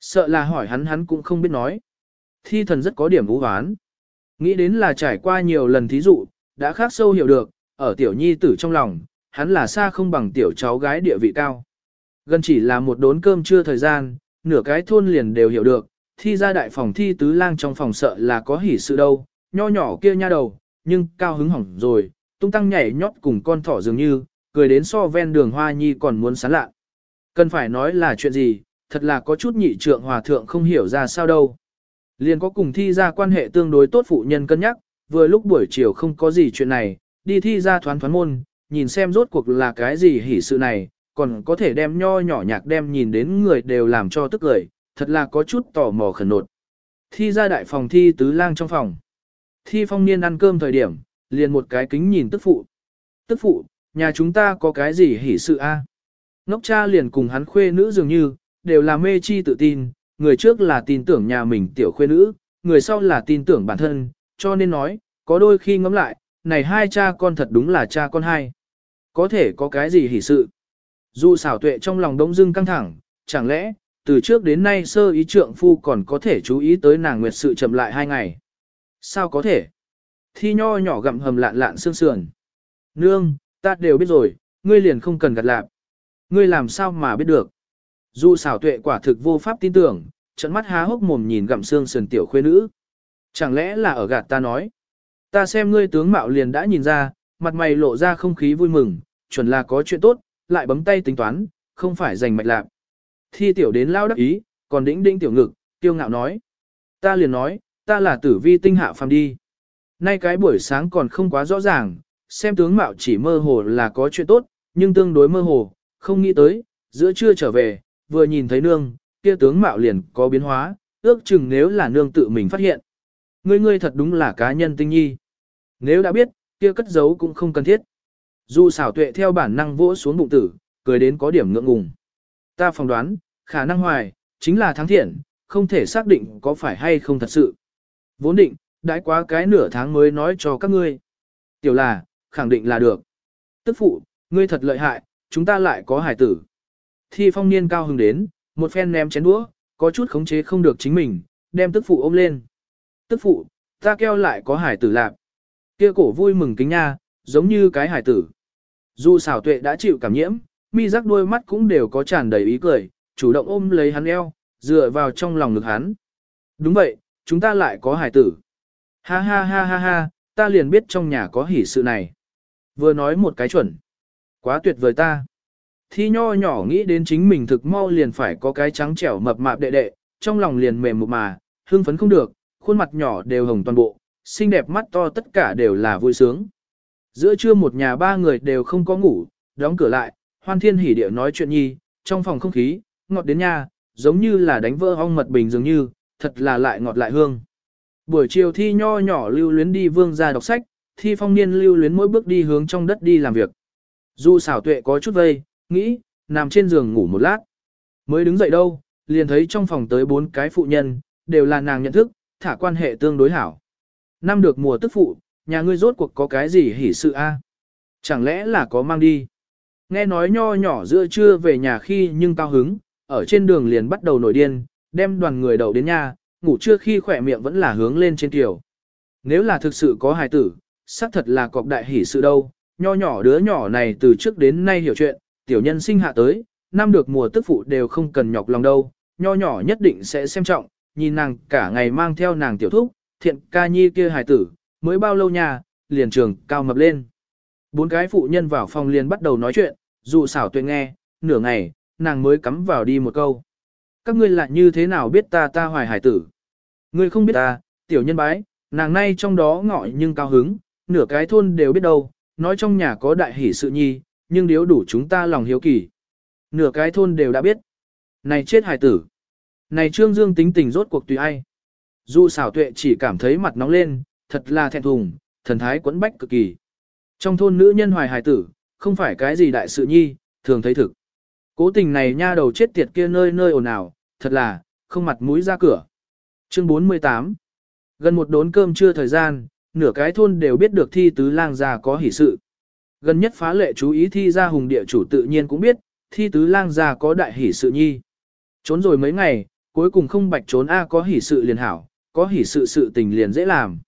Sợ là hỏi hắn hắn cũng không biết nói. Thi thần rất có điểm vũ hoán. Nghĩ đến là trải qua nhiều lần thí dụ, đã khác sâu hiểu được, ở tiểu nhi tử trong lòng, hắn là xa không bằng tiểu cháu gái địa vị cao. Gần chỉ là một đốn cơm trưa thời gian, nửa cái thôn liền đều hiểu được, thi ra đại phòng thi tứ lang trong phòng sợ là có hỉ sự đâu, nho nhỏ kia nha đầu, nhưng cao hứng hỏng rồi, tung tăng nhảy nhót cùng con thỏ dường như, cười đến so ven đường hoa nhi còn muốn sán lạ. Cần phải nói là chuyện gì, thật là có chút nhị trượng hòa thượng không hiểu ra sao đâu. Liền có cùng thi ra quan hệ tương đối tốt phụ nhân cân nhắc, vừa lúc buổi chiều không có gì chuyện này, đi thi ra thoán thoán môn, nhìn xem rốt cuộc là cái gì hỉ sự này, còn có thể đem nho nhỏ nhạc đem nhìn đến người đều làm cho tức cười, thật là có chút tò mò khẩn nột. Thi ra đại phòng thi tứ lang trong phòng. Thi phong niên ăn cơm thời điểm, liền một cái kính nhìn tức phụ. Tức phụ, nhà chúng ta có cái gì hỉ sự a? Ngốc cha liền cùng hắn khuê nữ dường như, đều là mê chi tự tin, người trước là tin tưởng nhà mình tiểu khuê nữ, người sau là tin tưởng bản thân, cho nên nói, có đôi khi ngẫm lại, này hai cha con thật đúng là cha con hai. Có thể có cái gì hỉ sự. Dù xảo tuệ trong lòng đông dưng căng thẳng, chẳng lẽ, từ trước đến nay sơ ý trượng phu còn có thể chú ý tới nàng nguyệt sự chậm lại hai ngày. Sao có thể? Thi nho nhỏ gặm hầm lạn lạn xương sườn. Nương, ta đều biết rồi, ngươi liền không cần gặt lạp. Ngươi làm sao mà biết được? Dù xảo tuệ quả thực vô pháp tin tưởng, trận mắt há hốc mồm nhìn gặm xương sườn tiểu khuê nữ. Chẳng lẽ là ở gạt ta nói? Ta xem ngươi tướng mạo liền đã nhìn ra, mặt mày lộ ra không khí vui mừng, chuẩn là có chuyện tốt, lại bấm tay tính toán, không phải giành mạch lạc. Thi tiểu đến lao đắc ý, còn đĩnh đĩnh tiểu ngực, tiêu ngạo nói. Ta liền nói, ta là tử vi tinh hạ phàm đi. Nay cái buổi sáng còn không quá rõ ràng, xem tướng mạo chỉ mơ hồ là có chuyện tốt, nhưng tương đối mơ hồ, không nghĩ tới, giữa trưa trở về, vừa nhìn thấy nương, kia tướng mạo liền có biến hóa, ước chừng nếu là nương tự mình phát hiện. Ngươi ngươi thật đúng là cá nhân tinh nhi. Nếu đã biết, kia cất giấu cũng không cần thiết. Dù xảo tuệ theo bản năng vỗ xuống bụng tử, cười đến có điểm ngượng ngùng. Ta phỏng đoán, khả năng hoài, chính là thắng thiện, không thể xác định có phải hay không thật sự. Vốn định, đãi quá cái nửa tháng mới nói cho các ngươi. Tiểu là, khẳng định là được. Tức phụ, ngươi thật lợi hại, chúng ta lại có hải tử. Thi phong niên cao hứng đến, một phen ném chén đũa, có chút khống chế không được chính mình, đem tức phụ ôm lên. Tức phụ, ta kêu lại có hải tử lạc. Kia cổ vui mừng kính nha, giống như cái hải tử. Dù xảo tuệ đã chịu cảm nhiễm, mi rắc đôi mắt cũng đều có tràn đầy ý cười, chủ động ôm lấy hắn eo, dựa vào trong lòng ngực hắn. Đúng vậy, chúng ta lại có hải tử. Ha ha ha ha ha, ta liền biết trong nhà có hỷ sự này. Vừa nói một cái chuẩn. Quá tuyệt vời ta. Thi nho nhỏ nghĩ đến chính mình thực mau liền phải có cái trắng trẻo mập mạp đệ đệ, trong lòng liền mềm một mà, hưng phấn không được, khuôn mặt nhỏ đều hồng toàn bộ, xinh đẹp mắt to tất cả đều là vui sướng. Giữa trưa một nhà ba người đều không có ngủ, đóng cửa lại, hoan thiên hỉ địa nói chuyện nhi, trong phòng không khí, ngọt đến nha, giống như là đánh vỡ ong mật bình dường như, thật là lại ngọt lại hương. Buổi chiều thi nho nhỏ lưu luyến đi vương ra đọc sách, thi phong niên lưu luyến mỗi bước đi hướng trong đất đi làm việc. Dù xảo tuệ có chút vây, nghĩ, nằm trên giường ngủ một lát. Mới đứng dậy đâu, liền thấy trong phòng tới bốn cái phụ nhân, đều là nàng nhận thức, thả quan hệ tương đối hảo. Năm được mùa tức phụ, nhà ngươi rốt cuộc có cái gì hỉ sự a? Chẳng lẽ là có mang đi? Nghe nói nho nhỏ giữa trưa về nhà khi nhưng cao hứng, ở trên đường liền bắt đầu nổi điên, đem đoàn người đầu đến nhà, ngủ trưa khi khỏe miệng vẫn là hướng lên trên tiểu. Nếu là thực sự có hài tử, xác thật là cọc đại hỉ sự đâu, nho nhỏ đứa nhỏ này từ trước đến nay hiểu chuyện, tiểu nhân sinh hạ tới, năm được mùa tức phụ đều không cần nhọc lòng đâu, nho nhỏ nhất định sẽ xem trọng, nhìn nàng cả ngày mang theo nàng tiểu thúc, thiện ca nhi kia hài tử, mới bao lâu nha, liền trường cao mập lên. Bốn cái phụ nhân vào phòng liền bắt đầu nói chuyện, dù xảo tuyệt nghe, nửa ngày, nàng mới cắm vào đi một câu. Các ngươi lại như thế nào biết ta ta hoài hải tử? Ngươi không biết ta, tiểu nhân bái, nàng nay trong đó ngọi nhưng cao hứng, nửa cái thôn đều biết đâu, nói trong nhà có đại hỷ sự nhi, nhưng điếu đủ chúng ta lòng hiếu kỳ. Nửa cái thôn đều đã biết. Này chết hải tử. Này trương dương tính tình rốt cuộc tùy ai. Dù xảo tuệ chỉ cảm thấy mặt nóng lên, thật là thẹn thùng, thần thái quẫn bách cực kỳ. Trong thôn nữ nhân hoài hài tử, không phải cái gì đại sự nhi, thường thấy thực. Cố tình này nha đầu chết tiệt kia nơi nơi ồn ào, thật là, không mặt mũi ra cửa. Chương 48 Gần một đốn cơm trưa thời gian, nửa cái thôn đều biết được thi tứ lang gia có hỷ sự. Gần nhất phá lệ chú ý thi ra hùng địa chủ tự nhiên cũng biết, thi tứ lang gia có đại hỷ sự nhi. Trốn rồi mấy ngày, cuối cùng không bạch trốn A có hỷ sự liền hảo, có hỉ sự sự tình liền dễ làm.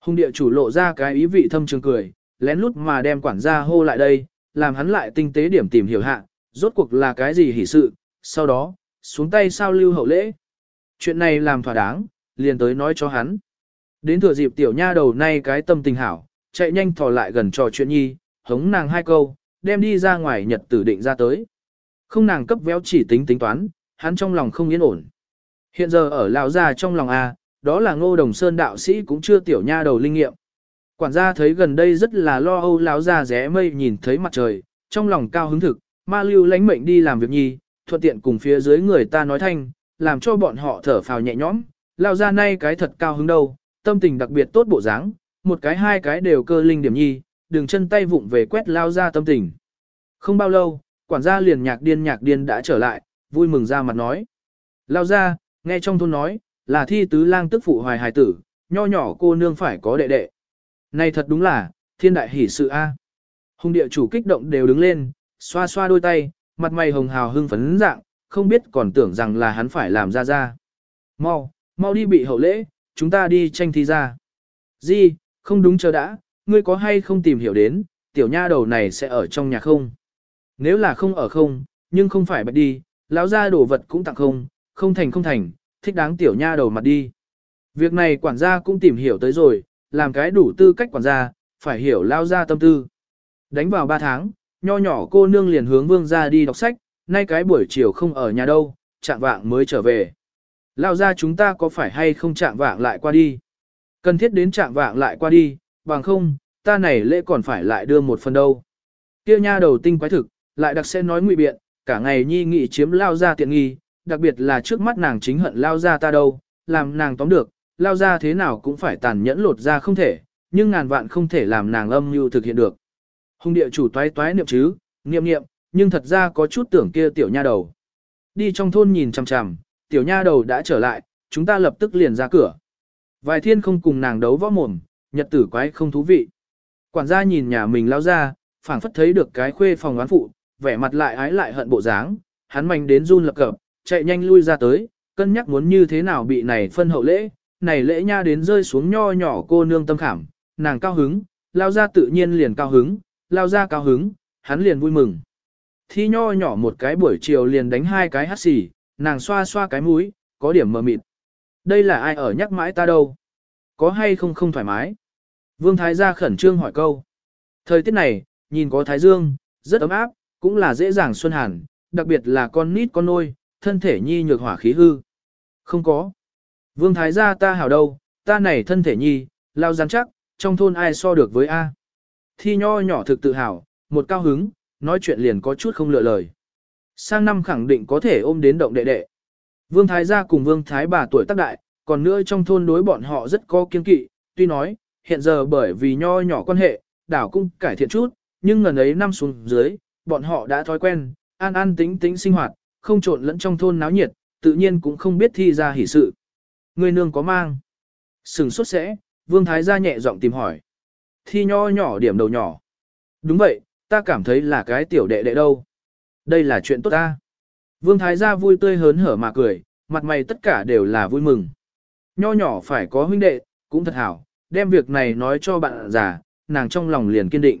Hùng địa chủ lộ ra cái ý vị thâm trường cười, lén lút mà đem quản gia hô lại đây, làm hắn lại tinh tế điểm tìm hiểu hạ, rốt cuộc là cái gì hỉ sự, sau đó, xuống tay sao lưu hậu lễ. Chuyện này làm thỏa đáng, liền tới nói cho hắn. Đến thừa dịp tiểu nha đầu nay cái tâm tình hảo, chạy nhanh thò lại gần trò chuyện nhi, hống nàng hai câu, đem đi ra ngoài nhật tử định ra tới. Không nàng cấp véo chỉ tính tính toán, hắn trong lòng không yên ổn. Hiện giờ ở lão Gia trong lòng A, đó là ngô đồng sơn đạo sĩ cũng chưa tiểu nha đầu linh nghiệm. Quản gia thấy gần đây rất là lo âu láo ra rẽ mây nhìn thấy mặt trời, trong lòng cao hứng thực, ma lưu lánh mệnh đi làm việc nhi, thuận tiện cùng phía dưới người ta nói thanh, làm cho bọn họ thở phào nhẹ nhõm, lao ra nay cái thật cao hứng đâu, tâm tình đặc biệt tốt bộ dáng, một cái hai cái đều cơ linh điểm nhi, đường chân tay vụng về quét lao ra tâm tình. Không bao lâu, quản gia liền nhạc điên nhạc điên đã trở lại, vui mừng ra mặt nói. Lao ra, nghe trong thôn nói, là thi tứ lang tức phụ hoài hài tử, nho nhỏ cô nương phải có đệ đệ. Này thật đúng là, thiên đại hỷ sự A. Hùng địa chủ kích động đều đứng lên, xoa xoa đôi tay, mặt mày hồng hào hưng phấn dạng, không biết còn tưởng rằng là hắn phải làm ra ra. Mau, mau đi bị hậu lễ, chúng ta đi tranh thi ra. Di, không đúng chờ đã, ngươi có hay không tìm hiểu đến, tiểu nha đầu này sẽ ở trong nhà không? Nếu là không ở không, nhưng không phải bạch đi, lão ra đồ vật cũng tặng không, không thành không thành, thích đáng tiểu nha đầu mặt đi. Việc này quản gia cũng tìm hiểu tới rồi, làm cái đủ tư cách quản gia, phải hiểu lao ra tâm tư. Đánh vào 3 tháng, nho nhỏ cô nương liền hướng vương ra đi đọc sách, nay cái buổi chiều không ở nhà đâu, chạm vạng mới trở về. Lao ra chúng ta có phải hay không chạm vạng lại qua đi? Cần thiết đến chạm vạng lại qua đi, bằng không, ta này lễ còn phải lại đưa một phần đâu. Kia nha đầu tinh quái thực, lại đặc sẽ nói ngụy biện, cả ngày nhi nghị chiếm lao ra tiện nghi, đặc biệt là trước mắt nàng chính hận lao ra ta đâu, làm nàng tóm được, lao ra thế nào cũng phải tàn nhẫn lột ra không thể, nhưng ngàn vạn không thể làm nàng âm mưu thực hiện được. Hùng địa chủ toái toái niệm chứ, niệm niệm, nhưng thật ra có chút tưởng kia tiểu nha đầu. Đi trong thôn nhìn chằm chằm, tiểu nha đầu đã trở lại, chúng ta lập tức liền ra cửa. Vài thiên không cùng nàng đấu võ mồm, nhật tử quái không thú vị. Quản gia nhìn nhà mình lao ra, phảng phất thấy được cái khuê phòng oán phụ, vẻ mặt lại ái lại hận bộ dáng, hắn manh đến run lập cập, chạy nhanh lui ra tới, cân nhắc muốn như thế nào bị này phân hậu lễ, này lễ nha đến rơi xuống nho nhỏ cô nương tâm khảm, nàng cao hứng, lao ra tự nhiên liền cao hứng, lao ra cao hứng, hắn liền vui mừng. Thi nho nhỏ một cái buổi chiều liền đánh hai cái hát xì, nàng xoa xoa cái mũi, có điểm mờ mịt. Đây là ai ở nhắc mãi ta đâu? Có hay không không thoải mái? Vương Thái gia khẩn trương hỏi câu. Thời tiết này, nhìn có Thái Dương, rất ấm áp, cũng là dễ dàng xuân hàn, đặc biệt là con nít con nôi, thân thể nhi nhược hỏa khí hư. Không có. Vương Thái gia ta hảo đâu, ta này thân thể nhi, lao rắn chắc, trong thôn ai so được với A. Thi nho nhỏ thực tự hào, một cao hứng, nói chuyện liền có chút không lựa lời. Sang năm khẳng định có thể ôm đến động đệ đệ. Vương Thái gia cùng Vương Thái bà tuổi tác đại, còn nữa trong thôn đối bọn họ rất có kiên kỵ, tuy nói, hiện giờ bởi vì nho nhỏ quan hệ, đảo cũng cải thiện chút, nhưng ngần ấy năm xuống dưới, bọn họ đã thói quen, an an tính tính sinh hoạt, không trộn lẫn trong thôn náo nhiệt, tự nhiên cũng không biết thi ra hỉ sự. Người nương có mang. Sừng sốt sẽ, Vương Thái gia nhẹ giọng tìm hỏi. Thi nho nhỏ điểm đầu nhỏ. Đúng vậy, ta cảm thấy là cái tiểu đệ đệ đâu. Đây là chuyện tốt ta. Vương Thái gia vui tươi hớn hở mà cười, mặt mày tất cả đều là vui mừng. Nho nhỏ phải có huynh đệ, cũng thật hảo, đem việc này nói cho bạn già, nàng trong lòng liền kiên định.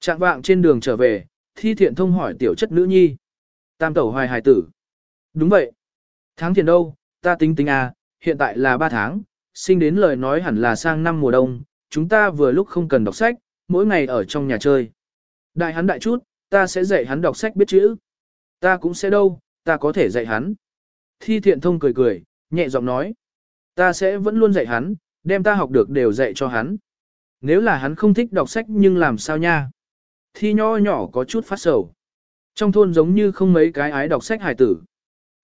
Trạng vạng trên đường trở về, thi thiện thông hỏi tiểu chất nữ nhi. Tam tẩu hoài hài tử. Đúng vậy. Tháng tiền đâu, ta tính tính à, hiện tại là 3 tháng, sinh đến lời nói hẳn là sang năm mùa đông, chúng ta vừa lúc không cần đọc sách, mỗi ngày ở trong nhà chơi. Đại hắn đại chút, ta sẽ dạy hắn đọc sách biết chữ. Ta cũng sẽ đâu, ta có thể dạy hắn. Thi thiện thông cười cười, nhẹ giọng nói. Ta sẽ vẫn luôn dạy hắn, đem ta học được đều dạy cho hắn. Nếu là hắn không thích đọc sách nhưng làm sao nha? Thi nho nhỏ có chút phát sầu. Trong thôn giống như không mấy cái ái đọc sách hài tử.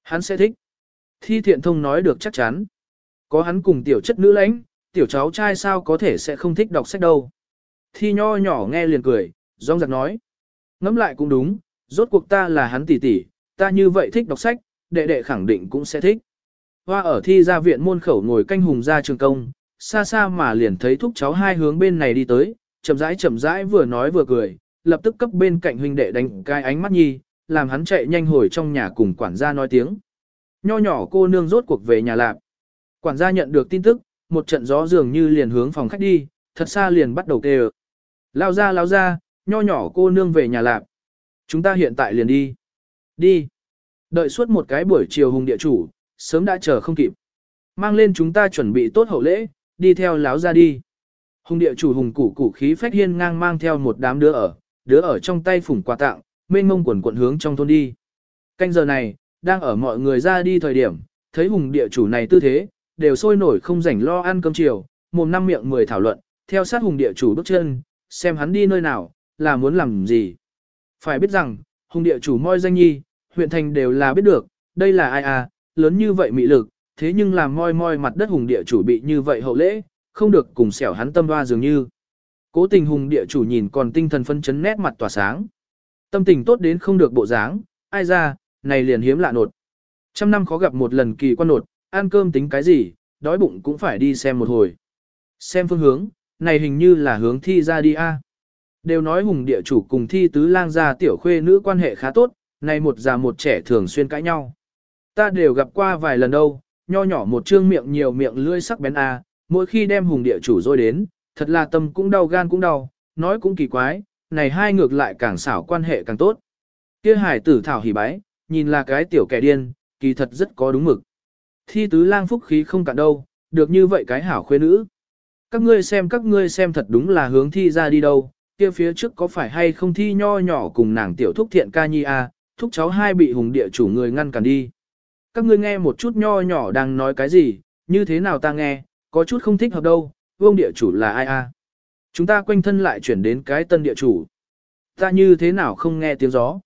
Hắn sẽ thích. Thi thiện thông nói được chắc chắn. Có hắn cùng tiểu chất nữ lãnh, tiểu cháu trai sao có thể sẽ không thích đọc sách đâu. Thi nho nhỏ nghe liền cười, rong giặc nói. Ngẫm lại cũng đúng, rốt cuộc ta là hắn tỷ tỷ, ta như vậy thích đọc sách, đệ đệ khẳng định cũng sẽ thích. Hoa ở thi ra viện môn khẩu ngồi canh hùng ra trường công, xa xa mà liền thấy thúc cháu hai hướng bên này đi tới, chậm rãi chậm rãi vừa nói vừa cười, lập tức cấp bên cạnh huynh đệ đánh cái ánh mắt nhi, làm hắn chạy nhanh hồi trong nhà cùng quản gia nói tiếng. Nho nhỏ cô nương rốt cuộc về nhà lạp. Quản gia nhận được tin tức, một trận gió dường như liền hướng phòng khách đi, thật xa liền bắt đầu tê ợ. Lao ra lao ra, nho nhỏ cô nương về nhà lạp. Chúng ta hiện tại liền đi. Đi. Đợi suốt một cái buổi chiều hùng địa chủ, sớm đã chờ không kịp. Mang lên chúng ta chuẩn bị tốt hậu lễ, đi theo láo ra đi. Hùng địa chủ hùng củ củ khí phách hiên ngang mang theo một đám đứa ở, đứa ở trong tay phủng quà tặng, mênh mông quần quận hướng trong thôn đi. Canh giờ này, đang ở mọi người ra đi thời điểm, thấy hùng địa chủ này tư thế, đều sôi nổi không rảnh lo ăn cơm chiều, mồm năm miệng mười thảo luận, theo sát hùng địa chủ bước chân, xem hắn đi nơi nào, là muốn làm gì. Phải biết rằng, hùng địa chủ moi danh nhi, huyện thành đều là biết được, đây là ai à, lớn như vậy mị lực, thế nhưng làm moi moi mặt đất hùng địa chủ bị như vậy hậu lễ, không được cùng xẻo hắn tâm hoa dường như. Cố tình hùng địa chủ nhìn còn tinh thần phân chấn nét mặt tỏa sáng. Tâm tình tốt đến không được bộ dáng, ai ra, này liền hiếm lạ nột. Trăm năm khó gặp một lần kỳ quan nột, ăn cơm tính cái gì, đói bụng cũng phải đi xem một hồi. Xem phương hướng, này hình như là hướng thi ra đi a. Đều nói hùng địa chủ cùng thi tứ lang gia tiểu khuê nữ quan hệ khá tốt, này một già một trẻ thường xuyên cãi nhau. Ta đều gặp qua vài lần đâu, nho nhỏ một trương miệng nhiều miệng lưỡi sắc bén a, mỗi khi đem hùng địa chủ rồi đến, thật là tâm cũng đau gan cũng đau, nói cũng kỳ quái, này hai ngược lại càng xảo quan hệ càng tốt. Kia hải tử thảo hỉ bái, nhìn là cái tiểu kẻ điên, kỳ thật rất có đúng mực. Thi tứ lang phúc khí không cạn đâu, được như vậy cái hảo khuê nữ. Các ngươi xem các ngươi xem thật đúng là hướng thi ra đi đâu, kia phía trước có phải hay không thi nho nhỏ cùng nàng tiểu thúc thiện ca nhi à, thúc cháu hai bị hùng địa chủ người ngăn cản đi. Các ngươi nghe một chút nho nhỏ đang nói cái gì, như thế nào ta nghe, có chút không thích hợp đâu, vương địa chủ là ai a? Chúng ta quanh thân lại chuyển đến cái tân địa chủ. Ta như thế nào không nghe tiếng gió.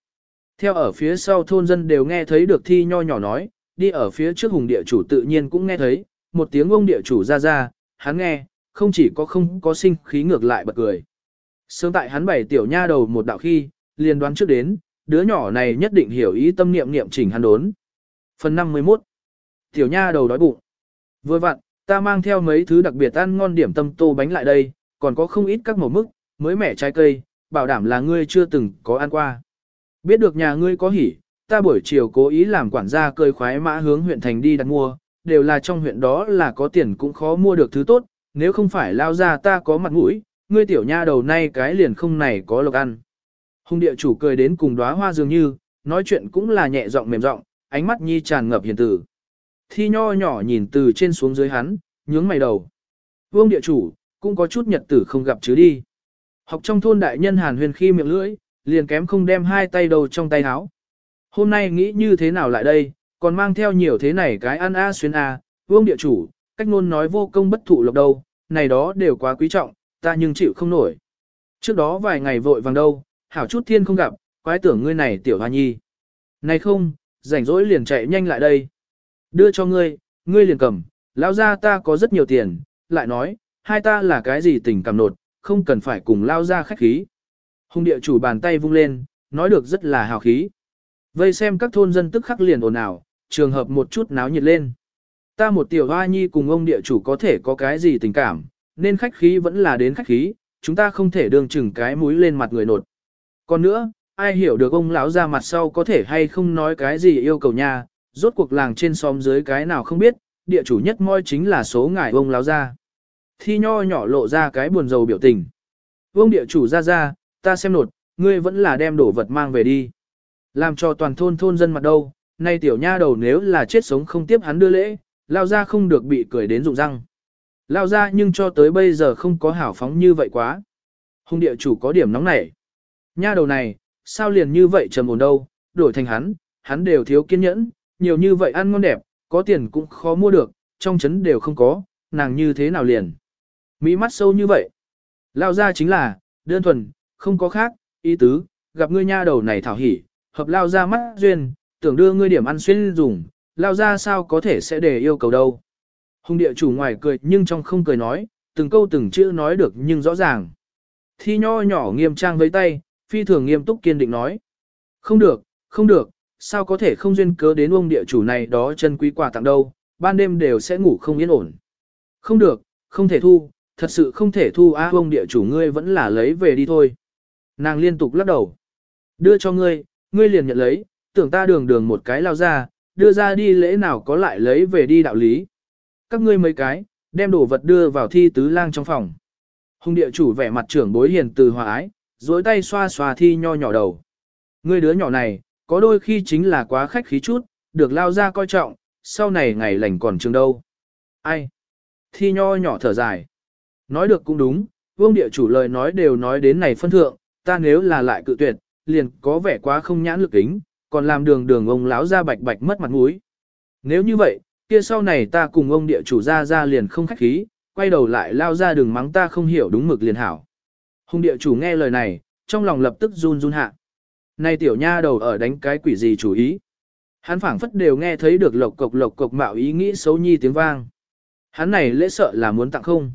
Theo ở phía sau thôn dân đều nghe thấy được thi nho nhỏ nói, đi ở phía trước hùng địa chủ tự nhiên cũng nghe thấy, một tiếng ông địa chủ ra ra, hắn nghe, không chỉ có không có sinh khí ngược lại bật cười. Sớm tại hắn bảy tiểu nha đầu một đạo khi, liền đoán trước đến, đứa nhỏ này nhất định hiểu ý tâm niệm niệm chỉnh hắn đốn. Phần 51 Tiểu nha đầu đói bụng. Vừa vặn, ta mang theo mấy thứ đặc biệt ăn ngon điểm tâm tô bánh lại đây, còn có không ít các màu mức, mới mẻ trái cây, bảo đảm là ngươi chưa từng có ăn qua. Biết được nhà ngươi có hỉ, ta buổi chiều cố ý làm quản gia cơi khoái mã hướng huyện thành đi đặt mua, đều là trong huyện đó là có tiền cũng khó mua được thứ tốt, nếu không phải lao ra ta có mặt mũi, ngươi tiểu nha đầu nay cái liền không này có lộc ăn. Hùng địa chủ cười đến cùng đóa hoa dường như, nói chuyện cũng là nhẹ giọng mềm giọng, ánh mắt nhi tràn ngập hiền tử. Thi nho nhỏ nhìn từ trên xuống dưới hắn, nhướng mày đầu. Vương địa chủ, cũng có chút nhật tử không gặp chứ đi. Học trong thôn đại nhân hàn huyền khi miệng lưỡi, liền kém không đem hai tay đầu trong tay áo. Hôm nay nghĩ như thế nào lại đây, còn mang theo nhiều thế này cái ăn a xuyên a, vương địa chủ, cách ngôn nói vô công bất thụ lộc đâu, này đó đều quá quý trọng, ta nhưng chịu không nổi. Trước đó vài ngày vội vàng đâu, hảo chút thiên không gặp, quái tưởng ngươi này tiểu hoa nhi. Này không, rảnh rỗi liền chạy nhanh lại đây. Đưa cho ngươi, ngươi liền cầm, lão gia ta có rất nhiều tiền, lại nói, hai ta là cái gì tình cảm nột, không cần phải cùng lao ra khách khí. Hùng địa chủ bàn tay vung lên, nói được rất là hào khí. Vây xem các thôn dân tức khắc liền ồn ào, trường hợp một chút náo nhiệt lên. Ta một tiểu hoa nhi cùng ông địa chủ có thể có cái gì tình cảm, nên khách khí vẫn là đến khách khí, chúng ta không thể đường chừng cái mũi lên mặt người nột. Còn nữa, ai hiểu được ông lão ra mặt sau có thể hay không nói cái gì yêu cầu nha, rốt cuộc làng trên xóm dưới cái nào không biết, địa chủ nhất moi chính là số ngài ông lão ra. Thi nho nhỏ lộ ra cái buồn rầu biểu tình. Vương địa chủ ra ra, ta xem nột, ngươi vẫn là đem đổ vật mang về đi. Làm cho toàn thôn thôn dân mặt đâu, nay tiểu nha đầu nếu là chết sống không tiếp hắn đưa lễ, lao ra không được bị cười đến rụng răng. Lao ra nhưng cho tới bây giờ không có hảo phóng như vậy quá. Hùng địa chủ có điểm nóng nảy. Nha đầu này, sao liền như vậy trầm ổn đâu, đổi thành hắn, hắn đều thiếu kiên nhẫn, nhiều như vậy ăn ngon đẹp, có tiền cũng khó mua được, trong chấn đều không có, nàng như thế nào liền. Mỹ mắt sâu như vậy. Lao ra chính là, đơn thuần, không có khác, ý tứ, gặp ngươi nha đầu này thảo hỉ, hợp lao ra mắt duyên, tưởng đưa ngươi điểm ăn xuyên dùng, lao ra sao có thể sẽ để yêu cầu đâu. Hùng địa chủ ngoài cười nhưng trong không cười nói, từng câu từng chữ nói được nhưng rõ ràng. Thi nho nhỏ nghiêm trang với tay, phi thường nghiêm túc kiên định nói. Không được, không được, sao có thể không duyên cớ đến ông địa chủ này đó chân quý quà tặng đâu, ban đêm đều sẽ ngủ không yên ổn. Không được, không thể thu, thật sự không thể thu á ông địa chủ ngươi vẫn là lấy về đi thôi. Nàng liên tục lắc đầu. Đưa cho ngươi, ngươi liền nhận lấy, tưởng ta đường đường một cái lao ra, đưa ra đi lễ nào có lại lấy về đi đạo lý. Các ngươi mấy cái, đem đồ vật đưa vào thi tứ lang trong phòng. Hùng địa chủ vẻ mặt trưởng bối hiền từ hòa ái, dối tay xoa xoa thi nho nhỏ đầu. Ngươi đứa nhỏ này, có đôi khi chính là quá khách khí chút, được lao ra coi trọng, sau này ngày lành còn trường đâu. Ai? Thi nho nhỏ thở dài. Nói được cũng đúng, vương địa chủ lời nói đều nói đến này phân thượng, ta nếu là lại cự tuyệt, liền có vẻ quá không nhãn lực kính, còn làm đường đường ông lão ra bạch bạch mất mặt mũi. Nếu như vậy, kia sau này ta cùng ông địa chủ ra ra liền không khách khí, quay đầu lại lao ra đường mắng ta không hiểu đúng mực liền hảo. Hùng địa chủ nghe lời này, trong lòng lập tức run run hạ nay tiểu nha đầu ở đánh cái quỷ gì chủ ý. Hắn phảng phất đều nghe thấy được lộc cộc lộc cộc mạo ý nghĩ xấu nhi tiếng vang. Hắn này lễ sợ là muốn tặng không.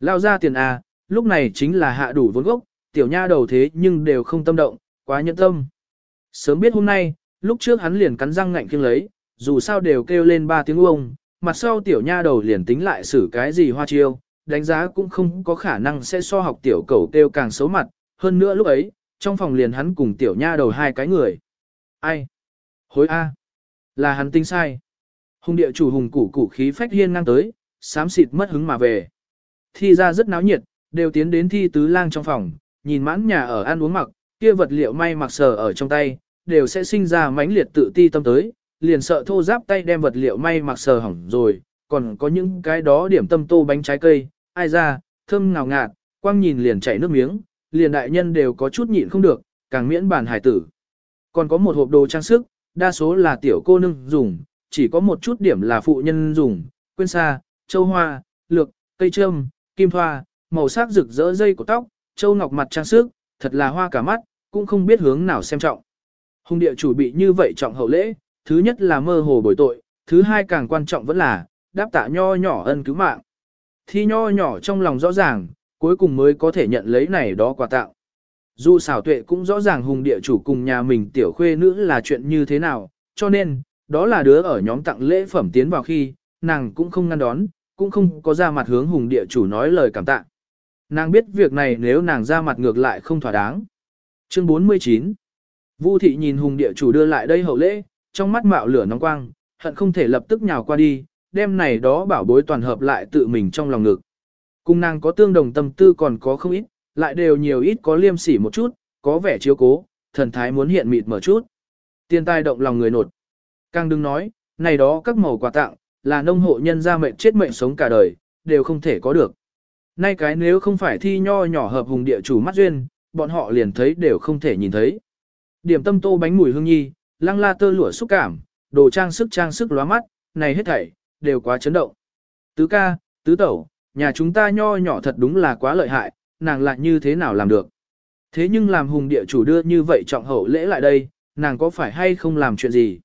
Lao ra tiền à, lúc này chính là hạ đủ vốn gốc, tiểu nha đầu thế nhưng đều không tâm động, quá nhẫn tâm. Sớm biết hôm nay, lúc trước hắn liền cắn răng ngạnh kiêng lấy, dù sao đều kêu lên ba tiếng uông, mặt sau tiểu nha đầu liền tính lại xử cái gì hoa chiêu, đánh giá cũng không có khả năng sẽ so học tiểu cầu kêu càng xấu mặt, hơn nữa lúc ấy, trong phòng liền hắn cùng tiểu nha đầu hai cái người. Ai? Hối A. Là hắn tinh sai. Hùng địa chủ hùng củ củ khí phách hiên ngang tới, sám xịt mất hứng mà về. Thi ra rất náo nhiệt, đều tiến đến thi tứ lang trong phòng, nhìn mãn nhà ở ăn uống mặc, kia vật liệu may mặc sờ ở trong tay, đều sẽ sinh ra mãnh liệt tự ti tâm tới, liền sợ thô giáp tay đem vật liệu may mặc sờ hỏng rồi, còn có những cái đó điểm tâm tô bánh trái cây, ai ra, thơm ngào ngạt, quang nhìn liền chảy nước miếng, liền đại nhân đều có chút nhịn không được, càng miễn bản hải tử. Còn có một hộp đồ trang sức, đa số là tiểu cô nương dùng, chỉ có một chút điểm là phụ nhân dùng, quên xa, châu hoa, lược, cây trâm, kim hoa, màu sắc rực rỡ dây của tóc, châu ngọc mặt trang sức, thật là hoa cả mắt, cũng không biết hướng nào xem trọng. Hùng địa chủ bị như vậy trọng hậu lễ, thứ nhất là mơ hồ bồi tội, thứ hai càng quan trọng vẫn là, đáp tạ nho nhỏ ân cứu mạng. Thi nho nhỏ trong lòng rõ ràng, cuối cùng mới có thể nhận lấy này đó quà tặng. Dù xảo tuệ cũng rõ ràng hùng địa chủ cùng nhà mình tiểu khuê nữ là chuyện như thế nào, cho nên, đó là đứa ở nhóm tặng lễ phẩm tiến vào khi, nàng cũng không ngăn đón, cũng không có ra mặt hướng hùng địa chủ nói lời cảm tạ. Nàng biết việc này nếu nàng ra mặt ngược lại không thỏa đáng. Chương 49 Vu thị nhìn hùng địa chủ đưa lại đây hậu lễ, trong mắt mạo lửa nóng quang, hận không thể lập tức nhào qua đi, đem này đó bảo bối toàn hợp lại tự mình trong lòng ngực. Cùng nàng có tương đồng tâm tư còn có không ít, lại đều nhiều ít có liêm sỉ một chút, có vẻ chiếu cố, thần thái muốn hiện mịt mở chút. Tiền tai động lòng người nột. Càng đừng nói, này đó các màu quà tặng, là nông hộ nhân gia mệnh chết mệnh sống cả đời, đều không thể có được. Nay cái nếu không phải thi nho nhỏ hợp hùng địa chủ mắt duyên, bọn họ liền thấy đều không thể nhìn thấy. Điểm tâm tô bánh mùi hương nhi, lăng la tơ lụa xúc cảm, đồ trang sức trang sức lóa mắt, này hết thảy, đều quá chấn động. Tứ ca, tứ tẩu, nhà chúng ta nho nhỏ thật đúng là quá lợi hại, nàng lại như thế nào làm được. Thế nhưng làm hùng địa chủ đưa như vậy trọng hậu lễ lại đây, nàng có phải hay không làm chuyện gì?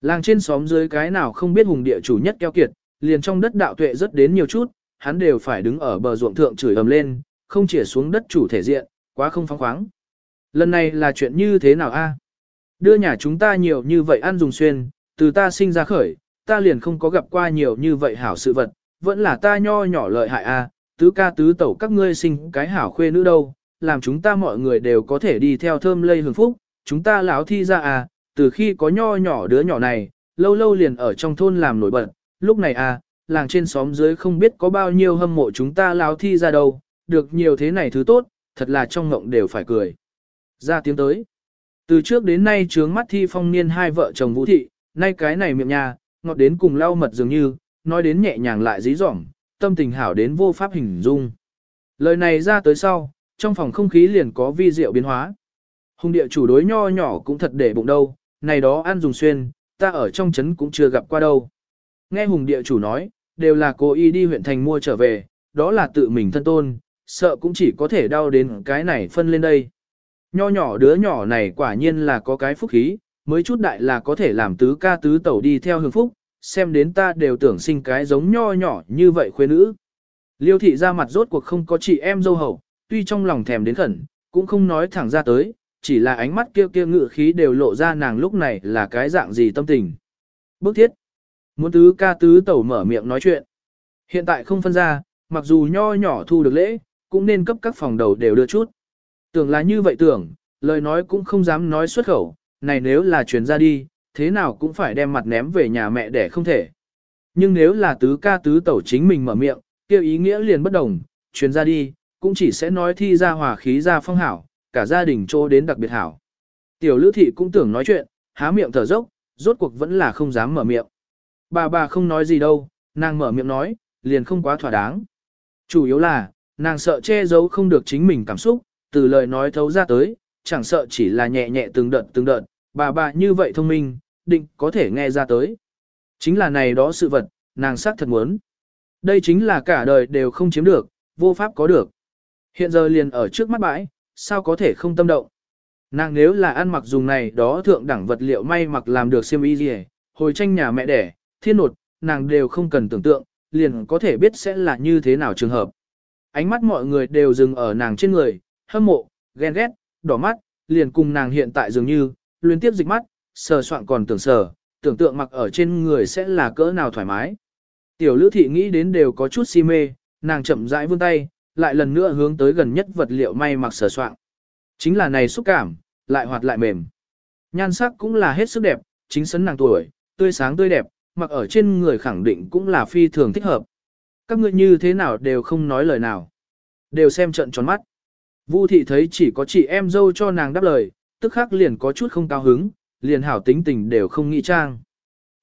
Làng trên xóm dưới cái nào không biết hùng địa chủ nhất keo kiệt, liền trong đất đạo tuệ rất đến nhiều chút, hắn đều phải đứng ở bờ ruộng thượng chửi ầm lên, không chỉ xuống đất chủ thể diện, quá không phóng khoáng. Lần này là chuyện như thế nào a? Đưa nhà chúng ta nhiều như vậy ăn dùng xuyên, từ ta sinh ra khởi, ta liền không có gặp qua nhiều như vậy hảo sự vật, vẫn là ta nho nhỏ lợi hại a, tứ ca tứ tẩu các ngươi sinh cái hảo khuê nữ đâu, làm chúng ta mọi người đều có thể đi theo thơm lây hưởng phúc, chúng ta lão thi ra à, từ khi có nho nhỏ đứa nhỏ này, lâu lâu liền ở trong thôn làm nổi bật, lúc này à, làng trên xóm dưới không biết có bao nhiêu hâm mộ chúng ta lão thi ra đâu, được nhiều thế này thứ tốt, thật là trong ngộng đều phải cười. Ra tiếng tới. Từ trước đến nay trướng mắt thi phong niên hai vợ chồng vũ thị, nay cái này miệng nhà, ngọt đến cùng lau mật dường như, nói đến nhẹ nhàng lại dí dỏm, tâm tình hảo đến vô pháp hình dung. Lời này ra tới sau, trong phòng không khí liền có vi diệu biến hóa. Hùng địa chủ đối nho nhỏ cũng thật để bụng đâu, này đó ăn dùng xuyên, ta ở trong trấn cũng chưa gặp qua đâu. Nghe hùng địa chủ nói, đều là cô y đi huyện thành mua trở về, đó là tự mình thân tôn, sợ cũng chỉ có thể đau đến cái này phân lên đây. Nho nhỏ đứa nhỏ này quả nhiên là có cái phúc khí, mới chút đại là có thể làm tứ ca tứ tẩu đi theo hưởng phúc, xem đến ta đều tưởng sinh cái giống nho nhỏ như vậy khuê nữ. Liêu thị ra mặt rốt cuộc không có chị em dâu hậu, tuy trong lòng thèm đến khẩn, cũng không nói thẳng ra tới, chỉ là ánh mắt kia kia ngự khí đều lộ ra nàng lúc này là cái dạng gì tâm tình. Bước thiết. Muốn tứ ca tứ tẩu mở miệng nói chuyện. Hiện tại không phân ra, mặc dù nho nhỏ thu được lễ, cũng nên cấp các phòng đầu đều đưa chút. Tưởng là như vậy tưởng, lời nói cũng không dám nói xuất khẩu, này nếu là truyền ra đi, thế nào cũng phải đem mặt ném về nhà mẹ để không thể. Nhưng nếu là tứ ca tứ tẩu chính mình mở miệng, kêu ý nghĩa liền bất đồng, truyền ra đi, cũng chỉ sẽ nói thi ra hòa khí ra phong hảo, cả gia đình trô đến đặc biệt hảo. Tiểu lữ thị cũng tưởng nói chuyện, há miệng thở dốc, rốt cuộc vẫn là không dám mở miệng. Bà bà không nói gì đâu, nàng mở miệng nói, liền không quá thỏa đáng. Chủ yếu là, nàng sợ che giấu không được chính mình cảm xúc, từ lời nói thấu ra tới, chẳng sợ chỉ là nhẹ nhẹ từng đợt từng đợt, bà bà như vậy thông minh, định có thể nghe ra tới. Chính là này đó sự vật, nàng xác thật muốn. Đây chính là cả đời đều không chiếm được, vô pháp có được. Hiện giờ liền ở trước mắt bãi, sao có thể không tâm động. Nàng nếu là ăn mặc dùng này đó thượng đẳng vật liệu may mặc làm được siêm y gì, hồi tranh nhà mẹ đẻ, thiên nột, nàng đều không cần tưởng tượng, liền có thể biết sẽ là như thế nào trường hợp. Ánh mắt mọi người đều dừng ở nàng trên người, hâm mộ, ghen ghét, đỏ mắt, liền cùng nàng hiện tại dường như, liên tiếp dịch mắt, sờ soạn còn tưởng sờ, tưởng tượng mặc ở trên người sẽ là cỡ nào thoải mái. Tiểu lữ thị nghĩ đến đều có chút si mê, nàng chậm rãi vươn tay, lại lần nữa hướng tới gần nhất vật liệu may mặc sờ soạn. Chính là này xúc cảm, lại hoạt lại mềm. Nhan sắc cũng là hết sức đẹp, chính sấn nàng tuổi, tươi sáng tươi đẹp, mặc ở trên người khẳng định cũng là phi thường thích hợp. Các ngươi như thế nào đều không nói lời nào. Đều xem trận tròn mắt. Vu thị thấy chỉ có chị em dâu cho nàng đáp lời, tức khắc liền có chút không cao hứng, liền hảo tính tình đều không nghĩ trang.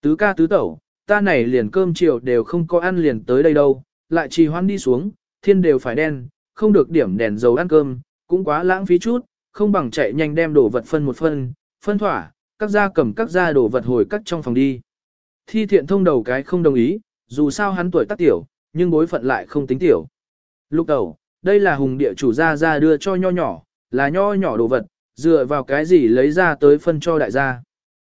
Tứ ca tứ tẩu, ta này liền cơm chiều đều không có ăn liền tới đây đâu, lại trì hoãn đi xuống, thiên đều phải đen, không được điểm đèn dầu ăn cơm, cũng quá lãng phí chút, không bằng chạy nhanh đem đồ vật phân một phân, phân thỏa, các gia cầm các gia đồ vật hồi cắt trong phòng đi. Thi thiện thông đầu cái không đồng ý, dù sao hắn tuổi tác tiểu, nhưng bối phận lại không tính tiểu. Lúc đầu, đây là hùng địa chủ gia gia đưa cho nho nhỏ, là nho nhỏ đồ vật, dựa vào cái gì lấy ra tới phân cho đại gia.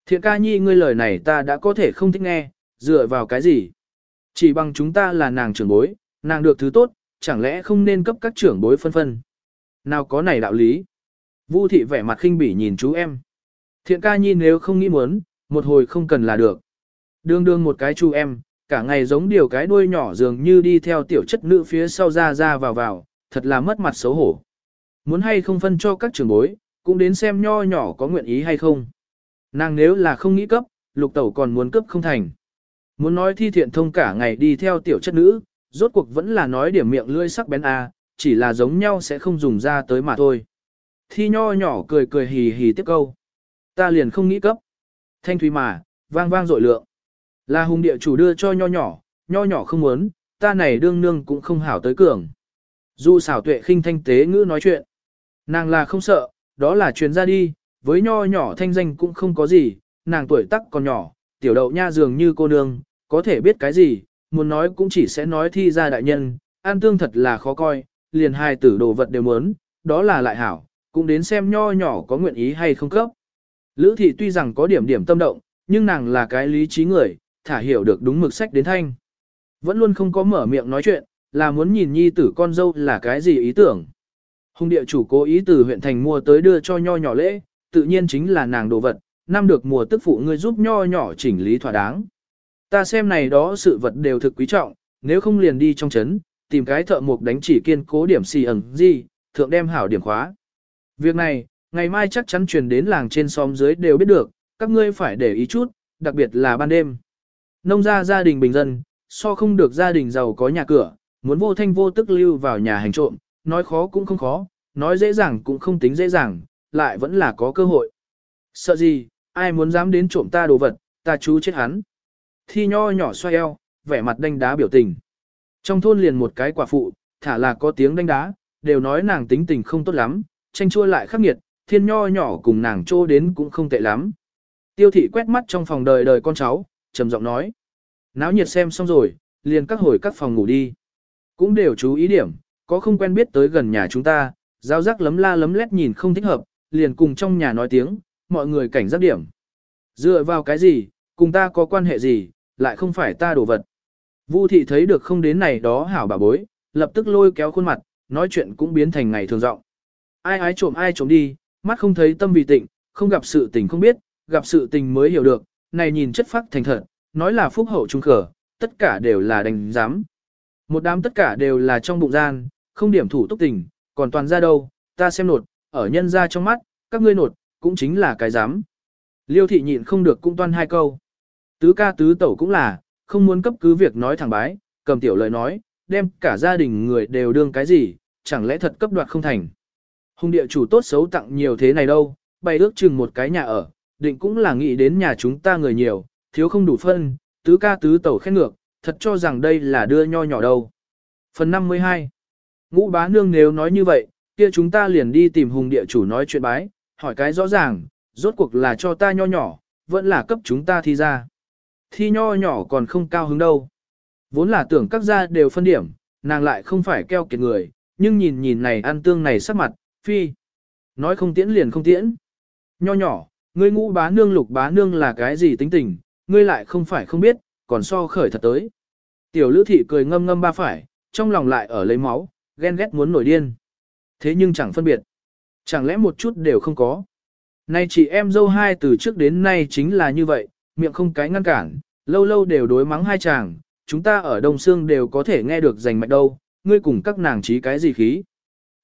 Thiện ca nhi ngươi lời này ta đã có thể không thích nghe, dựa vào cái gì. Chỉ bằng chúng ta là nàng trưởng bối, nàng được thứ tốt, chẳng lẽ không nên cấp các trưởng bối phân phân. Nào có này đạo lý. Vu thị vẻ mặt khinh bỉ nhìn chú em. Thiện ca nhi nếu không nghĩ muốn, một hồi không cần là được. Đương đương một cái chú em, cả ngày giống điều cái đuôi nhỏ dường như đi theo tiểu chất nữ phía sau ra ra vào vào, thật là mất mặt xấu hổ. Muốn hay không phân cho các trưởng bối, cũng đến xem nho nhỏ có nguyện ý hay không. Nàng nếu là không nghĩ cấp, lục tẩu còn muốn cấp không thành. Muốn nói thi thiện thông cả ngày đi theo tiểu chất nữ, rốt cuộc vẫn là nói điểm miệng lưỡi sắc bén a, chỉ là giống nhau sẽ không dùng ra tới mà thôi. Thi nho nhỏ cười cười hì hì tiếp câu. Ta liền không nghĩ cấp. Thanh thúy mà, vang vang dội lượng. Là hùng địa chủ đưa cho nho nhỏ, nho nhỏ không muốn, ta này đương nương cũng không hảo tới cường. Dù xảo tuệ khinh thanh tế ngữ nói chuyện. Nàng là không sợ, đó là truyền ra đi, với nho nhỏ thanh danh cũng không có gì, nàng tuổi tắc còn nhỏ, tiểu đậu nha dường như cô nương, có thể biết cái gì, muốn nói cũng chỉ sẽ nói thi ra đại nhân, an tương thật là khó coi, liền hai tử đồ vật đều muốn, đó là lại hảo, cũng đến xem nho nhỏ có nguyện ý hay không cấp. Lữ thị tuy rằng có điểm điểm tâm động, nhưng nàng là cái lý trí người, thả hiểu được đúng mực sách đến thanh. Vẫn luôn không có mở miệng nói chuyện, là muốn nhìn nhi tử con dâu là cái gì ý tưởng. Hùng địa chủ cố ý từ huyện thành mua tới đưa cho nho nhỏ lễ, tự nhiên chính là nàng đồ vật, năm được mùa tức phụ ngươi giúp nho nhỏ chỉnh lý thỏa đáng. Ta xem này đó sự vật đều thực quý trọng, nếu không liền đi trong chấn, tìm cái thợ mộc đánh chỉ kiên cố điểm xì ẩn gì, thượng đem hảo điểm khóa. Việc này, ngày mai chắc chắn truyền đến làng trên xóm dưới đều biết được, các ngươi phải để ý chút, đặc biệt là ban đêm. Nông gia gia đình bình dân, so không được gia đình giàu có nhà cửa, muốn vô thanh vô tức lưu vào nhà hành trộm, nói khó cũng không khó, nói dễ dàng cũng không tính dễ dàng, lại vẫn là có cơ hội. Sợ gì, ai muốn dám đến trộm ta đồ vật, ta chú chết hắn. Thi nho nhỏ xoay eo, vẻ mặt đanh đá biểu tình. Trong thôn liền một cái quả phụ, thả là có tiếng đanh đá, đều nói nàng tính tình không tốt lắm, tranh chua lại khắc nghiệt, thiên nho nhỏ cùng nàng trô đến cũng không tệ lắm. Tiêu thị quét mắt trong phòng đời đời con cháu, trầm giọng nói. Náo nhiệt xem xong rồi, liền các hồi các phòng ngủ đi. Cũng đều chú ý điểm, có không quen biết tới gần nhà chúng ta, giao giác lấm la lấm lét nhìn không thích hợp, liền cùng trong nhà nói tiếng, mọi người cảnh giác điểm. Dựa vào cái gì, cùng ta có quan hệ gì, lại không phải ta đổ vật. Vu thị thấy được không đến này đó hảo bà bối, lập tức lôi kéo khuôn mặt, nói chuyện cũng biến thành ngày thường rộng. Ai ái trộm ai trộm đi, mắt không thấy tâm vì tịnh, không gặp sự tình không biết, gặp sự tình mới hiểu được, này nhìn chất phác thành thật, nói là phúc hậu trung khở, tất cả đều là đánh giám. Một đám tất cả đều là trong bụng gian, không điểm thủ túc tình, còn toàn ra đâu, ta xem nột, ở nhân ra trong mắt, các ngươi nột, cũng chính là cái dám Liêu thị nhịn không được cũng toan hai câu. Tứ ca tứ tẩu cũng là, không muốn cấp cứ việc nói thẳng bái, cầm tiểu lời nói, đem cả gia đình người đều đương cái gì, chẳng lẽ thật cấp đoạt không thành. Hùng địa chủ tốt xấu tặng nhiều thế này đâu, bày ước chừng một cái nhà ở, định cũng là nghĩ đến nhà chúng ta người nhiều, thiếu không đủ phân, tứ ca tứ tẩu khen ngược, thật cho rằng đây là đưa nho nhỏ đâu. Phần 52 Ngũ bá nương nếu nói như vậy, kia chúng ta liền đi tìm hùng địa chủ nói chuyện bái, hỏi cái rõ ràng, rốt cuộc là cho ta nho nhỏ, vẫn là cấp chúng ta thi ra. Thi nho nhỏ còn không cao hứng đâu. Vốn là tưởng các gia đều phân điểm, nàng lại không phải keo kiệt người, nhưng nhìn nhìn này ăn tương này sắc mặt, phi. Nói không tiễn liền không tiễn. Nho nhỏ, ngươi ngũ bá nương lục bá nương là cái gì tính tình, ngươi lại không phải không biết, còn so khởi thật tới. Tiểu lữ thị cười ngâm ngâm ba phải, trong lòng lại ở lấy máu, ghen ghét muốn nổi điên. Thế nhưng chẳng phân biệt. Chẳng lẽ một chút đều không có. Nay chị em dâu hai từ trước đến nay chính là như vậy, miệng không cái ngăn cản, lâu lâu đều đối mắng hai chàng, chúng ta ở Đông Sương đều có thể nghe được giành mạch đâu, ngươi cùng các nàng trí cái gì khí.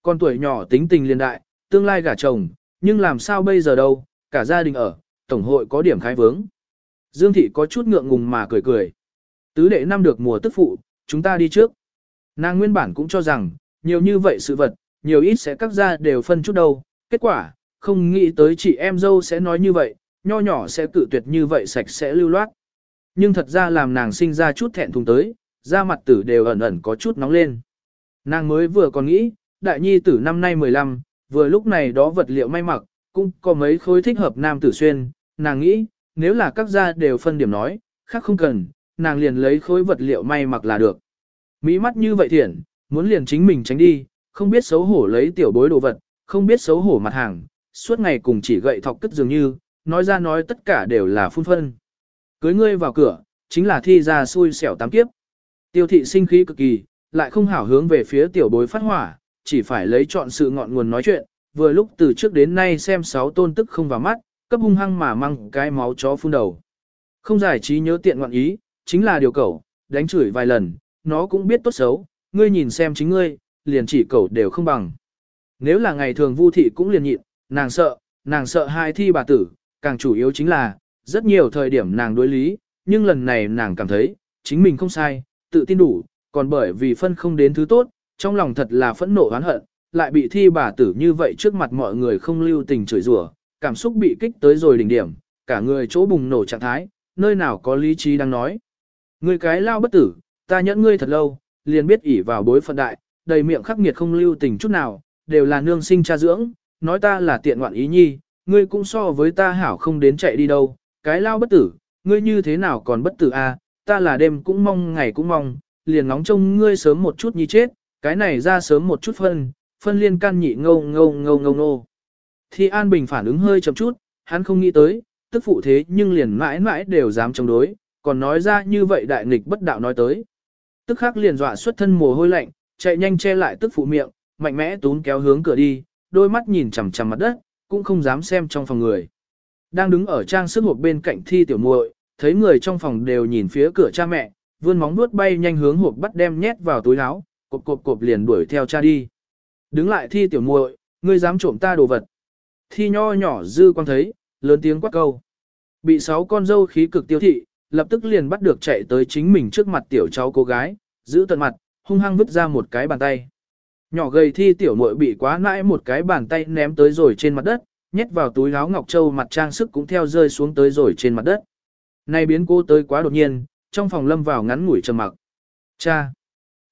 Con tuổi nhỏ tính tình liên đại, tương lai gả chồng, nhưng làm sao bây giờ đâu, cả gia đình ở, tổng hội có điểm khai vướng. Dương thị có chút ngượng ngùng mà cười cười. Tứ đệ năm được mùa tức phụ, chúng ta đi trước. Nàng nguyên bản cũng cho rằng, nhiều như vậy sự vật, nhiều ít sẽ các gia đều phân chút đâu. Kết quả, không nghĩ tới chị em dâu sẽ nói như vậy, nho nhỏ sẽ cử tuyệt như vậy sạch sẽ lưu loát. Nhưng thật ra làm nàng sinh ra chút thẹn thùng tới, da mặt tử đều ẩn ẩn có chút nóng lên. Nàng mới vừa còn nghĩ, đại nhi tử năm nay 15, vừa lúc này đó vật liệu may mặc, cũng có mấy khối thích hợp nam tử xuyên, nàng nghĩ, nếu là các gia đều phân điểm nói, khác không cần, nàng liền lấy khối vật liệu may mặc là được. Mỹ mắt như vậy thiện, muốn liền chính mình tránh đi, không biết xấu hổ lấy tiểu bối đồ vật, không biết xấu hổ mặt hàng, suốt ngày cùng chỉ gậy thọc cất dường như, nói ra nói tất cả đều là phun phân. Cưới ngươi vào cửa, chính là thi ra xui xẻo tám kiếp. Tiêu thị sinh khí cực kỳ, lại không hảo hướng về phía tiểu bối phát hỏa, chỉ phải lấy chọn sự ngọn nguồn nói chuyện, vừa lúc từ trước đến nay xem sáu tôn tức không vào mắt, cấp hung hăng mà mang cái máu chó phun đầu. Không giải trí nhớ tiện ngoạn ý, chính là điều cẩu, đánh chửi vài lần, nó cũng biết tốt xấu, ngươi nhìn xem chính ngươi, liền chỉ cầu đều không bằng. Nếu là ngày thường vu thị cũng liền nhịn, nàng sợ, nàng sợ hai thi bà tử, càng chủ yếu chính là, rất nhiều thời điểm nàng đối lý, nhưng lần này nàng cảm thấy, chính mình không sai, tự tin đủ, còn bởi vì phân không đến thứ tốt, trong lòng thật là phẫn nộ oán hận, lại bị thi bà tử như vậy trước mặt mọi người không lưu tình chửi rủa, cảm xúc bị kích tới rồi đỉnh điểm, cả người chỗ bùng nổ trạng thái, nơi nào có lý trí đang nói. Ngươi cái lao bất tử, ta nhẫn ngươi thật lâu, liền biết ỷ vào bối phận đại, đầy miệng khắc nghiệt không lưu tình chút nào, đều là nương sinh cha dưỡng, nói ta là tiện ngoạn ý nhi, ngươi cũng so với ta hảo không đến chạy đi đâu, cái lao bất tử, ngươi như thế nào còn bất tử a? À? ta là đêm cũng mong ngày cũng mong, liền nóng trông ngươi sớm một chút nhi chết, cái này ra sớm một chút phân, phân liên can nhị ngâu ngâu ngâu ngâu ngô. Thì An Bình phản ứng hơi chậm chút, hắn không nghĩ tới, tức phụ thế nhưng liền mãi mãi đều dám chống đối, còn nói ra như vậy đại nghịch bất đạo nói tới. Tức khắc liền dọa xuất thân mồ hôi lạnh, chạy nhanh che lại tức phụ miệng, mạnh mẽ tún kéo hướng cửa đi, đôi mắt nhìn chằm chằm mặt đất, cũng không dám xem trong phòng người. Đang đứng ở trang sức hộp bên cạnh thi tiểu muội, thấy người trong phòng đều nhìn phía cửa cha mẹ, vươn móng nuốt bay nhanh hướng hộp bắt đem nhét vào túi áo, cộp cộp cộp liền đuổi theo cha đi. Đứng lại thi tiểu muội, ngươi dám trộm ta đồ vật. Thi nho nhỏ dư quan thấy, lớn tiếng quát câu. Bị sáu con dâu khí cực tiêu thị, lập tức liền bắt được chạy tới chính mình trước mặt tiểu cháu cô gái, giữ tận mặt, hung hăng vứt ra một cái bàn tay. Nhỏ gầy thi tiểu muội bị quá nãi một cái bàn tay ném tới rồi trên mặt đất, nhét vào túi áo ngọc châu mặt trang sức cũng theo rơi xuống tới rồi trên mặt đất. nay biến cô tới quá đột nhiên, trong phòng lâm vào ngắn ngủi trầm mặc. Cha!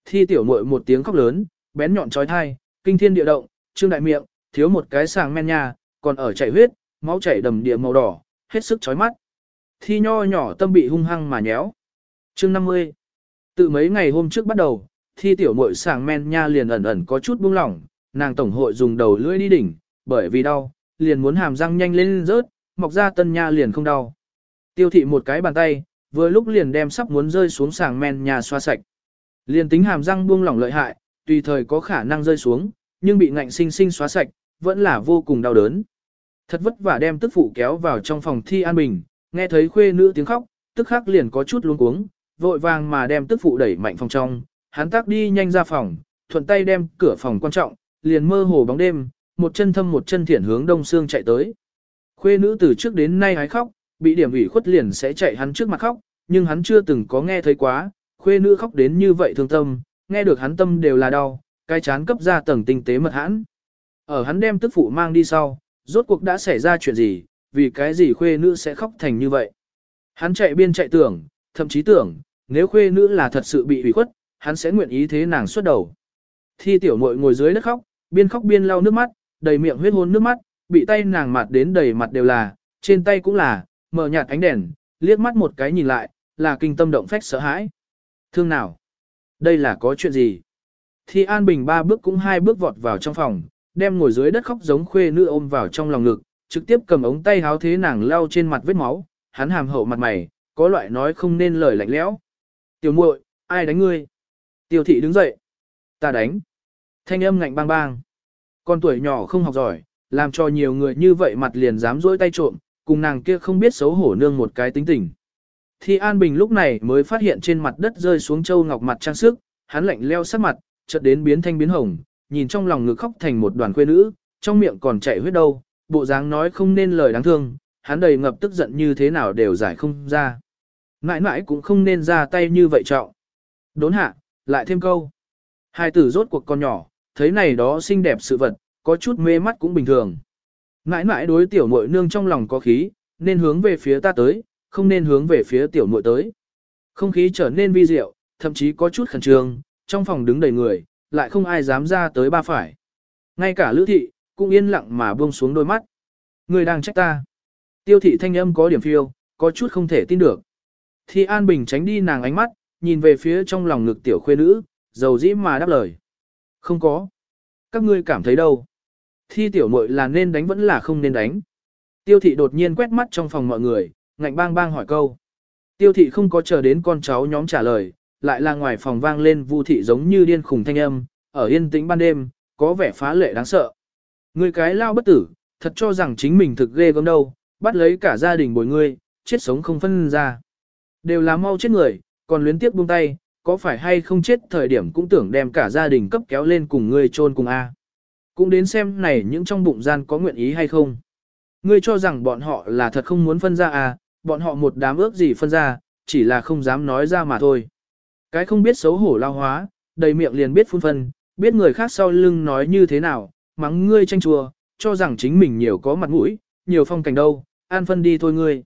Thi tiểu muội một tiếng khóc lớn, bén nhọn trói thai, kinh thiên địa động, trương đại miệng, thiếu một cái sàng men nha, còn ở chảy huyết, máu chảy đầm địa màu đỏ, hết sức chói mắt. Thi nho nhỏ tâm bị hung hăng mà nhéo. Chương 50 Từ mấy ngày hôm trước bắt đầu, thi tiểu muội sàng men nha liền ẩn ẩn có chút buông lỏng, nàng tổng hội dùng đầu lưỡi đi đỉnh, bởi vì đau, liền muốn hàm răng nhanh lên rớt, mọc ra tân nha liền không đau. Tiêu thị một cái bàn tay, vừa lúc liền đem sắp muốn rơi xuống sàng men nhà xoa sạch. Liền tính hàm răng buông lỏng lợi hại, tùy thời có khả năng rơi xuống, nhưng bị ngạnh sinh sinh xóa sạch, vẫn là vô cùng đau đớn. Thật vất vả đem tức phụ kéo vào trong phòng thi an bình, nghe thấy khuê nữ tiếng khóc, tức khắc liền có chút luống cuống, vội vàng mà đem tức phụ đẩy mạnh phòng trong, hắn tác đi nhanh ra phòng, thuận tay đem cửa phòng quan trọng, liền mơ hồ bóng đêm, một chân thâm một chân thiển hướng đông xương chạy tới. Khuê nữ từ trước đến nay hái khóc, bị điểm ủy khuất liền sẽ chạy hắn trước mặt khóc, nhưng hắn chưa từng có nghe thấy quá, khuê nữ khóc đến như vậy thương tâm, nghe được hắn tâm đều là đau, cái chán cấp ra tầng tinh tế mật hãn. Ở hắn đem tức phụ mang đi sau, rốt cuộc đã xảy ra chuyện gì, vì cái gì khuê nữ sẽ khóc thành như vậy. Hắn chạy biên chạy tưởng, thậm chí tưởng, nếu khuê nữ là thật sự bị ủy khuất, hắn sẽ nguyện ý thế nàng xuất đầu. Thi tiểu muội ngồi dưới đất khóc, biên khóc biên lau nước mắt, đầy miệng huyết hôn nước mắt, bị tay nàng mặt đến đầy mặt đều là, trên tay cũng là, mở nhạt ánh đèn, liếc mắt một cái nhìn lại, là kinh tâm động phách sợ hãi. Thương nào? Đây là có chuyện gì? Thi An Bình ba bước cũng hai bước vọt vào trong phòng, đem ngồi dưới đất khóc giống khuê nữ ôm vào trong lòng ngực, trực tiếp cầm ống tay háo thế nàng lau trên mặt vết máu, hắn hàm hậu mặt mày, có loại nói không nên lời lạnh lẽo. Tiểu muội, ai đánh ngươi? Tiêu thị đứng dậy. Ta đánh. Thanh âm ngạnh bang bang. Con tuổi nhỏ không học giỏi, làm cho nhiều người như vậy mặt liền dám dỗi tay trộm, cùng nàng kia không biết xấu hổ nương một cái tính tình. Thi An Bình lúc này mới phát hiện trên mặt đất rơi xuống châu ngọc mặt trang sức, hắn lạnh leo sắc mặt, chợt đến biến thanh biến hồng, nhìn trong lòng ngực khóc thành một đoàn quê nữ, trong miệng còn chảy huyết đâu, bộ dáng nói không nên lời đáng thương, hắn đầy ngập tức giận như thế nào đều giải không ra. Mãi mãi cũng không nên ra tay như vậy trọng. Đốn hạ, lại thêm câu. Hai tử rốt cuộc con nhỏ, thấy này đó xinh đẹp sự vật, có chút mê mắt cũng bình thường. Mãi mãi đối tiểu muội nương trong lòng có khí, nên hướng về phía ta tới, không nên hướng về phía tiểu muội tới. Không khí trở nên vi diệu, thậm chí có chút khẩn trương, trong phòng đứng đầy người, lại không ai dám ra tới ba phải. Ngay cả lữ thị, cũng yên lặng mà buông xuống đôi mắt. Người đang trách ta. Tiêu thị thanh âm có điểm phiêu, có chút không thể tin được. Thi An Bình tránh đi nàng ánh mắt, nhìn về phía trong lòng ngực tiểu khuê nữ, dầu dĩ mà đáp lời. Không có. Các ngươi cảm thấy đâu? Thi tiểu muội là nên đánh vẫn là không nên đánh. Tiêu thị đột nhiên quét mắt trong phòng mọi người, ngạnh bang bang hỏi câu. Tiêu thị không có chờ đến con cháu nhóm trả lời, lại là ngoài phòng vang lên vu thị giống như điên khùng thanh âm, ở yên tĩnh ban đêm, có vẻ phá lệ đáng sợ. Người cái lao bất tử, thật cho rằng chính mình thực ghê gớm đâu, bắt lấy cả gia đình bồi ngươi, chết sống không phân ra. Đều là mau chết người, còn luyến tiếc buông tay, có phải hay không chết thời điểm cũng tưởng đem cả gia đình cấp kéo lên cùng ngươi chôn cùng A. Cũng đến xem này những trong bụng gian có nguyện ý hay không. Ngươi cho rằng bọn họ là thật không muốn phân ra à, bọn họ một đám ước gì phân ra, chỉ là không dám nói ra mà thôi. Cái không biết xấu hổ lao hóa, đầy miệng liền biết phun phân, biết người khác sau lưng nói như thế nào, mắng ngươi tranh chùa, cho rằng chính mình nhiều có mặt mũi, nhiều phong cảnh đâu, an phân đi thôi ngươi.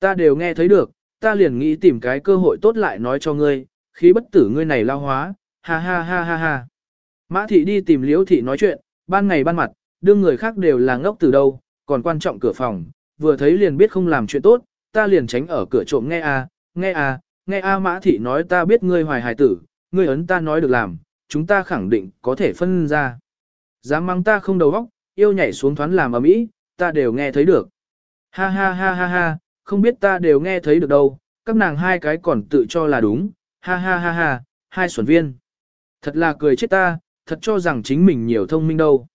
Ta đều nghe thấy được, ta liền nghĩ tìm cái cơ hội tốt lại nói cho ngươi, khí bất tử ngươi này lao hóa, ha ha ha ha ha. Mã thị đi tìm liễu thị nói chuyện, ban ngày ban mặt, đương người khác đều là ngốc từ đâu, còn quan trọng cửa phòng, vừa thấy liền biết không làm chuyện tốt, ta liền tránh ở cửa trộm nghe a, nghe a, nghe a mã thị nói ta biết ngươi hoài hài tử, ngươi ấn ta nói được làm, chúng ta khẳng định có thể phân ra. Dám mắng ta không đầu óc, yêu nhảy xuống thoán làm ở mỹ, ta đều nghe thấy được. Ha ha ha ha ha, không biết ta đều nghe thấy được đâu, các nàng hai cái còn tự cho là đúng, ha ha ha ha, hai xuẩn viên. Thật là cười chết ta, thật cho rằng chính mình nhiều thông minh đâu.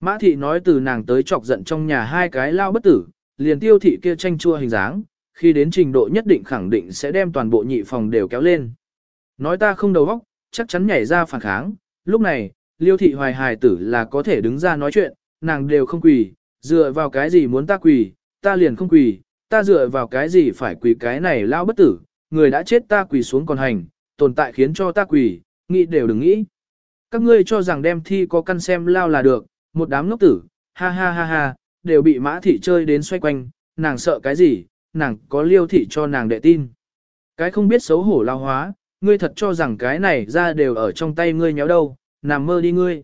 Mã thị nói từ nàng tới chọc giận trong nhà hai cái lao bất tử, liền tiêu thị kia tranh chua hình dáng, khi đến trình độ nhất định khẳng định sẽ đem toàn bộ nhị phòng đều kéo lên. Nói ta không đầu óc, chắc chắn nhảy ra phản kháng, lúc này, liêu thị hoài hài tử là có thể đứng ra nói chuyện, nàng đều không quỳ, dựa vào cái gì muốn ta quỳ, ta liền không quỳ, ta dựa vào cái gì phải quỳ cái này lao bất tử, người đã chết ta quỳ xuống còn hành, tồn tại khiến cho ta quỳ, nghĩ đều đừng nghĩ. Các ngươi cho rằng đem thi có căn xem lao là được, một đám ngốc tử, ha ha ha ha, đều bị mã thị chơi đến xoay quanh, nàng sợ cái gì, nàng có liêu thị cho nàng đệ tin. Cái không biết xấu hổ lao hóa, ngươi thật cho rằng cái này ra đều ở trong tay ngươi nhéo đâu, nằm mơ đi ngươi.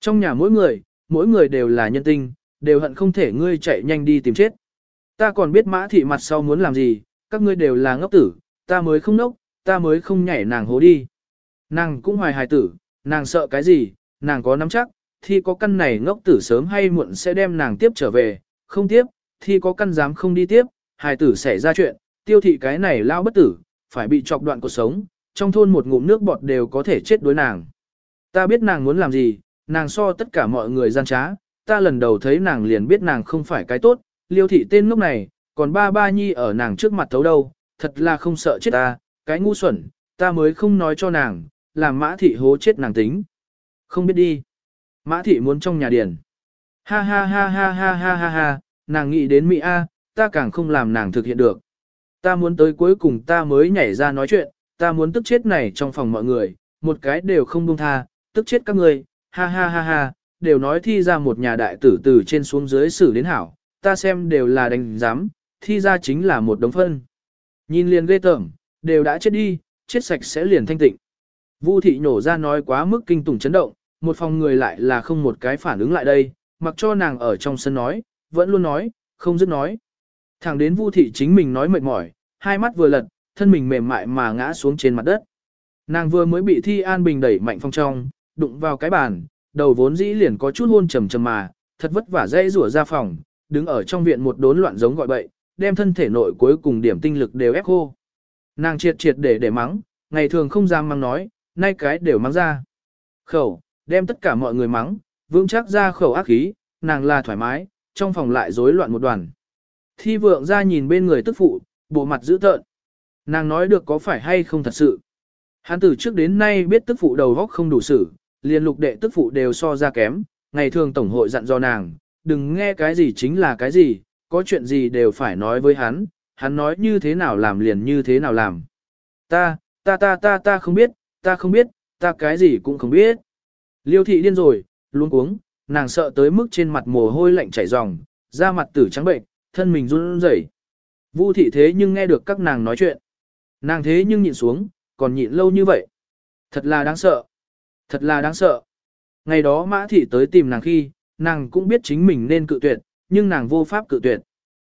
Trong nhà mỗi người, mỗi người đều là nhân tinh, đều hận không thể ngươi chạy nhanh đi tìm chết. Ta còn biết mã thị mặt sau muốn làm gì, các ngươi đều là ngốc tử, ta mới không nốc, ta mới không nhảy nàng hố đi. Nàng cũng hoài hài tử, nàng sợ cái gì, nàng có nắm chắc, thì có căn này ngốc tử sớm hay muộn sẽ đem nàng tiếp trở về, không tiếp, thì có căn dám không đi tiếp, hài tử xảy ra chuyện, tiêu thị cái này lao bất tử, phải bị chọc đoạn cuộc sống, trong thôn một ngụm nước bọt đều có thể chết đối nàng. Ta biết nàng muốn làm gì, nàng so tất cả mọi người gian trá, ta lần đầu thấy nàng liền biết nàng không phải cái tốt, liêu thị tên lúc này, còn ba ba nhi ở nàng trước mặt thấu đâu, thật là không sợ chết ta, cái ngu xuẩn, ta mới không nói cho nàng, làm mã thị hố chết nàng tính. Không biết đi. Mã thị muốn trong nhà điền. Ha ha ha ha ha ha ha ha, nàng nghĩ đến Mỹ A, ta càng không làm nàng thực hiện được. Ta muốn tới cuối cùng ta mới nhảy ra nói chuyện, ta muốn tức chết này trong phòng mọi người, một cái đều không buông tha, tức chết các người, ha ha ha ha, đều nói thi ra một nhà đại tử từ trên xuống dưới xử đến hảo, ta xem đều là đánh giám, thi ra chính là một đống phân. Nhìn liền ghê tởm, đều đã chết đi, chết sạch sẽ liền thanh tịnh. Vu thị nhổ ra nói quá mức kinh tủng chấn động, một phòng người lại là không một cái phản ứng lại đây, mặc cho nàng ở trong sân nói, vẫn luôn nói, không dứt nói. Thẳng đến Vu thị chính mình nói mệt mỏi, hai mắt vừa lật, thân mình mềm mại mà ngã xuống trên mặt đất. Nàng vừa mới bị Thi An Bình đẩy mạnh phong trong, đụng vào cái bàn, đầu vốn dĩ liền có chút hôn trầm trầm mà, thật vất vả dây rủa ra phòng, đứng ở trong viện một đốn loạn giống gọi bậy, đem thân thể nội cuối cùng điểm tinh lực đều ép khô. Nàng triệt triệt để để mắng, ngày thường không dám mắng nói, nay cái đều mắng ra. Khẩu, đem tất cả mọi người mắng, vững chắc ra khẩu ác khí, nàng là thoải mái, trong phòng lại rối loạn một đoàn. Thi vượng ra nhìn bên người tức phụ, bộ mặt dữ tợn. Nàng nói được có phải hay không thật sự. Hắn từ trước đến nay biết tức phụ đầu góc không đủ xử, liền lục đệ tức phụ đều so ra kém, ngày thường tổng hội dặn do nàng, đừng nghe cái gì chính là cái gì, có chuyện gì đều phải nói với hắn, hắn nói như thế nào làm liền như thế nào làm. Ta, ta ta ta ta không biết, ta không biết, ta cái gì cũng không biết. Liêu thị điên rồi, luôn cuống, nàng sợ tới mức trên mặt mồ hôi lạnh chảy ròng, da mặt tử trắng bệnh, thân mình run rẩy. Vu thị thế nhưng nghe được các nàng nói chuyện. Nàng thế nhưng nhịn xuống, còn nhịn lâu như vậy. Thật là đáng sợ. Thật là đáng sợ. Ngày đó mã thị tới tìm nàng khi, nàng cũng biết chính mình nên cự tuyệt, nhưng nàng vô pháp cự tuyệt.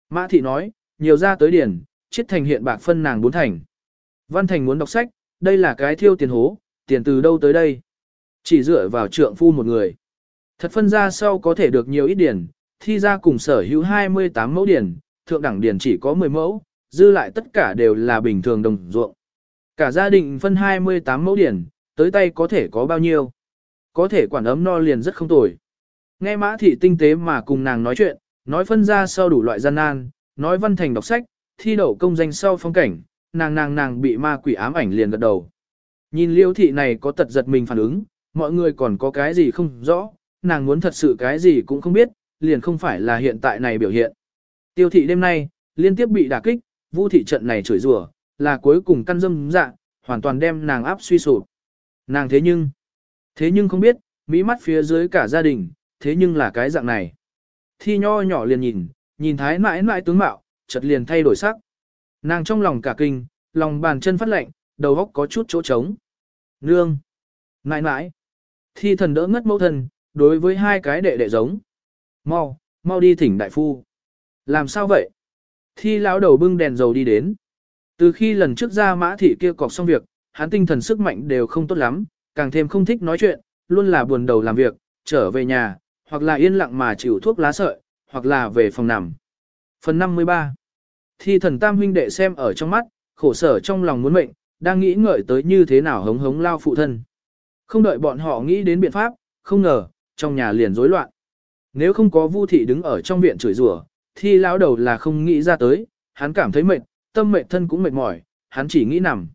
Mã thị nói, nhiều ra tới điển, chết thành hiện bạc phân nàng bốn thành. Văn thành muốn đọc sách, đây là cái thiêu tiền hố, tiền từ đâu tới đây. Chỉ dựa vào trượng phu một người. Thật phân ra sau có thể được nhiều ít điển, thi ra cùng sở hữu 28 mẫu điển, thượng đẳng điển chỉ có 10 mẫu, dư lại tất cả đều là bình thường đồng ruộng. Cả gia đình phân 28 mẫu điển, tới tay có thể có bao nhiêu. Có thể quản ấm no liền rất không tồi. Nghe mã thị tinh tế mà cùng nàng nói chuyện, nói phân ra sau đủ loại gian nan, nói văn thành đọc sách, thi đậu công danh sau phong cảnh, nàng nàng nàng bị ma quỷ ám ảnh liền gật đầu. Nhìn liêu thị này có tật giật mình phản ứng, mọi người còn có cái gì không rõ, nàng muốn thật sự cái gì cũng không biết, liền không phải là hiện tại này biểu hiện. Tiêu thị đêm nay, liên tiếp bị đả kích, vu thị trận này chửi rủa, là cuối cùng căn dâm dạ, hoàn toàn đem nàng áp suy sụp. Nàng thế nhưng, thế nhưng không biết, mỹ mắt phía dưới cả gia đình, thế nhưng là cái dạng này. Thi nho nhỏ liền nhìn, nhìn thái mãi mãi tướng mạo, chợt liền thay đổi sắc. Nàng trong lòng cả kinh, lòng bàn chân phát lạnh, đầu óc có chút chỗ trống. Nương! mãi mãi, Thi thần đỡ ngất mẫu thân, đối với hai cái đệ đệ giống. Mau, mau đi thỉnh đại phu. Làm sao vậy? Thi lão đầu bưng đèn dầu đi đến. Từ khi lần trước ra mã thị kia cọc xong việc, hắn tinh thần sức mạnh đều không tốt lắm, càng thêm không thích nói chuyện, luôn là buồn đầu làm việc, trở về nhà, hoặc là yên lặng mà chịu thuốc lá sợi, hoặc là về phòng nằm. Phần 53 Thi thần tam huynh đệ xem ở trong mắt, khổ sở trong lòng muốn mệnh, đang nghĩ ngợi tới như thế nào hống hống lao phụ thân. Không đợi bọn họ nghĩ đến biện pháp, không ngờ, trong nhà liền rối loạn. Nếu không có Vu thị đứng ở trong viện chửi rủa, thì lão đầu là không nghĩ ra tới, hắn cảm thấy mệt, tâm mệt thân cũng mệt mỏi, hắn chỉ nghĩ nằm.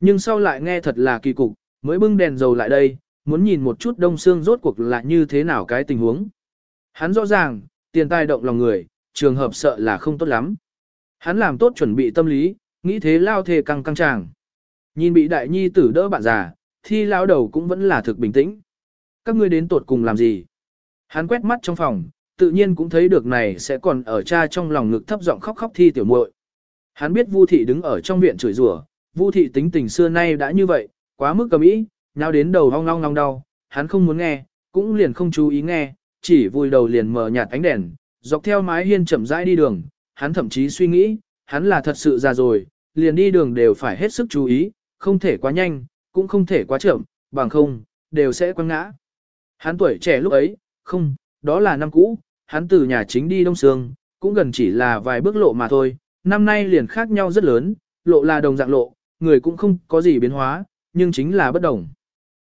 Nhưng sau lại nghe thật là kỳ cục, mới bưng đèn dầu lại đây, muốn nhìn một chút đông xương rốt cuộc là như thế nào cái tình huống. Hắn rõ ràng, tiền tài động lòng người, trường hợp sợ là không tốt lắm. Hắn làm tốt chuẩn bị tâm lý, nghĩ thế lao thề căng căng tràng. Nhìn bị đại nhi tử đỡ bạn già, thi lao đầu cũng vẫn là thực bình tĩnh. Các ngươi đến tột cùng làm gì? Hắn quét mắt trong phòng, tự nhiên cũng thấy được này sẽ còn ở cha trong lòng ngực thấp giọng khóc khóc thi tiểu muội. Hắn biết Vu thị đứng ở trong viện chửi rủa, Vu thị tính tình xưa nay đã như vậy, quá mức cầm ý, nhào đến đầu hoang long long đau, hắn không muốn nghe, cũng liền không chú ý nghe, chỉ vùi đầu liền mở nhạt ánh đèn, dọc theo mái hiên chậm rãi đi đường, hắn thậm chí suy nghĩ, hắn là thật sự già rồi, liền đi đường đều phải hết sức chú ý, không thể quá nhanh, cũng không thể quá chậm, bằng không, đều sẽ quăng ngã. Hắn tuổi trẻ lúc ấy, không, đó là năm cũ, hắn từ nhà chính đi Đông Sương, cũng gần chỉ là vài bước lộ mà thôi, năm nay liền khác nhau rất lớn, lộ là đồng dạng lộ, người cũng không có gì biến hóa, nhưng chính là bất đồng.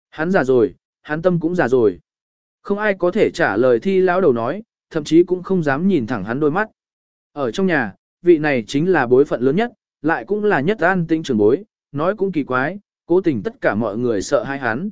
Hắn già rồi, hắn tâm cũng già rồi. Không ai có thể trả lời thi lão đầu nói, thậm chí cũng không dám nhìn thẳng hắn đôi mắt. Ở trong nhà, vị này chính là bối phận lớn nhất, lại cũng là nhất an tinh trưởng bối, nói cũng kỳ quái, cố tình tất cả mọi người sợ hai hắn.